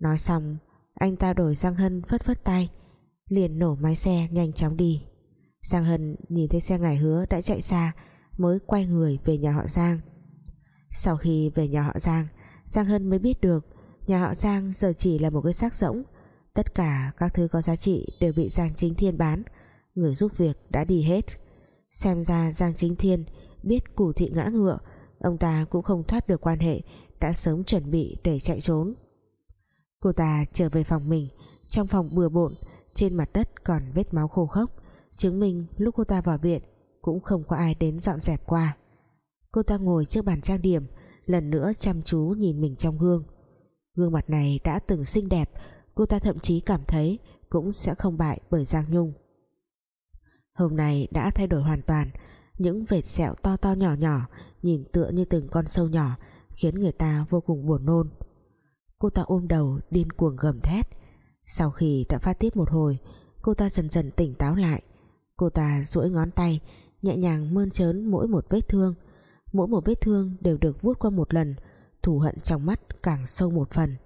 Nói xong, Anh ta đổi Giang Hân phất phất tay, Liền nổ máy xe nhanh chóng đi. Giang Hân nhìn thấy xe ngài hứa đã chạy xa, Mới quay người về nhà họ Giang. Sau khi về nhà họ Giang Giang Hân mới biết được Nhà họ Giang giờ chỉ là một cái xác rỗng. Tất cả các thứ có giá trị Đều bị Giang Chính Thiên bán. Người giúp việc đã đi hết. Xem ra Giang Chính Thiên biết củ thị ngã ngựa, Ông ta cũng không thoát được quan hệ, Đã sớm chuẩn bị để chạy trốn. Cô ta trở về phòng mình. Trong phòng bừa bộn, Trên mặt đất còn vết máu khô khốc. Chứng minh lúc cô ta vào viện, Cũng không có ai đến dọn dẹp qua. Cô ta ngồi trước bàn trang điểm, Lần nữa chăm chú nhìn mình trong gương. Gương mặt này đã từng xinh đẹp, Cô ta thậm chí cảm thấy Cũng sẽ không bại bởi Giang Nhung. Hôm nay đã thay đổi hoàn toàn, Những vệt sẹo to to nhỏ nhỏ Nhìn tựa như từng con sâu nhỏ Khiến người ta vô cùng buồn nôn. Cô ta ôm đầu điên cuồng gầm thét. Sau khi đã phát tiết một hồi, Cô ta dần dần tỉnh táo lại. Cô ta duỗi ngón tay, Nhẹ nhàng mơn trớn mỗi một vết thương. Mỗi một vết thương đều được vuốt qua một lần Thù hận trong mắt càng sâu một phần.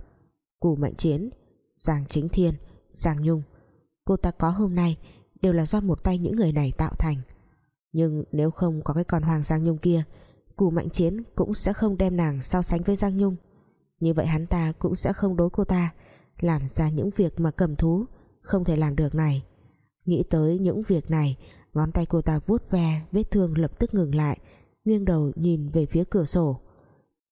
Cù Mạnh Chiến Giang Chính Thiên Giang Nhung, Cô ta có hôm nay đều là do một tay những người này tạo thành. Nhưng nếu không có cái con Hoàng Giang Nhung kia, Cù Mạnh Chiến cũng sẽ không đem nàng so sánh với Giang Nhung. Như vậy hắn ta cũng sẽ không đối cô ta, làm ra những việc mà cầm thú, không thể làm được này. Nghĩ tới những việc này, ngón tay cô ta vuốt ve, vết thương lập tức ngừng lại, nghiêng đầu nhìn về phía cửa sổ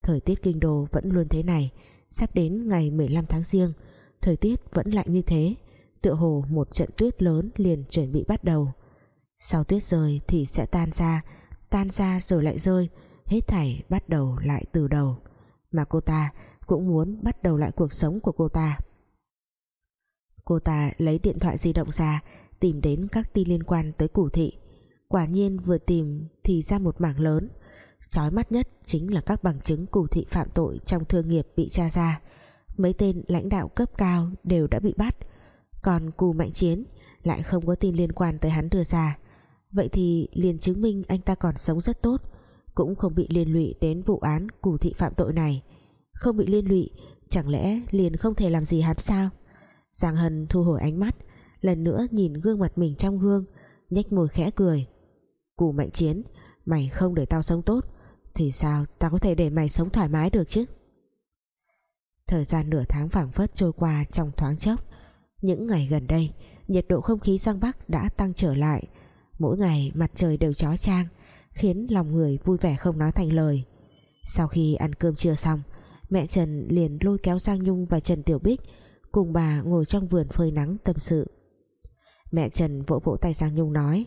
thời tiết kinh đô vẫn luôn thế này, sắp đến ngày 15 tháng riêng thời tiết vẫn lạnh như thế, tựa hồ một trận tuyết lớn liền chuẩn bị bắt đầu. Sau tuyết rơi thì sẽ tan ra tan ra rồi lại rơi, hết thảy bắt đầu lại từ đầu. Mà cô ta cũng muốn bắt đầu lại cuộc sống của cô ta. Cô ta lấy điện thoại di động ra, tìm đến các tin liên quan tới củ thị. Quả nhiên vừa tìm thì ra một mảng lớn chói mắt nhất chính là các bằng chứng cụ thị phạm tội trong thương nghiệp bị tra ra. Mấy tên lãnh đạo cấp cao đều đã bị bắt. Còn cù mạnh chiến lại không có tin liên quan tới hắn đưa ra. Vậy thì liền chứng minh anh ta còn sống rất tốt, cũng không bị liên lụy đến vụ án cù thị phạm tội này. Không bị liên lụy, chẳng lẽ liền không thể làm gì hắn sao? Giang Hân thu hồi ánh mắt, lần nữa nhìn gương mặt mình trong gương, nhếch môi khẽ cười. Cù mạnh chiến mày không để tao sống tốt, thì sao tao có thể để mày sống thoải mái được chứ? Thời gian nửa tháng phảng phất trôi qua trong thoáng chốc. Những ngày gần đây, nhiệt độ không khí Giang Bắc đã tăng trở lại. Mỗi ngày mặt trời đều chó trang khiến lòng người vui vẻ không nói thành lời. Sau khi ăn cơm trưa xong, mẹ Trần liền lôi kéo Giang Nhung và Trần Tiểu Bích cùng bà ngồi trong vườn phơi nắng tâm sự. Mẹ Trần vỗ vỗ tay Giang Nhung nói,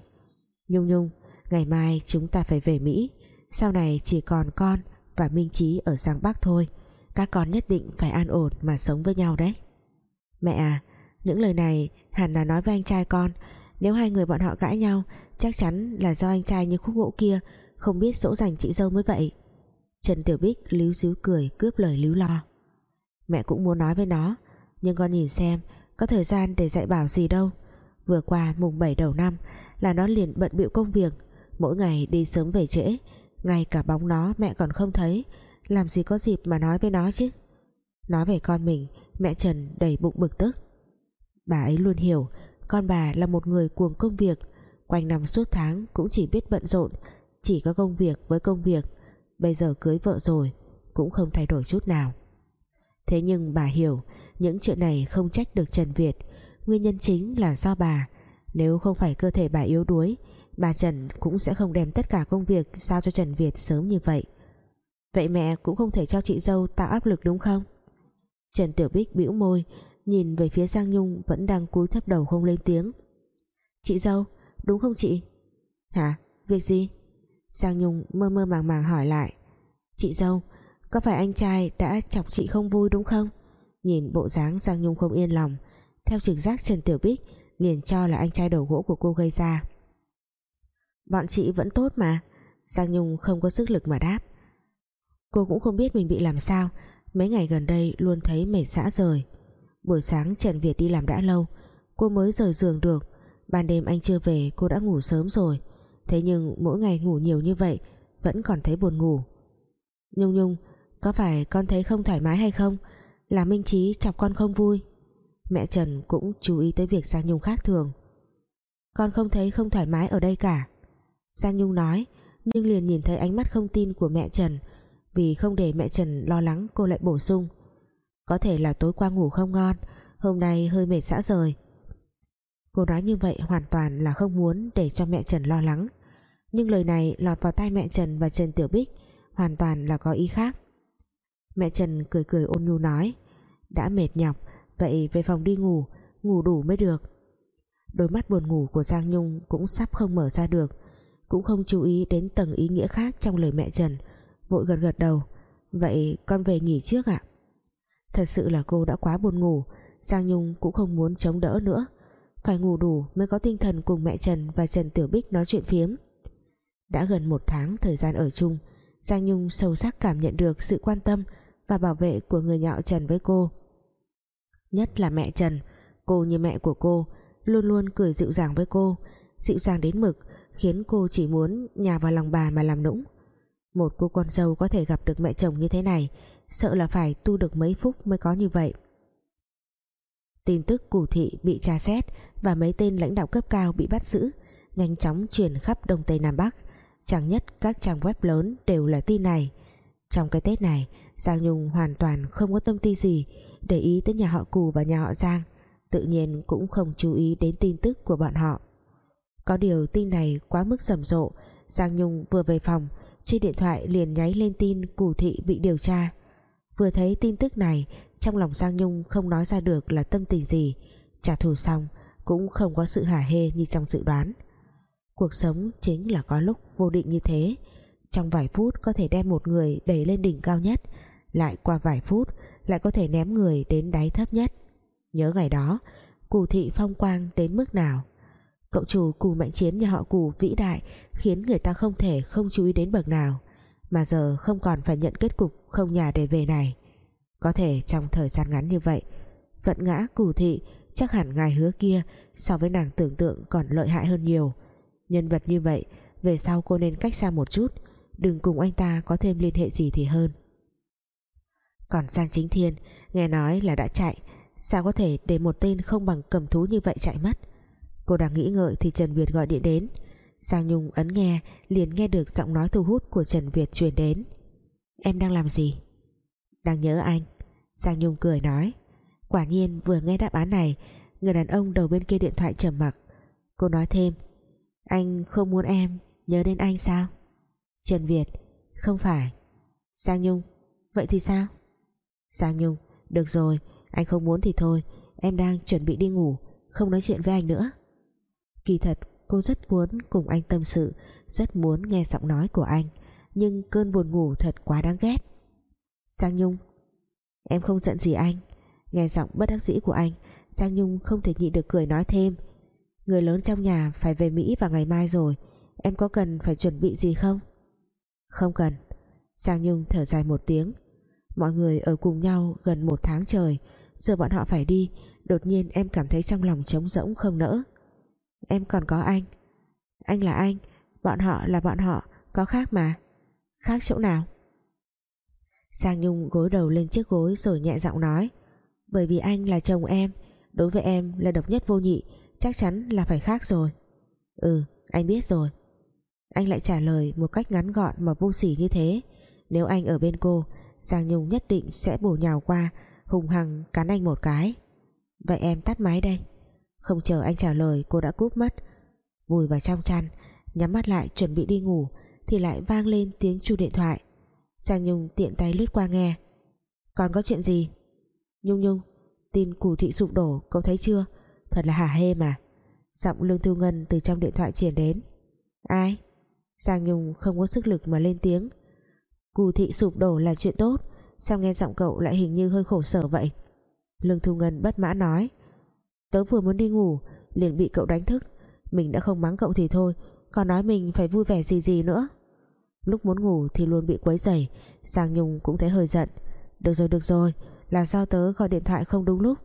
Nhung Nhung ngày mai chúng ta phải về Mỹ. Sau này chỉ còn con và Minh Trí ở Giang Bắc thôi. Các con nhất định phải an ổn mà sống với nhau đấy. Mẹ à những lời này hẳn là nói với anh trai con. Nếu hai người bọn họ cãi nhau, chắc chắn là do anh trai như khúc gỗ kia không biết dỗ dành chị dâu mới vậy. Trần Tiểu Bích líu díu cười, cướp lời líu lo. Mẹ cũng muốn nói với nó, nhưng con nhìn xem có thời gian để dạy bảo gì đâu. Vừa qua mùng 7 đầu năm là nó liền bận bịu công việc mỗi ngày đi sớm về trễ. Ngay cả bóng nó mẹ còn không thấy. Làm gì có dịp mà nói với nó chứ? Nói về con mình, mẹ Trần đầy bụng bực tức. Bà ấy luôn hiểu, con bà là một người cuồng công việc. Quanh năm suốt tháng cũng chỉ biết bận rộn, chỉ có công việc với công việc. Bây giờ cưới vợ rồi, cũng không thay đổi chút nào. Thế nhưng bà hiểu, những chuyện này không trách được Trần Việt. Nguyên nhân chính là do bà. Nếu không phải cơ thể bà yếu đuối bà Trần cũng sẽ không đem tất cả công việc sao cho Trần Việt sớm như vậy. Vậy mẹ cũng không thể cho chị dâu tạo áp lực đúng không? Trần Tiểu Bích bĩu môi, nhìn về phía Giang Nhung vẫn đang cúi thấp đầu không lên tiếng. Chị dâu, đúng không chị? Hả? Việc gì? Giang Nhung mơ mơ màng màng hỏi lại. Chị dâu, có phải anh trai đã chọc chị không vui đúng không? Nhìn bộ dáng Giang Nhung không yên lòng, theo trực giác Trần Tiểu Bích liền cho là anh trai đầu gỗ của cô gây ra bọn chị vẫn tốt mà. Giang Nhung không có sức lực mà đáp. Cô cũng không biết mình bị làm sao. Mấy ngày gần đây luôn thấy mệt xã rời. Buổi sáng Trần Việt đi làm đã lâu. Cô mới rời giường được. Ban đêm anh chưa về, cô đã ngủ sớm rồi. Thế nhưng mỗi ngày ngủ nhiều như vậy, vẫn còn thấy buồn ngủ. Nhung Nhung, có phải con thấy không thoải mái hay không? Là Minh Trí chọc con không vui. Mẹ Trần cũng chú ý tới việc Giang Nhung khác thường. Con không thấy không thoải mái ở đây cả. Giang Nhung nói, nhưng liền nhìn thấy ánh mắt không tin của mẹ Trần. Vì không để mẹ Trần lo lắng, cô lại bổ sung, có thể là tối qua ngủ không ngon, hôm nay hơi mệt xã rời. Cô nói như vậy hoàn toàn là không muốn để cho mẹ Trần lo lắng. Nhưng lời này lọt vào tai mẹ Trần và Trần Tiểu Bích, hoàn toàn là có ý khác. Mẹ Trần cười cười ôn nhu nói, đã mệt nhọc, vậy về phòng đi ngủ ngủ đủ mới được. Đôi mắt buồn ngủ của Giang Nhung cũng sắp không mở ra được cũng không chú ý đến tầng ý nghĩa khác trong lời mẹ Trần, vội gật gật đầu. Vậy con về nghỉ trước ạ. Thật sự là cô đã quá buồn ngủ, Giang Nhung cũng không muốn chống đỡ nữa. Phải ngủ đủ mới có tinh thần cùng mẹ Trần và Trần Tiểu Bích nói chuyện phiếm. Đã gần một tháng thời gian ở chung, Giang Nhung sâu sắc cảm nhận được sự quan tâm và bảo vệ của người nhạo Trần với cô. Nhất là mẹ Trần, cô như mẹ của cô, luôn luôn cười dịu dàng với cô, dịu dàng đến mực khiến cô chỉ muốn nhà vào lòng bà mà làm nũng. Một cô con dâu có thể gặp được mẹ chồng như thế này, sợ là phải tu được mấy phút mới có như vậy. Tin tức củ thị bị tra xét và mấy tên lãnh đạo cấp cao bị bắt giữ, nhanh chóng truyền khắp Đông Tây Nam Bắc. Chẳng nhất các trang web lớn đều là tin này. Trong cái Tết này, Giang Nhung hoàn toàn không có tâm tư gì để ý tới nhà họ Cù và nhà họ Giang, tự nhiên cũng không chú ý đến tin tức của bọn họ có điều tin này quá mức rầm rộ. Giang Nhung vừa về phòng, trên điện thoại liền nháy lên tin Cù Thị bị điều tra. Vừa thấy tin tức này, trong lòng Giang Nhung không nói ra được là tâm tình gì. Trả thù xong, cũng không có sự hả hê như trong dự đoán. Cuộc sống chính là có lúc vô định như thế. Trong vài phút có thể đem một người đẩy lên đỉnh cao nhất, lại qua vài phút lại có thể ném người đến đáy thấp nhất. Nhớ ngày đó cù thị phong quang đến mức nào? Cậu chủ cù mạnh chiến nhà họ cù vĩ đại, khiến người ta không thể không chú ý đến bậc nào. Mà giờ không còn phải nhận kết cục không nhà để về này. Có thể trong thời gian ngắn như vậy, vận ngã cù thị chắc hẳn ngài hứa kia so với nàng tưởng tượng còn lợi hại hơn nhiều. Nhân vật như vậy, về sau cô nên cách xa một chút, đừng cùng anh ta có thêm liên hệ gì thì hơn. Còn Giang Chính Thiên, nghe nói là đã chạy, sao có thể để một tên không bằng cầm thú như vậy chạy mất? Cô đang nghĩ ngợi thì Trần Việt gọi điện đến. Giang Nhung ấn nghe, liền nghe được giọng nói thu hút của Trần Việt truyền đến. Em đang làm gì? Đang nhớ anh. Giang Nhung cười nói. Quả nhiên vừa nghe đáp án này, người đàn ông đầu bên kia điện thoại trầm mặc. Cô nói thêm. Anh không muốn em nhớ đến anh sao? Trần Việt. Không phải. Giang Nhung. Vậy thì sao? Giang Nhung. Được rồi. Anh không muốn thì thôi. Em đang chuẩn bị đi ngủ. Không nói chuyện với anh nữa kỳ thật, cô rất muốn cùng anh tâm sự, rất muốn nghe giọng nói của anh, nhưng cơn buồn ngủ thật quá đáng ghét. Giang Nhung, em không giận gì anh. Nghe giọng bất đắc dĩ của anh, Giang Nhung không thể nhịn được cười nói thêm. Người lớn trong nhà phải về Mỹ vào ngày mai rồi, em có cần phải chuẩn bị gì không? Không cần. Giang Nhung thở dài một tiếng. Mọi người ở cùng nhau gần một tháng trời, giờ bọn họ phải đi, đột nhiên em cảm thấy trong lòng trống rỗng không nỡ em còn có anh. Anh là anh, bọn họ là bọn họ, có khác mà. Khác chỗ nào? Giang Nhung gối đầu lên chiếc gối rồi nhẹ giọng nói. Bởi vì anh là chồng em, đối với em là độc nhất vô nhị, chắc chắn là phải khác rồi. Ừ anh biết rồi. Anh lại trả lời một cách ngắn gọn mà vô sỉ như thế. Nếu anh ở bên cô Giang Nhung nhất định sẽ bổ nhào qua, hùng hằng cắn anh một cái. Vậy em tắt máy đây không chờ anh trả lời, cô đã cúp mất vùi vào trong chăn, nhắm mắt lại chuẩn bị đi ngủ, thì lại vang lên tiếng chu điện thoại. Giang Nhung tiện tay lướt qua nghe. Còn có chuyện gì? Nhung Nhung, Tin củ thị sụp đổ, cậu thấy chưa? Thật là hả hê mà. Giọng Lương Tiêu Ngân từ trong điện thoại truyền đến. Ai? Giang Nhung không có sức lực mà lên tiếng. Cù thị sụp đổ là chuyện tốt, Sao nghe giọng cậu lại hình như hơi khổ sở vậy? Lương Thu Ngân bất mãn nói. Tớ vừa muốn đi ngủ, liền bị cậu đánh thức. Mình đã không mắng cậu thì thôi, Còn nói mình phải vui vẻ gì gì nữa. Lúc muốn ngủ thì luôn bị quấy rầy, Giang Nhung cũng thấy hơi giận. Được rồi được rồi Là do tớ gọi điện thoại không đúng lúc?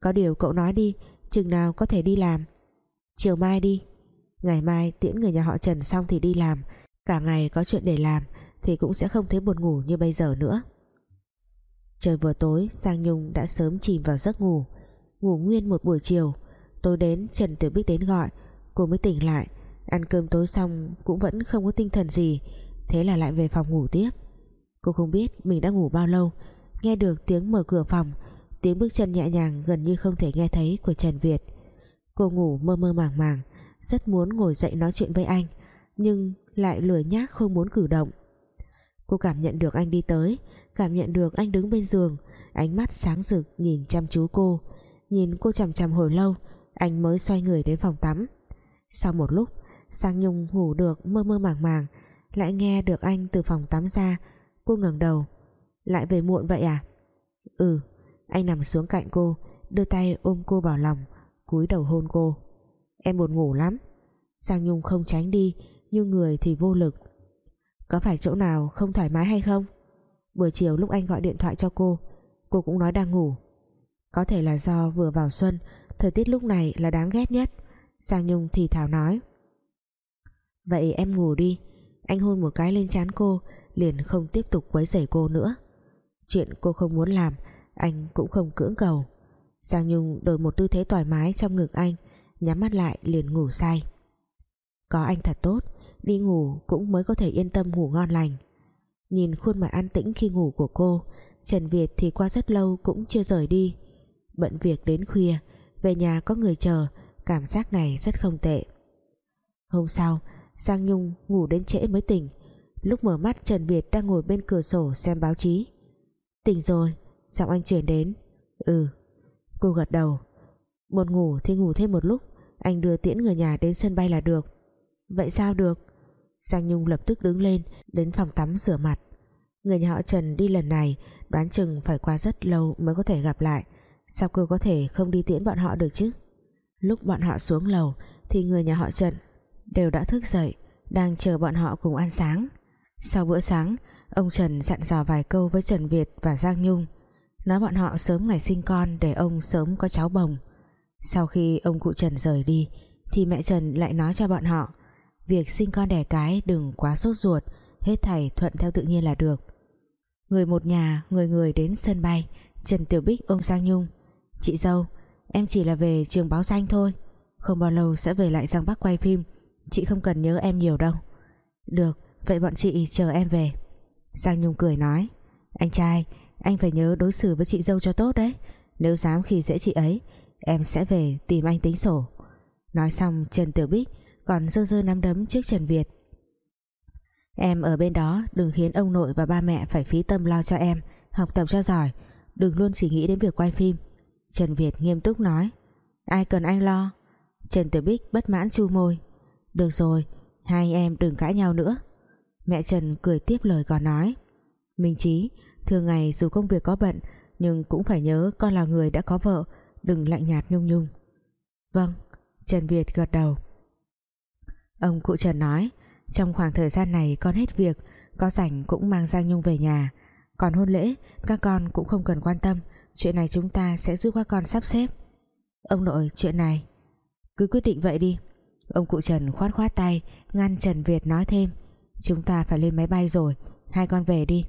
Có điều cậu nói đi, Chừng nào có thể đi làm. Chiều mai đi. Ngày mai tiễn người nhà họ Trần xong thì đi làm. Cả ngày có chuyện để làm Thì cũng sẽ không thấy buồn ngủ như bây giờ nữa. Trời vừa tối, Giang Nhung đã sớm chìm vào giấc ngủ. Ngủ nguyên một buổi chiều. Tối đến, Trần Tiểu Bích đến gọi. Cô mới tỉnh lại. Ăn cơm tối xong cũng vẫn không có tinh thần gì. Thế là lại về phòng ngủ tiếp. Cô không biết mình đã ngủ bao lâu. Nghe được tiếng mở cửa phòng, Tiếng bước chân nhẹ nhàng gần như không thể nghe thấy Của Trần Việt. Cô ngủ mơ mơ màng màng, Rất muốn ngồi dậy nói chuyện với anh, Nhưng lại lười nhác không muốn cử động. Cô cảm nhận được anh đi tới, Cảm nhận được anh đứng bên giường, Ánh mắt sáng rực nhìn chăm chú cô. Nhìn cô chằm chằm hồi lâu, Anh mới xoay người đến phòng tắm. Sau một lúc, Sang Nhung ngủ được mơ mơ màng màng, Lại nghe được anh từ phòng tắm ra. Cô ngẩng đầu, Lại về muộn vậy à? Ừ. Anh nằm xuống cạnh cô, Đưa tay ôm cô vào lòng, cúi đầu hôn cô. Em buồn ngủ lắm. Giang Nhung không tránh đi, Nhưng người thì vô lực. Có phải chỗ nào không thoải mái hay không? Buổi chiều lúc anh gọi điện thoại cho cô Cô cũng nói đang ngủ. Có thể là do vừa vào xuân, Thời tiết lúc này là đáng ghét nhất. Giang Nhung thì thảo nói. Vậy em ngủ đi, Anh hôn một cái lên trán cô, Liền không tiếp tục quấy rầy cô nữa. Chuyện cô không muốn làm, Anh cũng không cưỡng cầu. Giang Nhung đổi một tư thế thoải mái trong ngực anh, Nhắm mắt lại liền ngủ say. Có anh thật tốt, Đi ngủ cũng mới có thể yên tâm ngủ ngon lành. Nhìn khuôn mặt an tĩnh khi ngủ của cô, Trần Việt thì qua rất lâu cũng chưa rời đi. Bận việc đến khuya, Về nhà có người chờ, Cảm giác này rất không tệ. Hôm sau, Giang Nhung ngủ đến trễ mới tỉnh, Lúc mở mắt Trần Việt đang ngồi bên cửa sổ xem báo chí. Tỉnh rồi, Giọng anh chuyển đến. Ừ. Cô gật đầu. Một ngủ thì ngủ thêm một lúc, Anh đưa tiễn người nhà đến sân bay là được. Vậy sao được? Giang Nhung lập tức đứng lên, Đến phòng tắm rửa mặt. Người nhà họ Trần đi lần này, Đoán chừng phải qua rất lâu mới có thể gặp lại. Sao cô có thể không đi tiễn bọn họ được chứ? Lúc bọn họ xuống lầu, Thì người nhà họ Trần Đều đã thức dậy, Đang chờ bọn họ cùng ăn sáng. Sau bữa sáng, Ông Trần dặn dò vài câu với Trần Việt và Giang Nhung, Nói bọn họ sớm ngày sinh con Để ông sớm có cháu bồng. Sau khi ông cụ Trần rời đi, Thì mẹ Trần lại nói cho bọn họ, Việc sinh con đẻ cái đừng quá sốt ruột, Hết thảy thuận theo tự nhiên là được. Người một nhà, Người người đến sân bay, Trần Tiểu Bích ôm Giang Nhung Chị dâu, em chỉ là về trường báo danh thôi. Không bao lâu sẽ về lại Giang Bắc quay phim. Chị không cần nhớ em nhiều đâu. Được, vậy bọn chị chờ em về. Giang Nhung cười nói. Anh trai, anh phải nhớ đối xử với chị dâu cho tốt đấy. Nếu dám khi dễ chị ấy, Em sẽ về tìm anh tính sổ. Nói xong, Trần Tiểu Bích Còn dơ dơ nắm đấm trước Trần Việt. Em ở bên đó, Đừng khiến ông nội và ba mẹ phải phí tâm lo cho em. Học tập cho giỏi, Đừng luôn chỉ nghĩ đến việc quay phim. Trần Việt nghiêm túc nói. Ai cần anh lo. Trần Tiểu Bích bất mãn chu môi. Được rồi Hai em đừng cãi nhau nữa. Mẹ Trần cười tiếp lời còn nói. Minh Chí, Thường ngày dù công việc có bận Nhưng cũng phải nhớ con là người đã có vợ Đừng lạnh nhạt nhung nhung. Vâng Trần Việt gật đầu. Ông cụ Trần nói Trong khoảng thời gian này con hết việc Có rảnh cũng mang Giang Nhung về nhà. Còn hôn lễ các con cũng không cần quan tâm. Chuyện này chúng ta sẽ giúp các con sắp xếp. Ông nội, chuyện này. Cứ quyết định vậy đi. Ông cụ Trần khoát khoát tay, Ngăn Trần Việt nói thêm. Chúng ta phải lên máy bay rồi, Hai con về đi.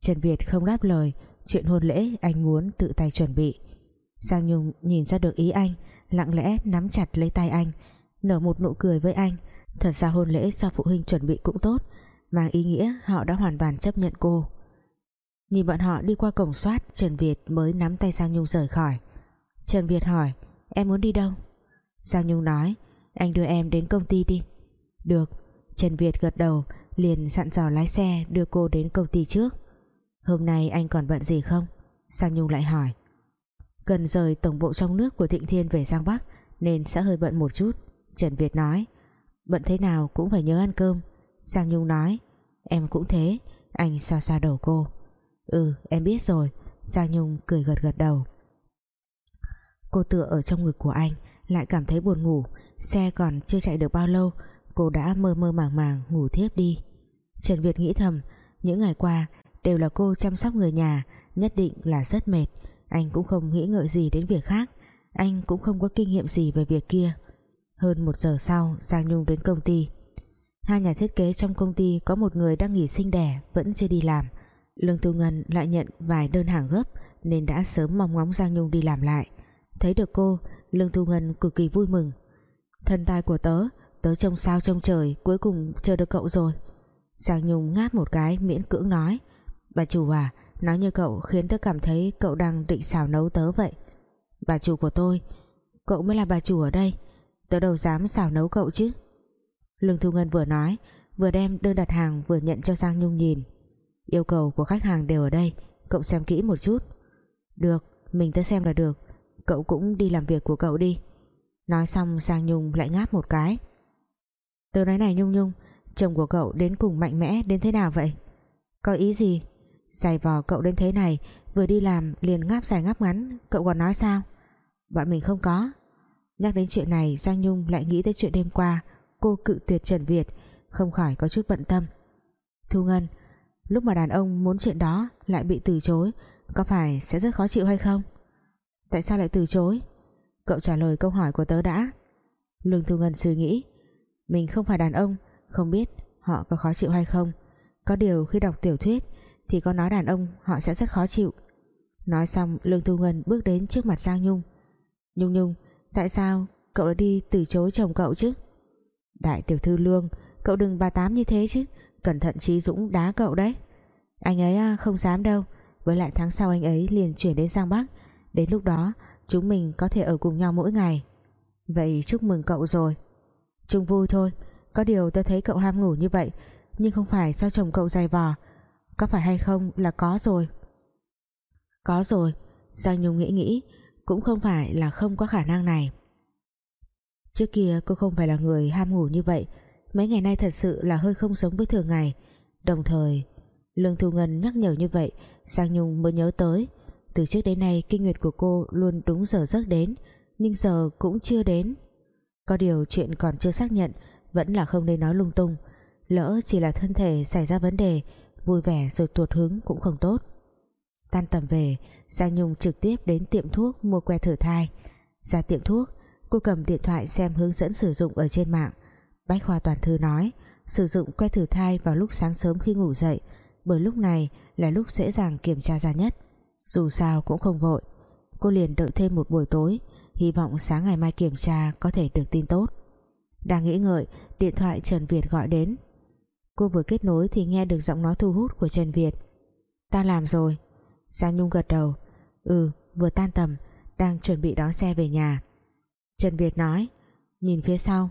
Trần Việt không đáp lời, Chuyện hôn lễ anh muốn tự tay chuẩn bị. Giang Nhung nhìn ra được ý anh, Lặng lẽ nắm chặt lấy tay anh, Nở một nụ cười với anh. Thật ra hôn lễ do phụ huynh chuẩn bị cũng tốt, Mang ý nghĩa họ đã hoàn toàn chấp nhận cô. Nhìn bọn họ đi qua cổng soát, Trần Việt mới nắm tay Giang Nhung rời khỏi. Trần Việt hỏi, Em muốn đi đâu? Giang Nhung nói, Anh đưa em đến công ty đi. Được. Trần Việt gật đầu, liền dặn dò lái xe đưa cô đến công ty trước. Hôm nay anh còn bận gì không? Sang Nhung lại hỏi. Cần rời tổng bộ trong nước của Thịnh Thiên về Giang Bắc, Nên sẽ hơi bận một chút. Trần Việt nói. Bận thế nào cũng phải nhớ ăn cơm. Giang Nhung nói. Em cũng thế, Anh xoa xoa đầu cô. Ừ em biết rồi. Giang Nhung cười gật gật đầu. Cô tựa ở trong ngực của anh, Lại cảm thấy buồn ngủ. Xe còn chưa chạy được bao lâu, Cô đã mơ mơ màng màng ngủ thiếp đi. Trần Việt nghĩ thầm, Những ngày qua đều là cô chăm sóc người nhà, Nhất định là rất mệt. Anh cũng không nghĩ ngợi gì đến việc khác. Anh cũng không có kinh nghiệm gì về việc kia. Hơn một giờ sau, Giang Nhung đến công ty. Hai nhà thiết kế trong công ty Có một người đang nghỉ sinh đẻ, Vẫn chưa đi làm. Lương Thu Ngân lại nhận vài đơn hàng gấp Nên đã sớm mong ngóng Giang Nhung đi làm lại. Thấy được cô, Lương Thu Ngân cực kỳ vui mừng. Thân tai của tớ Tớ trông sao trông trời, Cuối cùng chờ được cậu rồi. Giang Nhung ngáp một cái, miễn cưỡng nói. Bà chủ à Nói như cậu khiến tớ cảm thấy cậu đang định xào nấu tớ vậy. Bà chủ của tôi, Cậu mới là bà chủ ở đây. Tớ đâu dám xào nấu cậu chứ? Lương Thu Ngân vừa nói, Vừa đem đơn đặt hàng vừa nhận cho Giang Nhung nhìn. Yêu cầu của khách hàng đều ở đây Cậu xem kỹ một chút. Được, mình tới xem là được. Cậu cũng đi làm việc của cậu đi. Nói xong Giang Nhung lại ngáp một cái. Tớ nói này Nhung Nhung Chồng của cậu đến cùng mạnh mẽ đến thế nào vậy? Có ý gì? Giày vò cậu đến thế này Vừa đi làm liền ngáp dài ngáp ngắn Cậu còn nói sao? Bọn mình không có. Nhắc đến chuyện này Giang Nhung lại nghĩ tới chuyện đêm qua Cô cự tuyệt Trần Việt Không khỏi có chút bận tâm. Thu Ngân Lúc mà đàn ông muốn chuyện đó Lại bị từ chối, Có phải sẽ rất khó chịu hay không? Tại sao lại từ chối? Cậu trả lời câu hỏi của tớ đã. Lương Thu Ngân suy nghĩ. Mình không phải đàn ông, Không biết họ có khó chịu hay không. Có điều khi đọc tiểu thuyết Thì có nói đàn ông họ sẽ rất khó chịu. Nói xong, Lương Thu Ngân bước đến trước mặt Giang Nhung. Nhung Nhung, Tại sao cậu đã đi từ chối chồng cậu chứ? Đại tiểu thư Lương, Cậu đừng bà tám như thế chứ. Cẩn thận Trí Dũng đá cậu đấy. Anh ấy à, không dám đâu. Với lại tháng sau anh ấy liền chuyển đến Giang Bắc. Đến lúc đó, chúng mình có thể ở cùng nhau mỗi ngày. Vậy chúc mừng cậu rồi. Chung vui thôi. Có điều tôi thấy cậu ham ngủ như vậy, Nhưng không phải do chồng cậu dày vò. Có phải hay không là có rồi. Có rồi. Giang Nhung nghĩ nghĩ, Cũng không phải là không có khả năng này. Trước kia cô không phải là người ham ngủ như vậy. Mấy ngày nay thật sự là hơi không sống với thường ngày. Đồng thời, Lương Thu Ngân nhắc nhở như vậy Giang Nhung mới nhớ tới. Từ trước đến nay, kinh nguyệt của cô luôn đúng giờ giấc đến, Nhưng giờ cũng chưa đến. Có điều chuyện còn chưa xác nhận, Vẫn là không nên nói lung tung. Lỡ chỉ là thân thể xảy ra vấn đề, Vui vẻ rồi tuột hứng cũng không tốt. Tan tầm về Giang Nhung trực tiếp đến tiệm thuốc Mua que thử thai. Ra tiệm thuốc, cô cầm điện thoại xem hướng dẫn sử dụng ở trên mạng. Bách Khoa Toàn Thư nói, Sử dụng que thử thai vào lúc sáng sớm khi ngủ dậy, Bởi lúc này là lúc dễ dàng kiểm tra ra nhất. Dù sao cũng không vội. Cô liền đợi thêm một buổi tối, Hy vọng sáng ngày mai kiểm tra có thể được tin tốt. Đang nghĩ ngợi, Điện thoại Trần Việt gọi đến. Cô vừa kết nối thì nghe được giọng nói thu hút của Trần Việt. Ta làm rồi. Giang Nhung gật đầu. Ừ vừa tan tầm, Đang chuẩn bị đón xe về nhà. Trần Việt nói, Nhìn phía sau.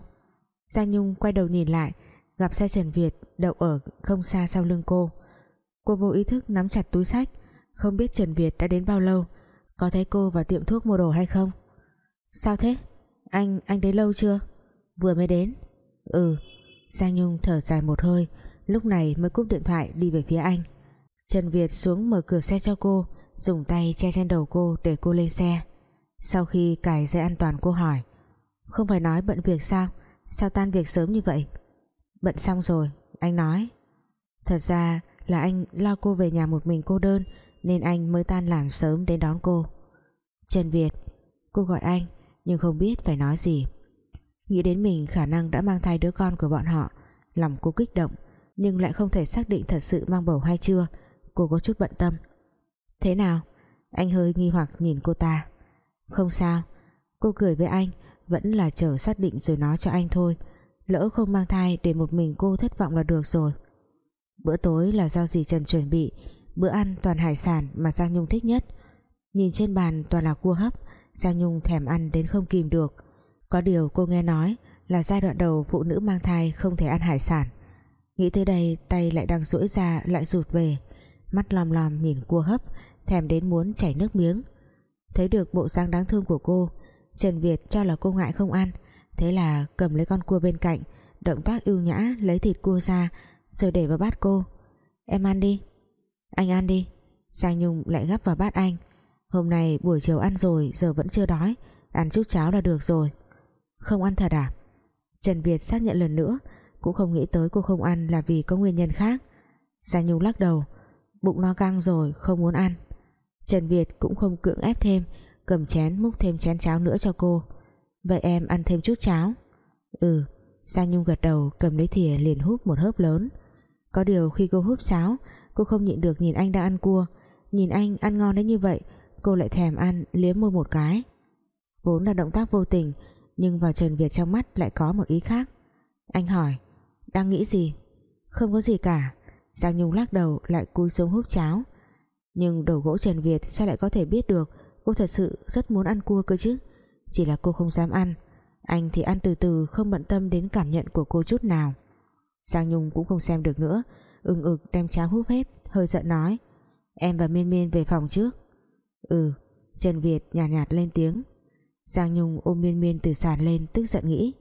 Giang Nhung quay đầu nhìn lại Gặp xe Trần Việt đậu ở không xa sau lưng cô. Cô vô ý thức nắm chặt túi sách không biết Trần Việt đã đến bao lâu Có thấy cô vào tiệm thuốc mua đồ hay không? Sao thế? Anh, anh đến lâu chưa? Vừa mới đến. Ừ. Giang Nhung thở dài một hơi Lúc này mới cúp điện thoại đi về phía anh. Trần Việt xuống mở cửa xe cho cô Dùng tay che trên đầu cô để cô lên xe. Sau khi cài dây an toàn cô hỏi Không phải nói bận việc sao? Sao tan việc sớm như vậy? Bận xong rồi, Anh nói. Thật ra là anh lo cô về nhà một mình cô đơn, nên anh mới tan làm sớm đến đón cô. Trần Việt, cô gọi anh, nhưng không biết phải nói gì. Nghĩ đến mình khả năng đã mang thai đứa con của bọn họ, lòng cô kích động, nhưng lại không thể xác định thật sự mang bầu hay chưa, cô có chút bận tâm. Thế nào? Anh hơi nghi hoặc nhìn cô ta. Không sao, cô cười với anh vẫn là chờ xác định rồi nói cho anh thôi. Lỡ không mang thai để một mình cô thất vọng là được rồi. Bữa tối là do dì Trần chuẩn bị. Bữa ăn toàn hải sản mà Giang Nhung thích nhất. Nhìn trên bàn toàn là cua hấp, Giang Nhung thèm ăn đến không kìm được. Có điều cô nghe nói Là giai đoạn đầu phụ nữ mang thai không thể ăn hải sản. Nghĩ tới đây, Tay lại đang duỗi ra lại rụt về. Mắt lòm lòm nhìn cua hấp, Thèm đến muốn chảy nước miếng. Thấy được bộ dáng đáng thương của cô Trần Việt cho là cô ngại không ăn. Thế là cầm lấy con cua bên cạnh, Động tác ưu nhã lấy thịt cua ra, Rồi để vào bát cô. Em ăn đi. Anh ăn đi. Giang Nhung lại gắp vào bát anh. Hôm nay buổi chiều ăn rồi, giờ vẫn chưa đói. Ăn chút cháo là được rồi. Không ăn thật à? Trần Việt xác nhận lần nữa. Cũng không nghĩ tới cô không ăn là vì có nguyên nhân khác. Giang Nhung lắc đầu. Bụng no căng rồi, không muốn ăn. Trần Việt cũng không cưỡng ép thêm. Cầm chén múc thêm chén cháo nữa cho cô. Vậy em ăn thêm chút cháo. Ừ Giang Nhung gật đầu, cầm lấy thìa liền húp một hớp lớn. Có điều khi cô húp cháo, Cô không nhịn được nhìn anh đang ăn cua. Nhìn anh ăn ngon đến như vậy, Cô lại thèm ăn liếm môi một cái. Vốn là động tác vô tình, Nhưng vào Trần Việt trong mắt lại có một ý khác. Anh hỏi, Đang nghĩ gì? Không có gì cả. Giang Nhung lắc đầu, lại cúi xuống húp cháo. Nhưng đầu gỗ Trần Việt sao lại có thể biết được Cô thật sự rất muốn ăn cua cơ chứ. Chỉ là cô không dám ăn. Anh thì ăn từ từ, không bận tâm đến cảm nhận của cô chút nào. Giang Nhung cũng không xem được nữa, ưng ực đem cháo húp hết hơi giận nói. Em và Miên Miên về phòng trước. Ừ Trần Việt nhạt nhạt lên tiếng. Giang Nhung ôm Miên Miên từ sàn lên, tức giận nghĩ.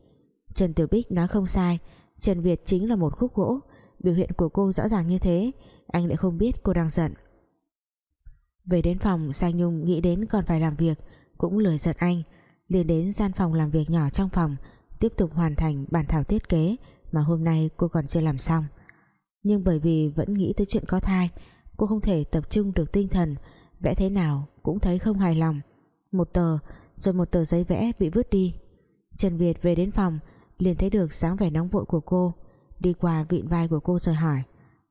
Trần Tiểu Bích nói không sai, Trần Việt chính là một khúc gỗ. Biểu hiện của cô rõ ràng như thế, anh lại không biết cô đang giận về đến phòng, Giang Nhung nghĩ đến còn phải làm việc, cũng lười giận anh, liền đến gian phòng làm việc nhỏ trong phòng, tiếp tục hoàn thành bản thảo thiết kế mà hôm nay cô còn chưa làm xong. Nhưng bởi vì vẫn nghĩ tới chuyện có thai, cô không thể tập trung được tinh thần, vẽ thế nào cũng thấy không hài lòng. Một tờ, rồi một tờ giấy vẽ bị vứt đi. Trần Việt về đến phòng, liền thấy được sáng vẻ nóng vội của cô, đi qua vịn vai của cô rồi hỏi,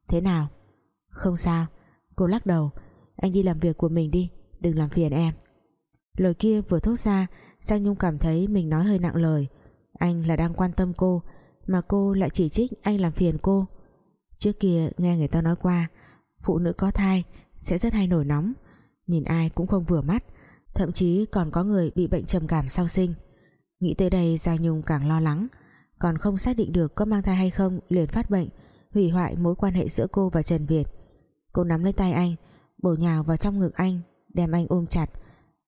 thế nào? Không sao. Cô lắc đầu anh đi làm việc của mình đi, đừng làm phiền em. Lời kia vừa thốt ra, Giang Nhung cảm thấy mình nói hơi nặng lời. Anh là đang quan tâm cô, mà cô lại chỉ trích anh làm phiền cô. Trước kia nghe người ta nói qua, Phụ nữ có thai sẽ rất hay nổi nóng. Nhìn ai cũng không vừa mắt, Thậm chí còn có người bị bệnh trầm cảm sau sinh. Nghĩ tới đây Giang Nhung càng lo lắng. Còn không xác định được có mang thai hay không Liền phát bệnh, Hủy hoại mối quan hệ giữa cô và Trần Việt. Cô nắm lấy tay anh Bổ nhào vào trong ngực anh, Đem anh ôm chặt.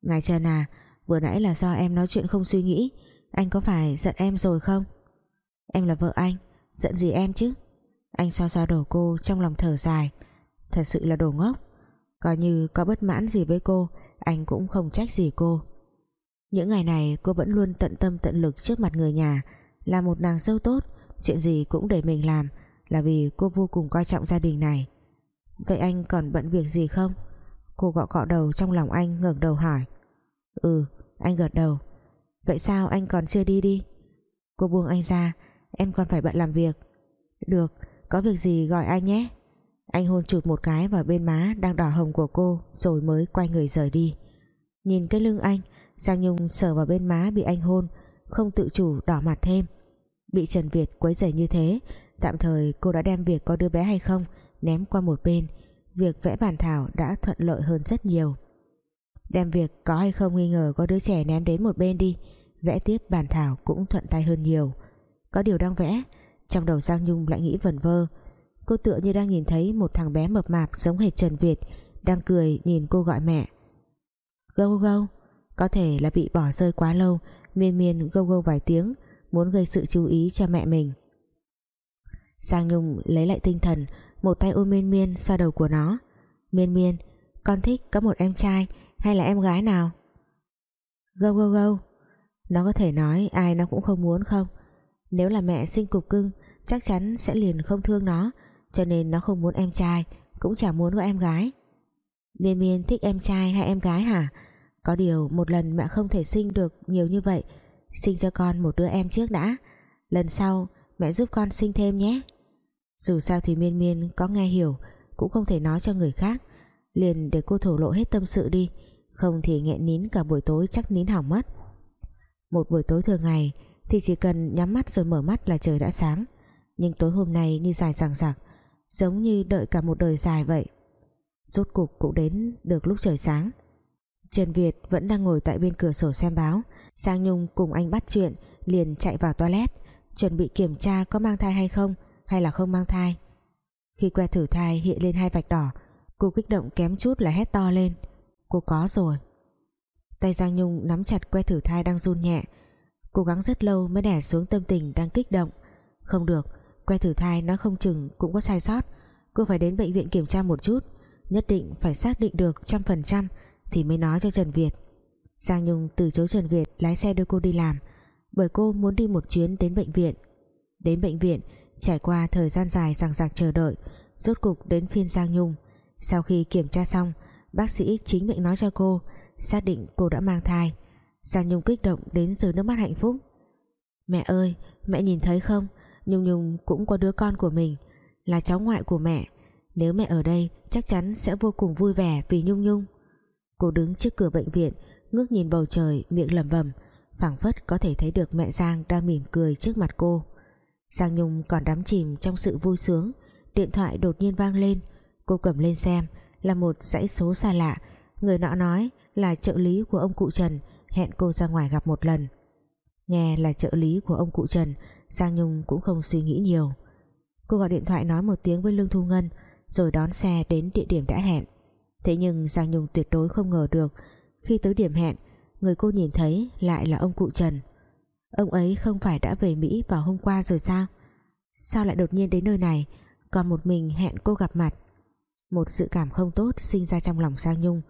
Ngài Trần à Vừa nãy là do em nói chuyện không suy nghĩ. Anh có phải giận em rồi không? Em là vợ anh, Giận gì em chứ? Anh xoa xoa đầu cô trong lòng thở dài. Thật sự là đồ ngốc. Coi như có bất mãn gì với cô, Anh cũng không trách gì cô. Những ngày này cô vẫn luôn tận tâm tận lực Trước mặt người nhà, Là một nàng dâu tốt. Chuyện gì cũng để mình làm, Là vì cô vô cùng coi trọng gia đình này. Vậy anh còn bận việc gì không? Cô gọ cọ đầu trong lòng anh, ngẩng đầu hỏi. Ừ anh gật đầu. Vậy sao anh còn chưa đi đi? Cô buông anh ra. Em còn phải bận làm việc. Được, có việc gì gọi anh nhé. Anh hôn chụp một cái vào bên má Đang đỏ hồng của cô Rồi mới quay người rời đi. Nhìn cái lưng anh, Giang Nhung sờ vào bên má bị anh hôn, Không tự chủ đỏ mặt thêm. Bị Trần Việt quấy rầy như thế, Tạm thời cô đã đem việc có đứa bé hay không? Ném qua một bên, Việc vẽ bản thảo đã thuận lợi hơn rất nhiều. Đem việc có hay không nghi ngờ Có đứa trẻ ném đến một bên đi, Vẽ tiếp bản thảo cũng thuận tay hơn nhiều. Có điều đang vẽ, trong đầu Giang Nhung lại nghĩ vẩn vơ. Cô tựa như đang nhìn thấy một thằng bé mập mạp Giống hệt Trần Việt, Đang cười nhìn cô gọi mẹ. Gâu gâu, Có thể là bị bỏ rơi quá lâu, Miên miên gâu gâu vài tiếng, Muốn gây sự chú ý cho mẹ mình. Giang Nhung lấy lại tinh thần một tay ôm miên miên xoa đầu của nó. Miên miên, Con thích có một em trai hay là em gái nào? Gâu gâu gâu. Nó có thể nói ai nó cũng không muốn không. Nếu là mẹ sinh cục cưng, Chắc chắn sẽ liền không thương nó, Cho nên nó không muốn em trai, Cũng chẳng muốn có em gái. Miên miên thích em trai hay em gái hả? Có điều một lần mẹ không thể sinh được Nhiều như vậy, Sinh cho con một đứa em trước đã. Lần sau, mẹ giúp con sinh thêm nhé. Dù sao thì miên miên có nghe hiểu, Cũng không thể nói cho người khác. Liền để cô thổ lộ hết tâm sự đi, Không thì nghẹn nín cả buổi tối chắc nín hỏng mất. Một buổi tối thường ngày thì chỉ cần nhắm mắt rồi mở mắt là trời đã sáng. Nhưng tối hôm nay như dài dằng dặc giống như đợi cả một đời dài vậy. Rốt cục cũng đến được lúc trời sáng. Trần Việt vẫn đang ngồi tại bên cửa sổ xem báo. Sang Nhung cùng anh bắt chuyện, liền chạy vào toilet, chuẩn bị kiểm tra có mang thai hay không hay là không mang thai. Khi que thử thai hiện lên hai vạch đỏ, cô kích động kém chút là hét to lên. Cô có rồi. Tay Giang Nhung nắm chặt que thử thai đang run nhẹ. Cố gắng rất lâu mới đè xuống tâm tình đang kích động. Không được, Que thử thai nó không chừng cũng có sai sót. Cô phải đến bệnh viện kiểm tra một chút, Nhất định phải xác định được trăm phần trăm Thì mới nói cho Trần Việt. Giang Nhung từ chối Trần Việt lái xe đưa cô đi làm, Bởi cô muốn đi một chuyến đến bệnh viện. Đến bệnh viện Trải qua thời gian dài rằng rạc chờ đợi, Rốt cục đến phiên Giang Nhung. Sau khi kiểm tra xong, Bác sĩ chính miệng nói cho cô, Xác định cô đã mang thai. Giang Nhung kích động đến rơi nước mắt hạnh phúc. Mẹ ơi, mẹ nhìn thấy không? Nhung Nhung cũng có đứa con của mình, Là cháu ngoại của mẹ. Nếu mẹ ở đây, chắc chắn sẽ vô cùng vui vẻ Vì Nhung Nhung. Cô đứng trước cửa bệnh viện, Ngước nhìn bầu trời miệng lẩm bẩm, phảng phất có thể thấy được mẹ Giang đang mỉm cười trước mặt cô. Giang Nhung còn đắm chìm trong sự vui sướng. Điện thoại đột nhiên vang lên. Cô cầm lên xem, Là một dãy số xa lạ. Người nọ nói là trợ lý của ông cụ Trần, Hẹn cô ra ngoài gặp một lần. Nghe là trợ lý của ông cụ Trần, Giang Nhung cũng không suy nghĩ nhiều. Cô gọi điện thoại nói một tiếng với Lương Thu Ngân, Rồi đón xe đến địa điểm đã hẹn. Thế nhưng Giang Nhung tuyệt đối không ngờ được, Khi tới điểm hẹn, Người cô nhìn thấy lại là ông cụ Trần. Ông ấy không phải đã về Mỹ vào hôm qua rồi sao? Sao lại đột nhiên đến nơi này, Còn một mình hẹn cô gặp mặt? Một sự cảm không tốt sinh ra trong lòng Giang Nhung.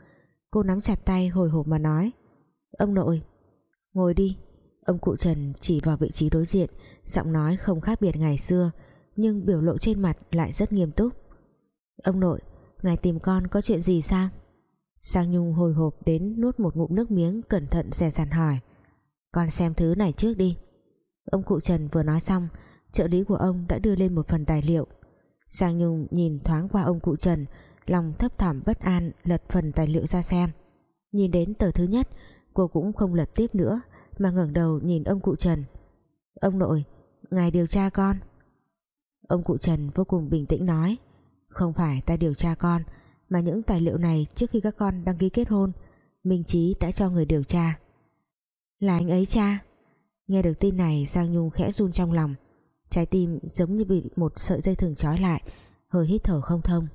Cô nắm chặt tay hồi hộp mà nói, Ông nội, Ngồi đi. Ông cụ Trần chỉ vào vị trí đối diện, Giọng nói không khác biệt ngày xưa, Nhưng biểu lộ trên mặt lại rất nghiêm túc. Ông nội, Ngài tìm con có chuyện gì sao? Giang Nhung hồi hộp đến nuốt một ngụm nước miếng Cẩn thận dè dặt hỏi. Con xem thứ này trước đi. Ông cụ Trần vừa nói xong Trợ lý của ông đã đưa lên một phần tài liệu. Giang Nhung nhìn thoáng qua ông cụ Trần Lòng thấp thỏm bất an lật phần tài liệu ra xem. Nhìn đến tờ thứ nhất Cô cũng không lật tiếp nữa Mà ngẩng đầu nhìn ông cụ Trần. Ông nội, ngài điều tra con. Ông cụ Trần vô cùng bình tĩnh nói Không phải ta điều tra con Mà những tài liệu này trước khi các con đăng ký kết hôn Minh Trí đã cho người điều tra. Là anh ấy cha. Nghe được tin này, Giang Nhung khẽ run trong lòng. Trái tim giống như bị một sợi dây thừng trói lại, Hơi hít thở không thông.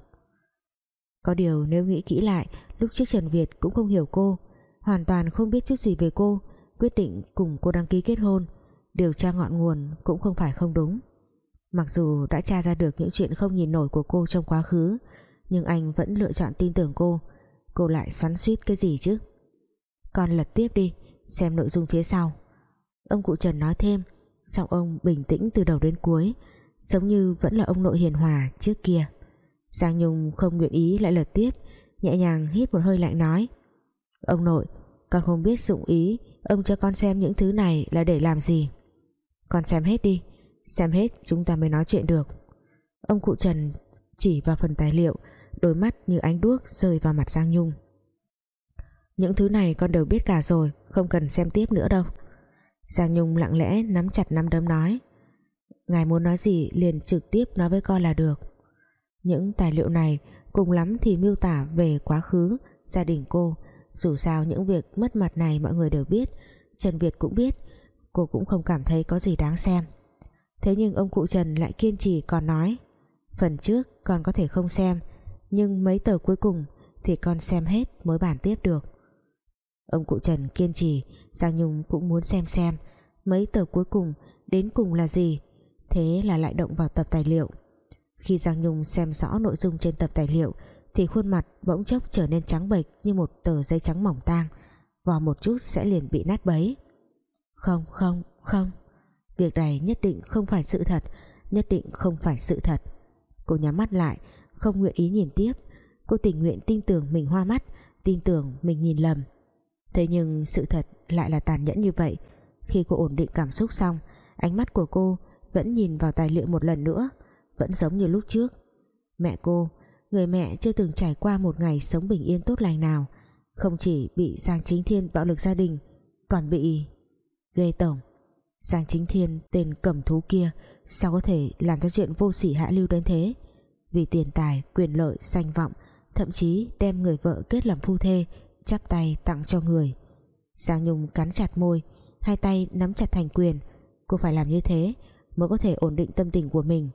Có điều nếu nghĩ kỹ lại, Lúc trước Trần Việt cũng không hiểu cô, Hoàn toàn không biết chút gì về cô, Quyết định cùng cô đăng ký kết hôn, Điều tra ngọn nguồn cũng không phải không đúng. Mặc dù đã tra ra được những chuyện không nhìn nổi của cô trong quá khứ, Nhưng anh vẫn lựa chọn tin tưởng cô. Cô lại xoắn suýt cái gì chứ? Con lật tiếp đi. Xem nội dung phía sau. Ông cụ Trần nói thêm, Giọng ông bình tĩnh từ đầu đến cuối, Giống như vẫn là ông nội hiền hòa trước kia. Giang Nhung không nguyện ý lại lật tiếp, Nhẹ nhàng hít một hơi lạnh nói, Ông nội, Con không biết dụng ý Ông cho con xem những thứ này là để làm gì. Con xem hết đi, Xem hết chúng ta mới nói chuyện được. Ông cụ Trần chỉ vào phần tài liệu, Đôi mắt như ánh đuốc rơi vào mặt Giang Nhung. Những thứ này con đều biết cả rồi, Không cần xem tiếp nữa đâu. Giang Nhung lặng lẽ nắm chặt nắm đấm nói, Ngài muốn nói gì liền trực tiếp nói với con là được. Những tài liệu này cùng lắm thì miêu tả về quá khứ, gia đình cô. Dù sao những việc mất mặt này mọi người đều biết, Trần Việt cũng biết, cô cũng không cảm thấy có gì đáng xem. Thế nhưng ông cụ Trần lại kiên trì còn nói, phần trước con có thể không xem, nhưng mấy tờ cuối cùng thì con xem hết mới bản tiếp được ông cụ Trần kiên trì, Giang Nhung cũng muốn xem xem mấy tờ cuối cùng đến cùng là gì. Thế là lại động vào tập tài liệu. Khi Giang Nhung xem rõ nội dung trên tập tài liệu, thì khuôn mặt bỗng chốc trở nên trắng bệch như một tờ giấy trắng mỏng tang. Vò một chút sẽ liền bị nát bấy. Không không không. Việc này nhất định không phải sự thật, nhất định không phải sự thật. Cô nhắm mắt lại, không nguyện ý nhìn tiếp. Cô tình nguyện tin tưởng mình hoa mắt, tin tưởng mình nhìn lầm thế nhưng sự thật lại là tàn nhẫn như vậy. Khi cô ổn định cảm xúc xong, ánh mắt của cô vẫn nhìn vào tài liệu một lần nữa, vẫn giống như lúc trước. Mẹ cô, người mẹ chưa từng trải qua một ngày sống bình yên tốt lành nào, không chỉ bị Giang Chính Thiên bạo lực gia đình, còn bị ghê tổng. Giang Chính Thiên tên cầm thú kia, sao có thể làm cho chuyện vô sỉ hạ lưu đến thế? Vì tiền tài, quyền lợi, danh vọng, thậm chí đem người vợ kết làm phu thê chắp tay tặng cho người. Giang Nhung cắn chặt môi, hai tay nắm chặt thành quyền. Cô phải làm như thế mới có thể ổn định tâm tình của mình.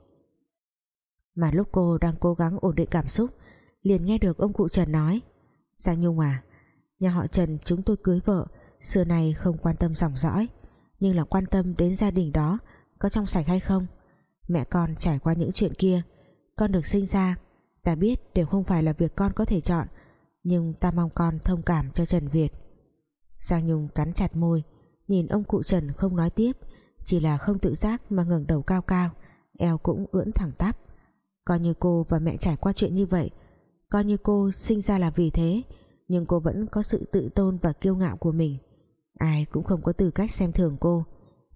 Mà lúc cô đang cố gắng ổn định cảm xúc, liền nghe được ông cụ Trần nói, Giang Nhung à Nhà họ Trần chúng tôi cưới vợ, Xưa này không quan tâm dòng dõi, Nhưng là quan tâm đến gia đình đó, Có trong sạch hay không? Mẹ con trải qua những chuyện kia, Con được sinh ra, Ta biết đều không phải là việc con có thể chọn nhưng ta mong con thông cảm cho Trần Việt. Giang Nhung cắn chặt môi, Nhìn ông cụ Trần không nói tiếp, Chỉ là không tự giác mà ngẩng đầu cao cao, Eo cũng ưỡn thẳng tắp. Coi như cô và mẹ trải qua chuyện như vậy, Coi như cô sinh ra là vì thế, Nhưng cô vẫn có sự tự tôn và kiêu ngạo của mình. Ai cũng không có tư cách xem thường cô,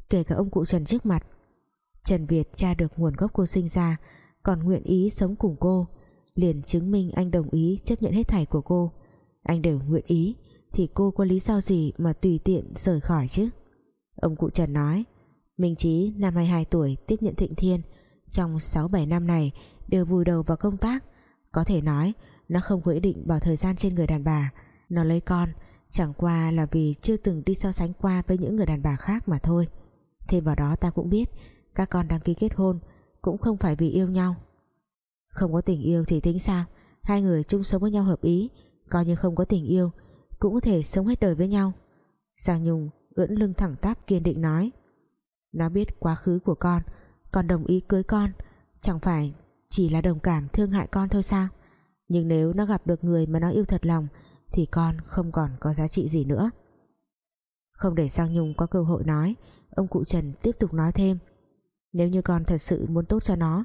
Kể cả ông cụ Trần trước mặt. Trần Việt tra được nguồn gốc cô sinh ra, Còn nguyện ý sống cùng cô. Liền chứng minh anh đồng ý chấp nhận hết thảy của cô. Anh đều nguyện ý, Thì cô có lý do gì mà tùy tiện rời khỏi chứ? Ông cụ Trần nói, Minh Chí năm 22 tuổi tiếp nhận Thịnh Thiên, Trong 6-7 năm này Đều vùi đầu vào công tác. Có thể nói, nó không có ý định bỏ thời gian trên người đàn bà. Nó lấy con, Chẳng qua là vì chưa từng đi so sánh qua Với những người đàn bà khác mà thôi. Thêm vào đó ta cũng biết, Các con đăng ký kết hôn Cũng không phải vì yêu nhau. Không có tình yêu thì tính sao? Hai người chung sống với nhau hợp ý, Coi như không có tình yêu, Cũng có thể sống hết đời với nhau. Giang Nhung ưỡn lưng thẳng tắp kiên định nói. Nó biết quá khứ của con con đồng ý cưới con, Chẳng phải chỉ là đồng cảm thương hại con thôi sao? Nhưng nếu nó gặp được người mà nó yêu thật lòng, Thì con không còn có giá trị gì nữa. Không để Giang Nhung có cơ hội nói, Ông cụ Trần tiếp tục nói thêm. Nếu như con thật sự muốn tốt cho nó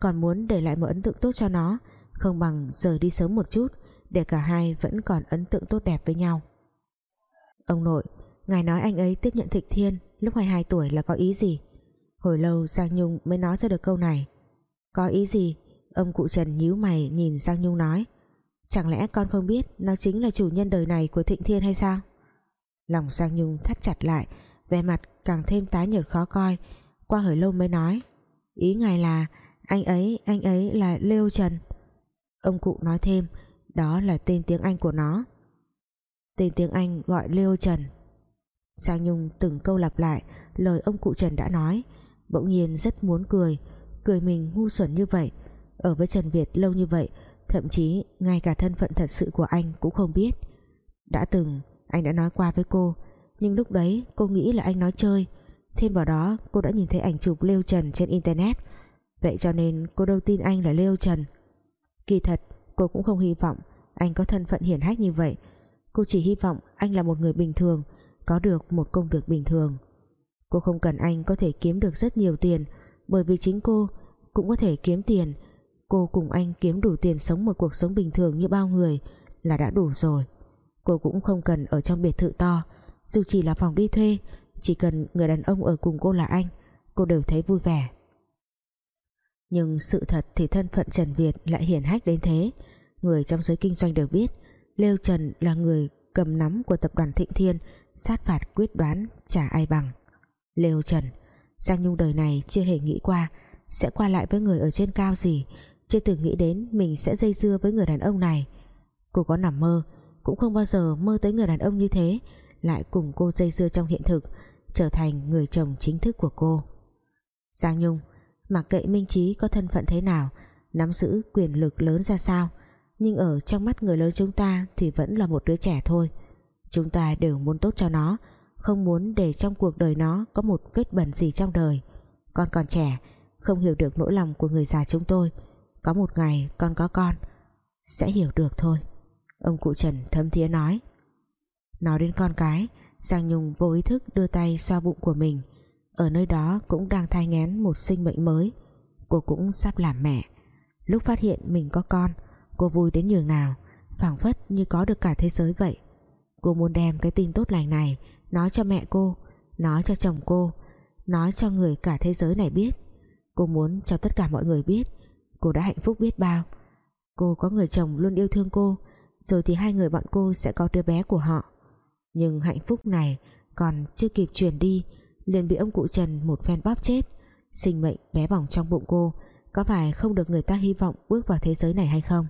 còn muốn để lại một ấn tượng tốt cho nó, Không bằng rời đi sớm một chút, Để cả hai vẫn còn ấn tượng tốt đẹp với nhau. Ông nội, Ngài nói anh ấy tiếp nhận Thịnh Thiên Lúc 22 tuổi là có ý gì? Hồi lâu Giang Nhung mới nói ra được câu này. Có ý gì? Ông cụ Trần nhíu mày nhìn Giang Nhung nói. Chẳng lẽ con không biết Nó chính là chủ nhân đời này của Thịnh Thiên hay sao? Lòng Giang Nhung thắt chặt lại, Vẻ mặt càng thêm tái nhợt khó coi, Qua hồi lâu mới nói. Ý ngài là anh ấy, anh ấy là Leo Trần. Ông cụ nói thêm Đó là tên tiếng Anh của nó. Tên tiếng Anh gọi Leo Trần. Giang Nhung từng câu lặp lại Lời ông cụ Trần đã nói Bỗng nhiên rất muốn cười Cười mình ngu xuẩn như vậy. Ở với Trần Việt lâu như vậy Thậm chí ngay cả thân phận thật sự của anh cũng không biết. Đã từng Anh đã nói qua với cô Nhưng lúc đấy cô nghĩ là anh nói chơi. Thêm vào đó cô đã nhìn thấy ảnh chụp Leo Trần trên internet. Vậy cho nên cô đâu tin anh là Lêu Trần. Kỳ thật, cô cũng không hy vọng Anh có thân phận hiển hách như vậy. Cô chỉ hy vọng anh là một người bình thường, Có được một công việc bình thường. Cô không cần anh có thể kiếm được rất nhiều tiền, Bởi vì chính cô cũng có thể kiếm tiền. Cô cùng anh kiếm đủ tiền sống một cuộc sống bình thường như bao người Là đã đủ rồi. Cô cũng không cần ở trong biệt thự to. Dù chỉ là phòng đi thuê, Chỉ cần người đàn ông ở cùng cô là anh, Cô đều thấy vui vẻ. Nhưng sự thật thì thân phận Trần Việt lại hiển hách đến thế. Người trong giới kinh doanh đều biết, Lêu Trần là người cầm nắm của tập đoàn Thịnh Thiên, sát phạt quyết đoán trả ai bằng. Lêu Trần, Giang Nhung đời này chưa hề nghĩ qua sẽ qua lại với người ở trên cao gì, chưa từng nghĩ đến mình sẽ dây dưa với người đàn ông này. Cô có nằm mơ, cũng không bao giờ mơ tới người đàn ông như thế, lại cùng cô dây dưa trong hiện thực, trở thành người chồng chính thức của cô. Giang Nhung mặc kệ Minh Trí có thân phận thế nào, nắm giữ quyền lực lớn ra sao. Nhưng ở trong mắt người lớn chúng ta thì vẫn là một đứa trẻ thôi. Chúng ta đều muốn tốt cho nó, không muốn để trong cuộc đời nó có một vết bẩn gì trong đời. Con còn trẻ, không hiểu được nỗi lòng của người già chúng tôi. Có một ngày con có con, sẽ hiểu được thôi. Ông cụ Trần thấm thía nói. Nói đến con cái, Giang Nhung vô ý thức đưa tay xoa bụng của mình ở nơi đó cũng đang thai nghén một sinh mệnh mới. Cô cũng sắp làm mẹ. Lúc phát hiện mình có con, cô vui đến nhường nào, phảng phất như có được cả thế giới vậy. Cô muốn đem cái tin tốt lành này nói cho mẹ cô, nói cho chồng cô, nói cho người cả thế giới này biết. Cô muốn cho tất cả mọi người biết cô đã hạnh phúc biết bao. Cô có người chồng luôn yêu thương cô, rồi thì hai người bọn cô sẽ có đứa bé của họ. Nhưng hạnh phúc này còn chưa kịp truyền đi liền bị ông cụ Trần, một phen bóp chết. Sinh mệnh bé bỏng trong bụng cô, có phải không được người ta hy vọng bước vào thế giới này hay không?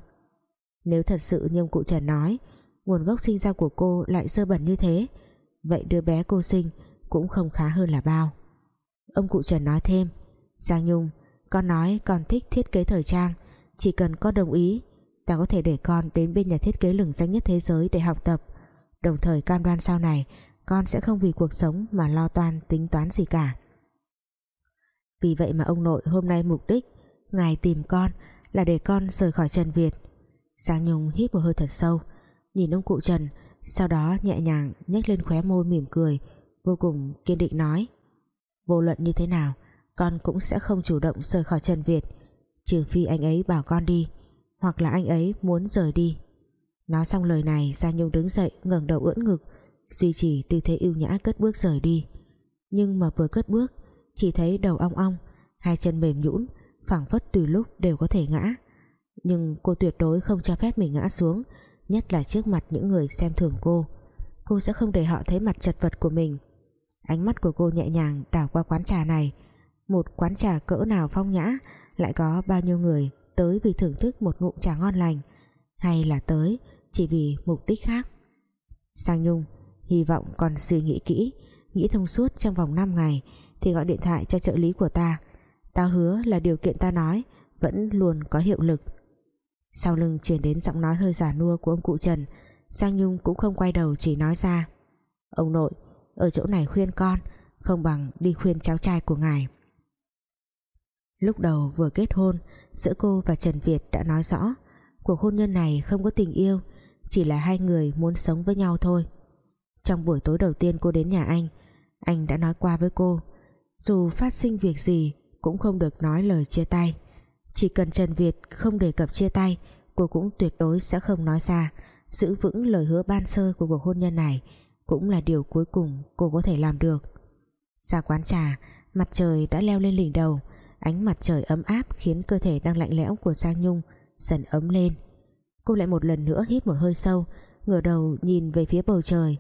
Nếu thật sự như ông cụ Trần nói, nguồn gốc sinh ra của cô lại sơ bẩn như thế, vậy đứa bé cô sinh cũng không khá hơn là bao. Ông cụ Trần nói thêm, Giang Nhung, con nói con thích thiết kế thời trang, chỉ cần con đồng ý, ta có thể để con đến bên nhà thiết kế lừng danh nhất thế giới để học tập. Đồng thời cam đoan sau này con sẽ không vì cuộc sống mà lo toan tính toán gì cả. Vì vậy mà ông nội hôm nay mục đích Ngài tìm con Là để con rời khỏi Trần Việt. Giang Nhung hít một hơi thật sâu, Nhìn ông cụ Trần, Sau đó nhẹ nhàng nhếch lên khóe môi mỉm cười, Vô cùng kiên định nói, Vô luận như thế nào, Con cũng sẽ không chủ động rời khỏi Trần Việt, Trừ phi anh ấy bảo con đi, Hoặc là anh ấy muốn rời đi. Nói xong lời này, Giang Nhung đứng dậy, ngẩng đầu ưỡn ngực Duy trì tư thế ưu nhã cất bước rời đi. Nhưng mà vừa cất bước, Chỉ thấy đầu ong ong, Hai chân mềm nhũn, phảng phất tùy lúc đều có thể ngã. Nhưng cô tuyệt đối không cho phép mình ngã xuống, Nhất là trước mặt những người xem thường cô. Cô sẽ không để họ thấy mặt chật vật của mình. Ánh mắt của cô nhẹ nhàng đảo qua quán trà này. Một quán trà cỡ nào phong nhã, Lại có bao nhiêu người tới vì thưởng thức một ngụm trà ngon lành, Hay là tới chỉ vì mục đích khác? Sang Nhung hy vọng còn suy nghĩ kỹ, nghĩ thông suốt trong vòng 5 ngày thì gọi điện thoại cho trợ lý của ta. Ta hứa là điều kiện ta nói vẫn luôn có hiệu lực. Sau lưng truyền đến giọng nói hơi giả nua của ông cụ Trần, Giang Nhung cũng không quay đầu chỉ nói ra, ông nội, ở chỗ này khuyên con, không bằng đi khuyên cháu trai của ngài. Lúc đầu vừa kết hôn, giữa cô và Trần Việt đã nói rõ, cuộc hôn nhân này không có tình yêu, chỉ là hai người muốn sống với nhau thôi trong buổi tối đầu tiên cô đến nhà anh anh đã nói qua với cô, dù phát sinh việc gì cũng không được nói lời chia tay. Chỉ cần Trần Việt không đề cập chia tay, cô cũng tuyệt đối sẽ không nói ra. Giữ vững lời hứa ban sơ của cuộc hôn nhân này cũng là điều cuối cùng cô có thể làm được. Ra quán trà, mặt trời đã leo lên đỉnh đầu. Ánh mặt trời ấm áp khiến cơ thể đang lạnh lẽo của Giang Nhung dần ấm lên. Cô lại một lần nữa hít một hơi sâu, ngửa đầu nhìn về phía bầu trời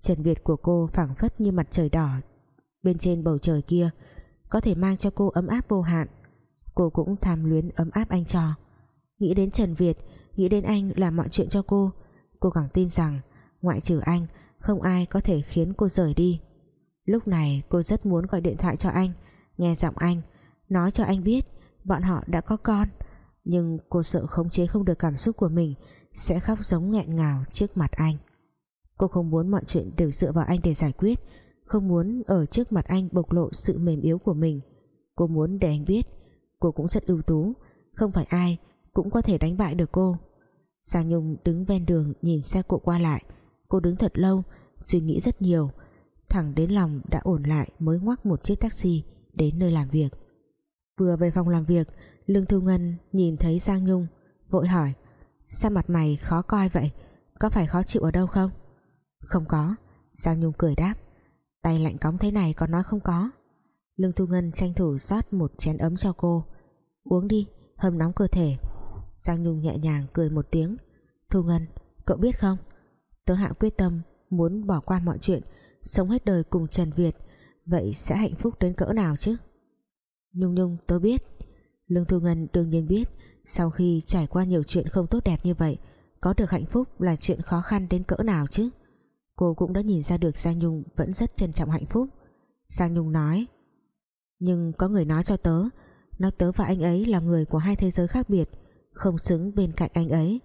trần việt của cô phảng phất như mặt trời đỏ. Bên trên bầu trời kia, có thể mang cho cô ấm áp vô hạn. Cô cũng tham luyến ấm áp anh cho. Nghĩ đến Trần Việt, nghĩ đến anh làm mọi chuyện cho cô. Cô càng tin rằng, ngoại trừ anh, không ai có thể khiến cô rời đi. Lúc này, cô rất muốn gọi điện thoại cho anh, nghe giọng anh, nói cho anh biết bọn họ đã có con. Nhưng cô sợ khống chế không được cảm xúc của mình sẽ khóc giống nghẹn ngào trước mặt anh cô không muốn mọi chuyện đều dựa vào anh để giải quyết, không muốn ở trước mặt anh bộc lộ sự mềm yếu của mình. Cô muốn để anh biết, cô cũng rất ưu tú, không phải ai cũng có thể đánh bại được cô. Giang Nhung đứng ven đường nhìn xe cộ qua lại. Cô đứng thật lâu, suy nghĩ rất nhiều. Thẳng đến lòng đã ổn lại mới ngoắc một chiếc taxi đến nơi làm việc. Vừa về phòng làm việc, Lương Thu Ngân nhìn thấy Giang Nhung, vội hỏi, sao mặt mày khó coi vậy? Có phải khó chịu ở đâu không? Không có. Giang Nhung cười đáp. Tay lạnh cóng thế này còn nói không có. Lương Thu Ngân tranh thủ rót một chén ấm cho cô. Uống đi, hâm nóng cơ thể. Giang Nhung nhẹ nhàng cười một tiếng. Thu Ngân, cậu biết không? Tớ hạ quyết tâm muốn bỏ qua mọi chuyện, sống hết đời cùng Trần Việt. Vậy sẽ hạnh phúc đến cỡ nào chứ? Nhung Nhung, tớ biết. Lương Thu Ngân đương nhiên biết. Sau khi trải qua nhiều chuyện không tốt đẹp như vậy, có được hạnh phúc là chuyện khó khăn đến cỡ nào chứ? Cô cũng đã nhìn ra được Giang Nhung vẫn rất trân trọng hạnh phúc. Giang Nhung nói, nhưng có người nói cho tớ, nói tớ và anh ấy là người của hai thế giới khác biệt, không xứng bên cạnh anh ấy.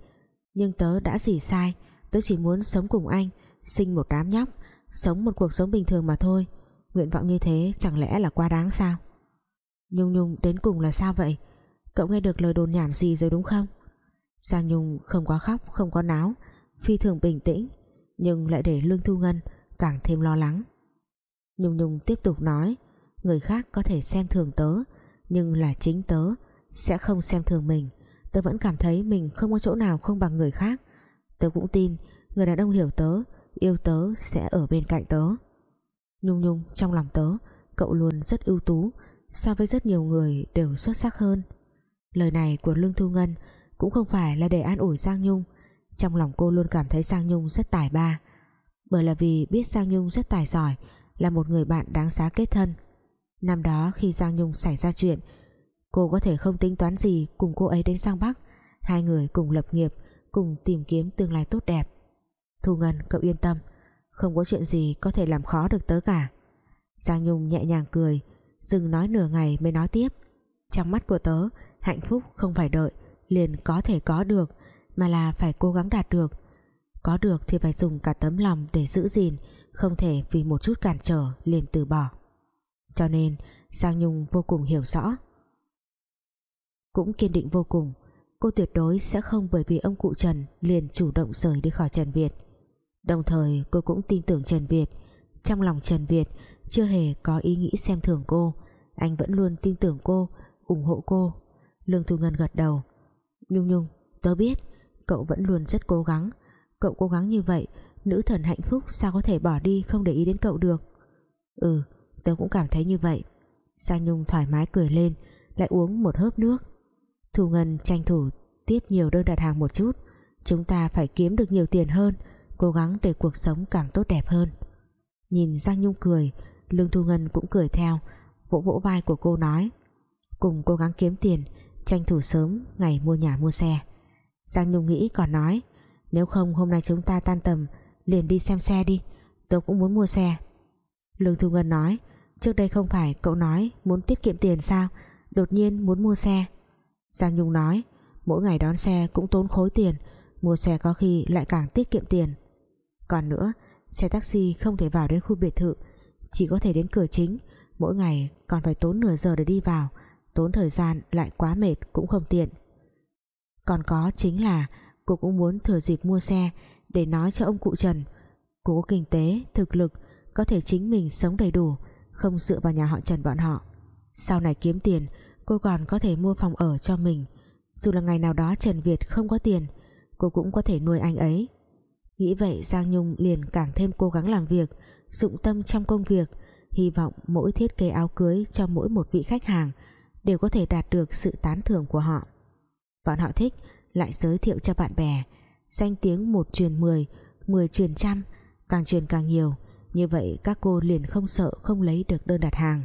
Nhưng tớ đã gì sai, tớ chỉ muốn sống cùng anh, sinh một đám nhóc, sống một cuộc sống bình thường mà thôi. Nguyện vọng như thế chẳng lẽ là quá đáng sao? Nhung Nhung, đến cùng là sao vậy? Cậu nghe được lời đồn nhảm gì rồi đúng không? Giang Nhung, không có khóc, Không có náo, Phi thường bình tĩnh nhưng lại để Lương Thu Ngân càng thêm lo lắng. Nhung Nhung tiếp tục nói, Người khác có thể xem thường tớ, Nhưng là chính tớ Sẽ không xem thường mình. Tớ vẫn cảm thấy mình không có chỗ nào không bằng người khác. Tớ cũng tin Người đàn ông hiểu tớ, Yêu tớ sẽ ở bên cạnh tớ. Nhung Nhung, trong lòng tớ, Cậu luôn rất ưu tú, so với rất nhiều người đều xuất sắc hơn. Lời này của Lương Thu Ngân cũng không phải là để an ủi Giang Nhung trong lòng cô luôn cảm thấy sang Nhung rất tài ba. Bởi là vì biết sang Nhung rất tài giỏi, là một người bạn đáng giá kết thân. Năm đó khi Giang Nhung xảy ra chuyện, cô có thể không tính toán gì cùng cô ấy đến sang Bắc. Hai người cùng lập nghiệp, cùng tìm kiếm tương lai tốt đẹp. Thu Ngân, cậu yên tâm, không có chuyện gì có thể làm khó được tớ cả. Giang Nhung nhẹ nhàng cười, dừng nói nửa ngày mới nói tiếp. Trong mắt của tớ, hạnh phúc không phải đợi, liền có thể có được mà là phải cố gắng đạt được. Có được thì phải dùng cả tấm lòng để giữ gìn, không thể vì một chút cản trở liền từ bỏ. Cho nên, Giang Nhung vô cùng hiểu rõ. Cũng kiên định vô cùng, cô tuyệt đối sẽ không bởi vì ông cụ Trần liền chủ động rời đi khỏi Trần Việt. Đồng thời, cô cũng tin tưởng Trần Việt. Trong lòng Trần Việt, chưa hề có ý nghĩ xem thường cô. Anh vẫn luôn tin tưởng cô, ủng hộ cô. Lương Thu Ngân gật đầu. Nhung Nhung, tớ biết cậu vẫn luôn rất cố gắng. Cậu cố gắng như vậy, nữ thần hạnh phúc sao có thể bỏ đi không để ý đến cậu được? Ừ tớ cũng cảm thấy như vậy. Giang Nhung thoải mái cười lên, lại uống một hớp nước. Thu Ngân tranh thủ tiếp nhiều đơn đặt hàng một chút. Chúng ta phải kiếm được nhiều tiền hơn, cố gắng để cuộc sống càng tốt đẹp hơn. Nhìn Giang Nhung cười, Lương Thu Ngân cũng cười theo, vỗ vỗ vai của cô nói. Cùng cố gắng kiếm tiền, tranh thủ sớm ngày mua nhà mua xe. Giang Nhung nghĩ còn nói, nếu không, hôm nay chúng ta tan tầm, liền đi xem xe đi, tôi cũng muốn mua xe. Lương Thu Ngân nói, trước đây không phải cậu nói muốn tiết kiệm tiền sao? Đột nhiên muốn mua xe. Giang Nhung nói, mỗi ngày đón xe cũng tốn khối tiền, mua xe có khi lại càng tiết kiệm tiền. Còn nữa, xe taxi không thể vào đến khu biệt thự, chỉ có thể đến cửa chính. Mỗi ngày còn phải tốn nửa giờ để đi vào, tốn thời gian lại quá mệt cũng không tiện còn có chính là cô cũng muốn thừa dịp mua xe để nói cho ông cụ Trần. Cô có kinh tế, thực lực có thể chính mình sống đầy đủ không dựa vào nhà họ Trần bọn họ. Sau này kiếm tiền cô còn có thể mua phòng ở cho mình. Dù là ngày nào đó Trần Việt không có tiền cô cũng có thể nuôi anh ấy. Nghĩ vậy Giang Nhung liền càng thêm cố gắng làm việc dụng tâm trong công việc hy vọng mỗi thiết kế áo cưới cho mỗi một vị khách hàng đều có thể đạt được sự tán thưởng của họ bọn họ thích, lại giới thiệu cho bạn bè. Danh tiếng một truyền mười mười truyền trăm, càng truyền càng nhiều. Như vậy các cô liền không sợ không lấy được đơn đặt hàng.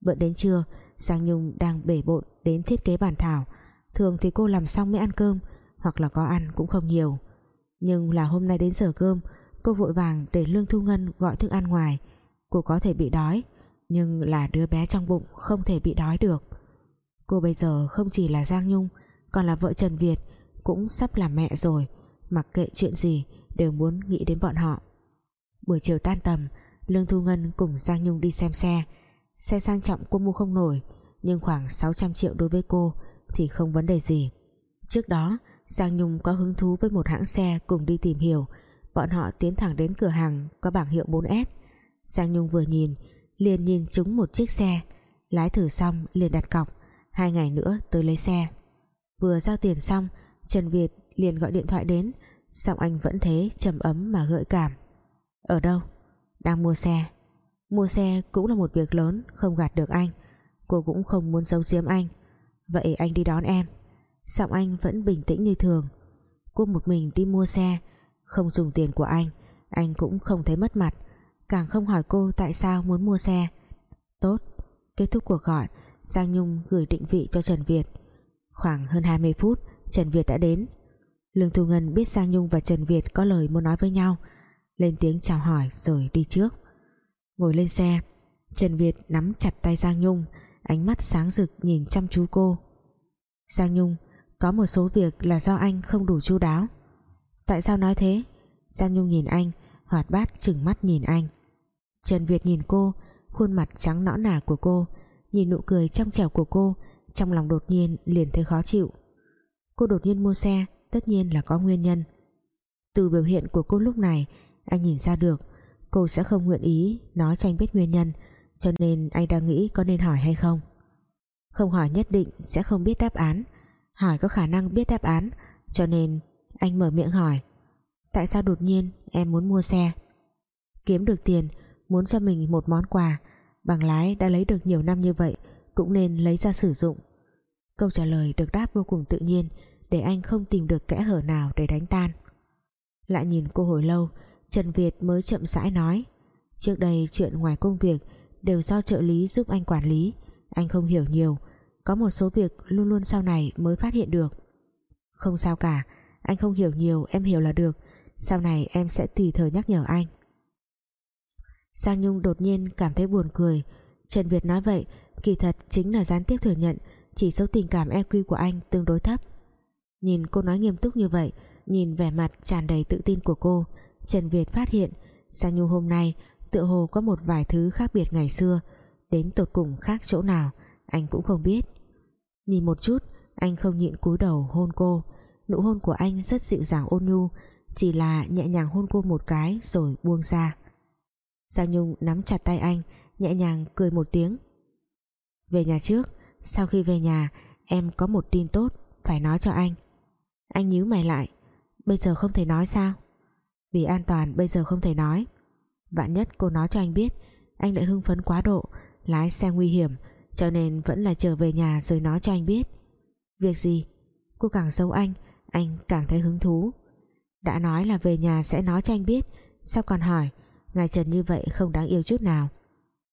Bận đến trưa, Giang Nhung đang bể bộn đến thiết kế bàn thảo. Thường thì cô làm xong mới ăn cơm, hoặc là có ăn cũng không nhiều. Nhưng là hôm nay đến giờ cơm, cô vội vàng để Lương Thu Ngân gọi thức ăn ngoài. Cô có thể bị đói, nhưng là đứa bé trong bụng không thể bị đói được. Cô bây giờ không chỉ là Giang Nhung còn là vợ Trần Việt, cũng sắp làm mẹ rồi, mặc kệ chuyện gì, đều muốn nghĩ đến bọn họ. Buổi chiều tan tầm, Lương Thu Ngân cùng Giang Nhung đi xem xe. Xe sang trọng cô mua không nổi, nhưng khoảng 600 triệu đối với cô thì không vấn đề gì. Trước đó, Giang Nhung có hứng thú với một hãng xe cùng đi tìm hiểu. Bọn họ tiến thẳng đến cửa hàng có bảng hiệu 4S Giang Nhung vừa nhìn, liền nhìn trúng một chiếc xe. Lái thử xong, liền đặt cọc. Hai ngày nữa tới lấy xe vừa giao tiền xong, Trần Việt liền gọi điện thoại đến. Giọng anh vẫn thế, trầm ấm mà gợi cảm. Ở đâu? Đang mua xe. Mua xe cũng là một việc lớn, không gạt được anh. Cô cũng không muốn giấu giếm anh. Vậy anh đi đón em. Giọng anh vẫn bình tĩnh như thường. Cô một mình đi mua xe, không dùng tiền của anh anh cũng không thấy mất mặt. Càng không hỏi cô tại sao muốn mua xe. Tốt, kết thúc cuộc gọi, Giang Nhung gửi định vị cho Trần Việt khoảng hơn 20 phút, Trần Việt đã đến. Lương Thu Ngân biết Giang Nhung và Trần Việt có lời muốn nói với nhau, lên tiếng chào hỏi rồi đi trước. Ngồi lên xe, Trần Việt nắm chặt tay Giang Nhung, ánh mắt sáng rực nhìn chăm chú cô. Giang Nhung, có một số việc là do anh không đủ chu đáo. Tại sao nói thế? Giang Nhung nhìn anh, hoạt bát chừng mắt nhìn anh. Trần Việt nhìn cô, khuôn mặt trắng nõn nà của cô, nhìn nụ cười trong trẻo của cô trong lòng đột nhiên liền thấy khó chịu. Cô đột nhiên mua xe, tất nhiên là có nguyên nhân. Từ biểu hiện của cô lúc này, anh nhìn ra được, cô sẽ không nguyện ý nói cho anh biết nguyên nhân, cho nên anh đang nghĩ có nên hỏi hay không. Không hỏi nhất định sẽ không biết đáp án. Hỏi có khả năng biết đáp án, cho nên anh mở miệng hỏi, tại sao đột nhiên em muốn mua xe? Kiếm được tiền, muốn cho mình một món quà, bằng lái đã lấy được nhiều năm như vậy cũng nên lấy ra sử dụng. Câu trả lời được đáp vô cùng tự nhiên, để anh không tìm được kẽ hở nào để đánh tan. Lại nhìn cô hồi lâu, Trần Việt mới chậm rãi nói, trước đây chuyện ngoài công việc đều do trợ lý giúp anh quản lý, anh không hiểu nhiều, có một số việc luôn luôn sau này mới phát hiện được. Không sao cả, anh không hiểu nhiều, em hiểu là được, sau này em sẽ tùy thời nhắc nhở anh. Giang Nhung đột nhiên cảm thấy buồn cười. Trần Việt nói vậy kỳ thật chính là gián tiếp thừa nhận, chỉ số tình cảm EQ của anh tương đối thấp. Nhìn cô nói nghiêm túc như vậy, Nhìn vẻ mặt tràn đầy tự tin của cô, Trần Việt phát hiện Giang Nhu hôm nay tựa hồ có một vài thứ khác biệt ngày xưa, Đến tột cùng khác chỗ nào, Anh cũng không biết. Nhìn một chút, anh không nhịn cúi đầu hôn cô. Nụ hôn của anh rất dịu dàng ôn nhu, Chỉ là nhẹ nhàng hôn cô một cái Rồi buông ra. Giang Nhung nắm chặt tay anh, Nhẹ nhàng cười một tiếng. Về nhà trước. Sau khi về nhà, em có một tin tốt Phải nói cho anh. Anh nhíu mày lại. Bây giờ không thể nói sao? Vì an toàn bây giờ không thể nói. Vạn nhất cô nói cho anh biết, Anh lại hưng phấn quá độ, Lái xe nguy hiểm, Cho nên vẫn là trở về nhà rồi nói cho anh biết. Việc gì? Cô càng giấu anh Anh càng thấy hứng thú. Đã nói là về nhà sẽ nói cho anh biết, Sao còn hỏi? Ngài Trần như vậy không đáng yêu chút nào.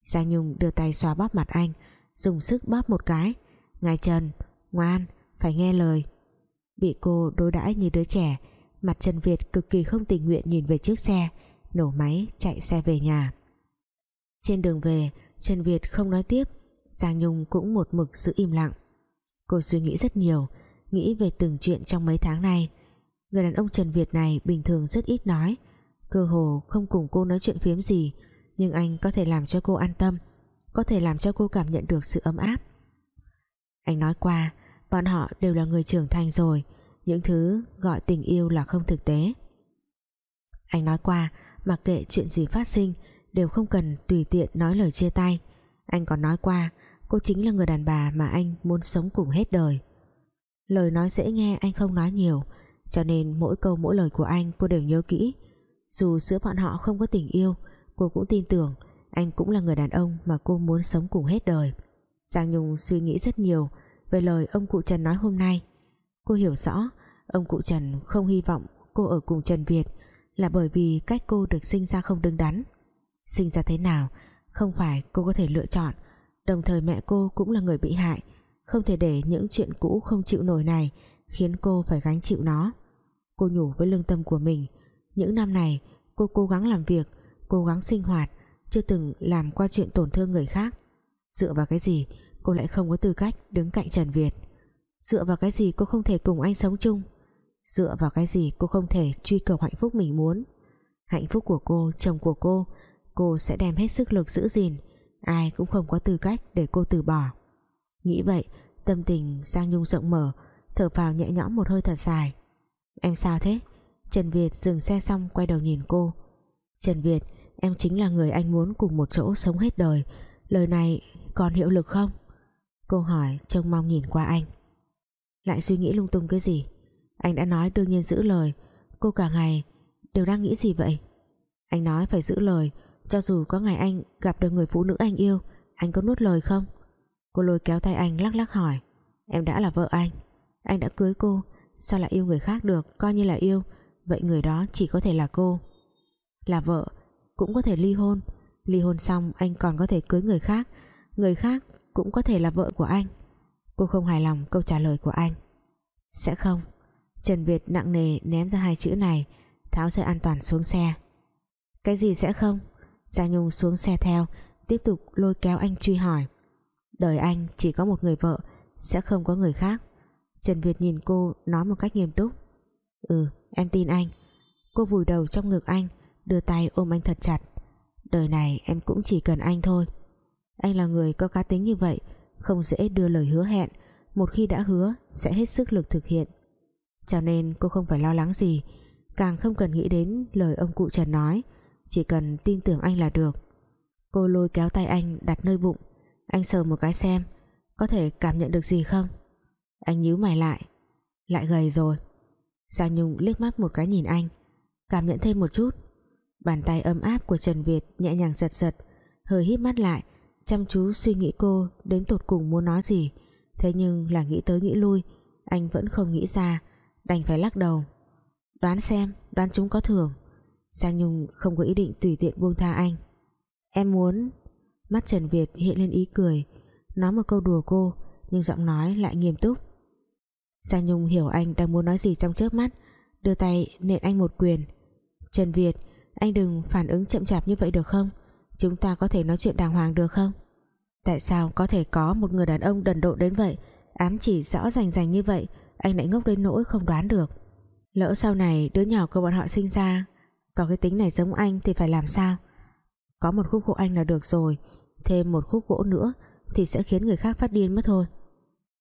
Giang Nhung đưa tay xoa bóp mặt anh. Dùng sức bóp một cái. Ngài Trần, ngoan, phải nghe lời. Bị cô đối đãi như đứa trẻ, Mặt Trần Việt cực kỳ không tình nguyện nhìn về chiếc xe, Nổ máy chạy xe về nhà. Trên đường về, Trần Việt không nói tiếp, Giang Nhung cũng một mực giữ im lặng. Cô suy nghĩ rất nhiều, Nghĩ về từng chuyện trong mấy tháng nay. Người đàn ông Trần Việt này bình thường rất ít nói, Cơ hồ không cùng cô nói chuyện phiếm gì, Nhưng anh có thể làm cho cô an tâm. Có thể làm cho cô cảm nhận được sự ấm áp. Anh nói qua, Bọn họ đều là người trưởng thành rồi, Những thứ gọi tình yêu là không thực tế. Anh nói qua, Mặc kệ chuyện gì phát sinh, Đều không cần tùy tiện nói lời chia tay. Anh còn nói qua, Cô chính là người đàn bà mà anh muốn sống cùng hết đời. Lời nói dễ nghe anh không nói nhiều, Cho nên mỗi câu mỗi lời của anh cô đều nhớ kỹ. Dù giữa bọn họ không có tình yêu, Cô cũng tin tưởng anh cũng là người đàn ông mà cô muốn sống cùng hết đời. Giang Nhung suy nghĩ rất nhiều Về lời ông cụ Trần nói hôm nay. Cô hiểu rõ, Ông cụ Trần không hy vọng cô ở cùng Trần Việt Là bởi vì cách cô được sinh ra không đứng đắn. Sinh ra thế nào, Không phải cô có thể lựa chọn. Đồng thời mẹ cô cũng là người bị hại. Không thể để những chuyện cũ không chịu nổi này Khiến cô phải gánh chịu nó. Cô nhủ với lương tâm của mình, Những năm này cô cố gắng làm việc, Cố gắng sinh hoạt chưa từng làm qua chuyện tổn thương người khác. Dựa vào cái gì cô lại không có tư cách đứng cạnh Trần Việt? Dựa vào cái gì cô không thể cùng anh sống chung? Dựa vào cái gì cô không thể truy cầu hạnh phúc mình muốn? Hạnh phúc của cô, chồng của cô Cô sẽ đem hết sức lực giữ gìn. Ai cũng không có tư cách để cô từ bỏ. Nghĩ vậy tâm tình Giang Nhung rộng mở thở vào nhẹ nhõm một hơi thật dài. Em sao thế? Trần Việt dừng xe xong quay đầu nhìn cô. Trần Việt em chính là người anh muốn cùng một chỗ sống hết đời. Lời này còn hiệu lực không? Cô hỏi trông mong nhìn qua anh. Lại suy nghĩ lung tung cái gì? Anh đã nói đương nhiên giữ lời. Cô cả ngày đều đang nghĩ gì vậy? Anh nói phải giữ lời. Cho dù có ngày anh gặp được người phụ nữ anh yêu, Anh có nuốt lời không? Cô lôi kéo tay anh lắc lắc hỏi. Em đã là vợ anh. Anh đã cưới cô. Sao lại yêu người khác được? Coi như là yêu. Vậy người đó chỉ có thể là cô. Là vợ. Cũng có thể ly hôn. Ly hôn xong, anh còn có thể cưới người khác. Người khác cũng có thể là vợ của anh. Cô không hài lòng câu trả lời của anh. Sẽ không. Trần Việt nặng nề ném ra hai chữ này. Tháo dây an toàn xuống xe. Cái gì sẽ không? Giang Nhung xuống xe theo, Tiếp tục lôi kéo anh truy hỏi. Đời anh chỉ có một người vợ, Sẽ không có người khác. Trần Việt nhìn cô nói một cách nghiêm túc. Ừ em tin anh. Cô vùi đầu trong ngực anh. Đưa tay ôm anh thật chặt. Đời này em cũng chỉ cần anh thôi. Anh là người có cá tính như vậy, Không dễ đưa lời hứa hẹn. Một khi đã hứa, sẽ hết sức lực thực hiện. Cho nên cô không phải lo lắng gì, Càng không cần nghĩ đến lời ông cụ Trần nói. Chỉ cần tin tưởng anh là được. Cô lôi kéo tay anh đặt nơi bụng. Anh sờ một cái xem, Có thể cảm nhận được gì không? Anh nhíu mày lại Lại gầy rồi. Giang Nhung liếc mắt một cái nhìn anh, Cảm nhận thêm một chút. Bàn tay ấm áp của Trần Việt nhẹ nhàng giật giật, Hơi hít mắt lại, Chăm chú suy nghĩ cô đến tột cùng muốn nói gì. Thế nhưng là nghĩ tới nghĩ lui, Anh vẫn không nghĩ ra, Đành phải lắc đầu. Đoán xem, đoán chúng có thưởng Giang Nhung không có ý định tùy tiện buông tha anh. Em muốn. Mắt Trần Việt hiện lên ý cười, Nói một câu đùa cô, Nhưng giọng nói lại nghiêm túc. Giang Nhung hiểu anh đang muốn nói gì trong chớp mắt, Đưa tay nện anh một quyền. Trần Việt anh đừng phản ứng chậm chạp như vậy được không? Chúng ta có thể nói chuyện đàng hoàng được không? Tại sao có thể có một người đàn ông đần độ đến vậy, Ám chỉ rõ rành rành như vậy, Anh lại ngốc đến nỗi không đoán được? Lỡ sau này đứa nhỏ của bọn họ sinh ra, Có cái tính này giống anh thì phải làm sao? Có một khúc gỗ anh là được rồi, Thêm một khúc gỗ nữa Thì sẽ khiến người khác phát điên mất thôi.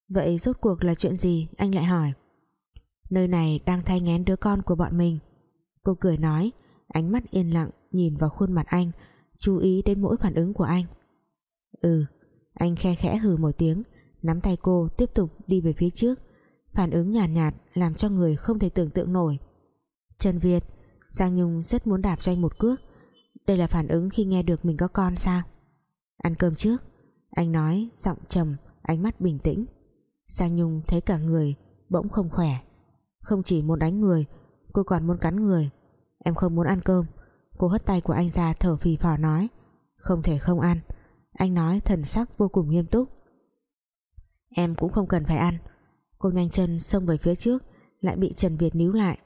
Vậy rốt cuộc là chuyện gì? Anh lại hỏi. Nơi này đang thay ngén đứa con của bọn mình. Cô cười nói Ánh mắt yên lặng nhìn vào khuôn mặt anh Chú ý đến mỗi phản ứng của anh. Ừ Anh khe khẽ hừ một tiếng Nắm tay cô tiếp tục đi về phía trước. Phản ứng nhàn nhạt, nhạt làm cho người không thể tưởng tượng nổi. Trần Việt Giang Nhung rất muốn đạp cho anh một cước. Đây là phản ứng khi nghe được mình có con sao? Ăn cơm trước. Anh nói giọng trầm Ánh mắt bình tĩnh. Giang Nhung thấy cả người bỗng không khỏe. Không chỉ muốn đánh người Cô còn muốn cắn người. Em không muốn ăn cơm. Cô hất tay của anh ra thở phì phò nói. Không thể không ăn. Anh nói thần sắc vô cùng nghiêm túc. Em cũng không cần phải ăn. Cô nhanh chân xông về phía trước, Lại bị Trần Việt níu lại.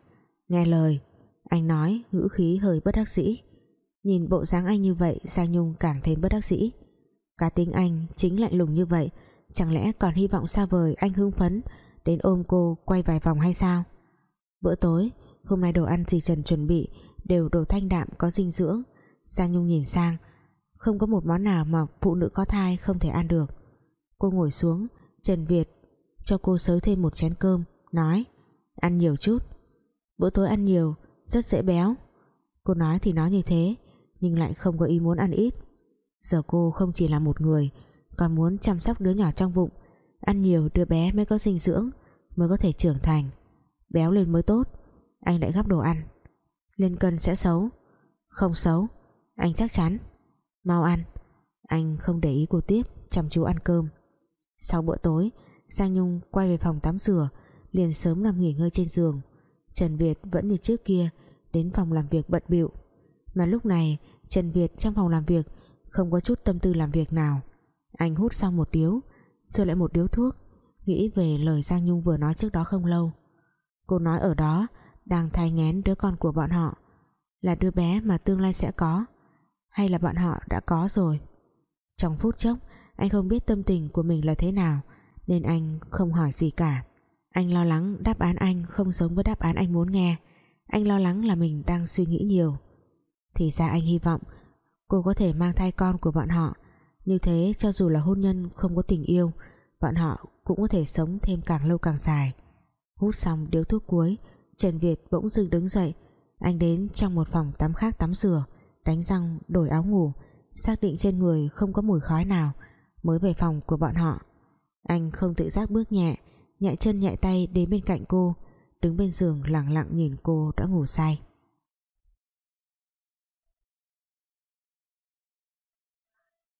Nghe lời, Anh nói ngữ khí hơi bất đắc dĩ. Nhìn bộ dáng anh như vậy, Giang Nhung càng thêm bất đắc dĩ. Cá tính anh chính lạnh lùng như vậy, Chẳng lẽ còn hy vọng xa vời anh hưng phấn Đến ôm cô quay vài vòng hay sao? Bữa tối Hôm nay đồ ăn gì Trần chuẩn bị, Đều đồ thanh đạm, có dinh dưỡng. Giang Nhung nhìn sang, Không có một món nào mà phụ nữ có thai không thể ăn được. Cô ngồi xuống, Trần Việt cho cô sới thêm một chén cơm, nói, ăn nhiều chút. Bữa tối ăn nhiều, rất dễ béo. Cô nói thì nói như thế, nhưng lại không có ý muốn ăn ít. Giờ cô không chỉ là một người, còn muốn chăm sóc đứa nhỏ trong bụng. Ăn nhiều, đứa bé mới có dinh dưỡng, mới có thể trưởng thành. Béo lên mới tốt anh lại gắp đồ ăn. Lên cân sẽ xấu. Không xấu, anh chắc chắn. Mau ăn. Anh không để ý cô tiếp, chăm chú ăn cơm. Sau bữa tối, Giang Nhung quay về phòng tắm rửa, liền sớm nằm nghỉ ngơi trên giường. Trần Việt vẫn như trước kia, đến phòng làm việc bận bịu. Mà lúc này, Trần Việt trong phòng làm việc, không có chút tâm tư làm việc nào. Anh hút xong một điếu rồi lại một điếu thuốc, nghĩ về lời Giang Nhung vừa nói trước đó không lâu. Cô nói ở đó đang thai ngén đứa con của bọn họ. Là đứa bé mà tương lai sẽ có, hay là bọn họ đã có rồi? Trong phút chốc, anh không biết tâm tình của mình là thế nào, nên anh không hỏi gì cả. Anh lo lắng đáp án anh không giống với đáp án anh muốn nghe. Anh lo lắng là mình đang suy nghĩ nhiều. Thì ra anh hy vọng cô có thể mang thai con của bọn họ. Như thế, cho dù là hôn nhân không có tình yêu, bọn họ cũng có thể sống thêm càng lâu càng dài. Hút xong điếu thuốc cuối Trần Việt bỗng dưng đứng dậy. Anh đến trong một phòng tắm khác tắm rửa, đánh răng, đổi áo ngủ, xác định trên người không có mùi khói nào, mới về phòng của bọn họ. Anh không tự giác bước nhẹ nhẹ chân nhẹ tay đến bên cạnh cô, đứng bên giường lặng lặng nhìn cô đã ngủ say.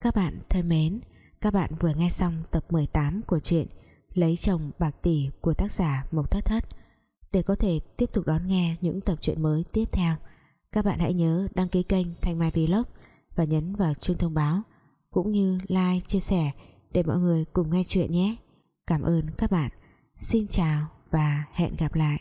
Các bạn thân mến, Các bạn vừa nghe xong tập 18 của truyện Lấy chồng bạc tỷ của tác giả Mộc Thất Thất. Để có thể tiếp tục đón nghe những tập truyện mới tiếp theo Các bạn hãy nhớ đăng ký kênh Thanh Mai Vlog Và nhấn vào chuông thông báo Cũng như like, chia sẻ để mọi người cùng nghe chuyện nhé. Cảm ơn các bạn. Xin chào và hẹn gặp lại.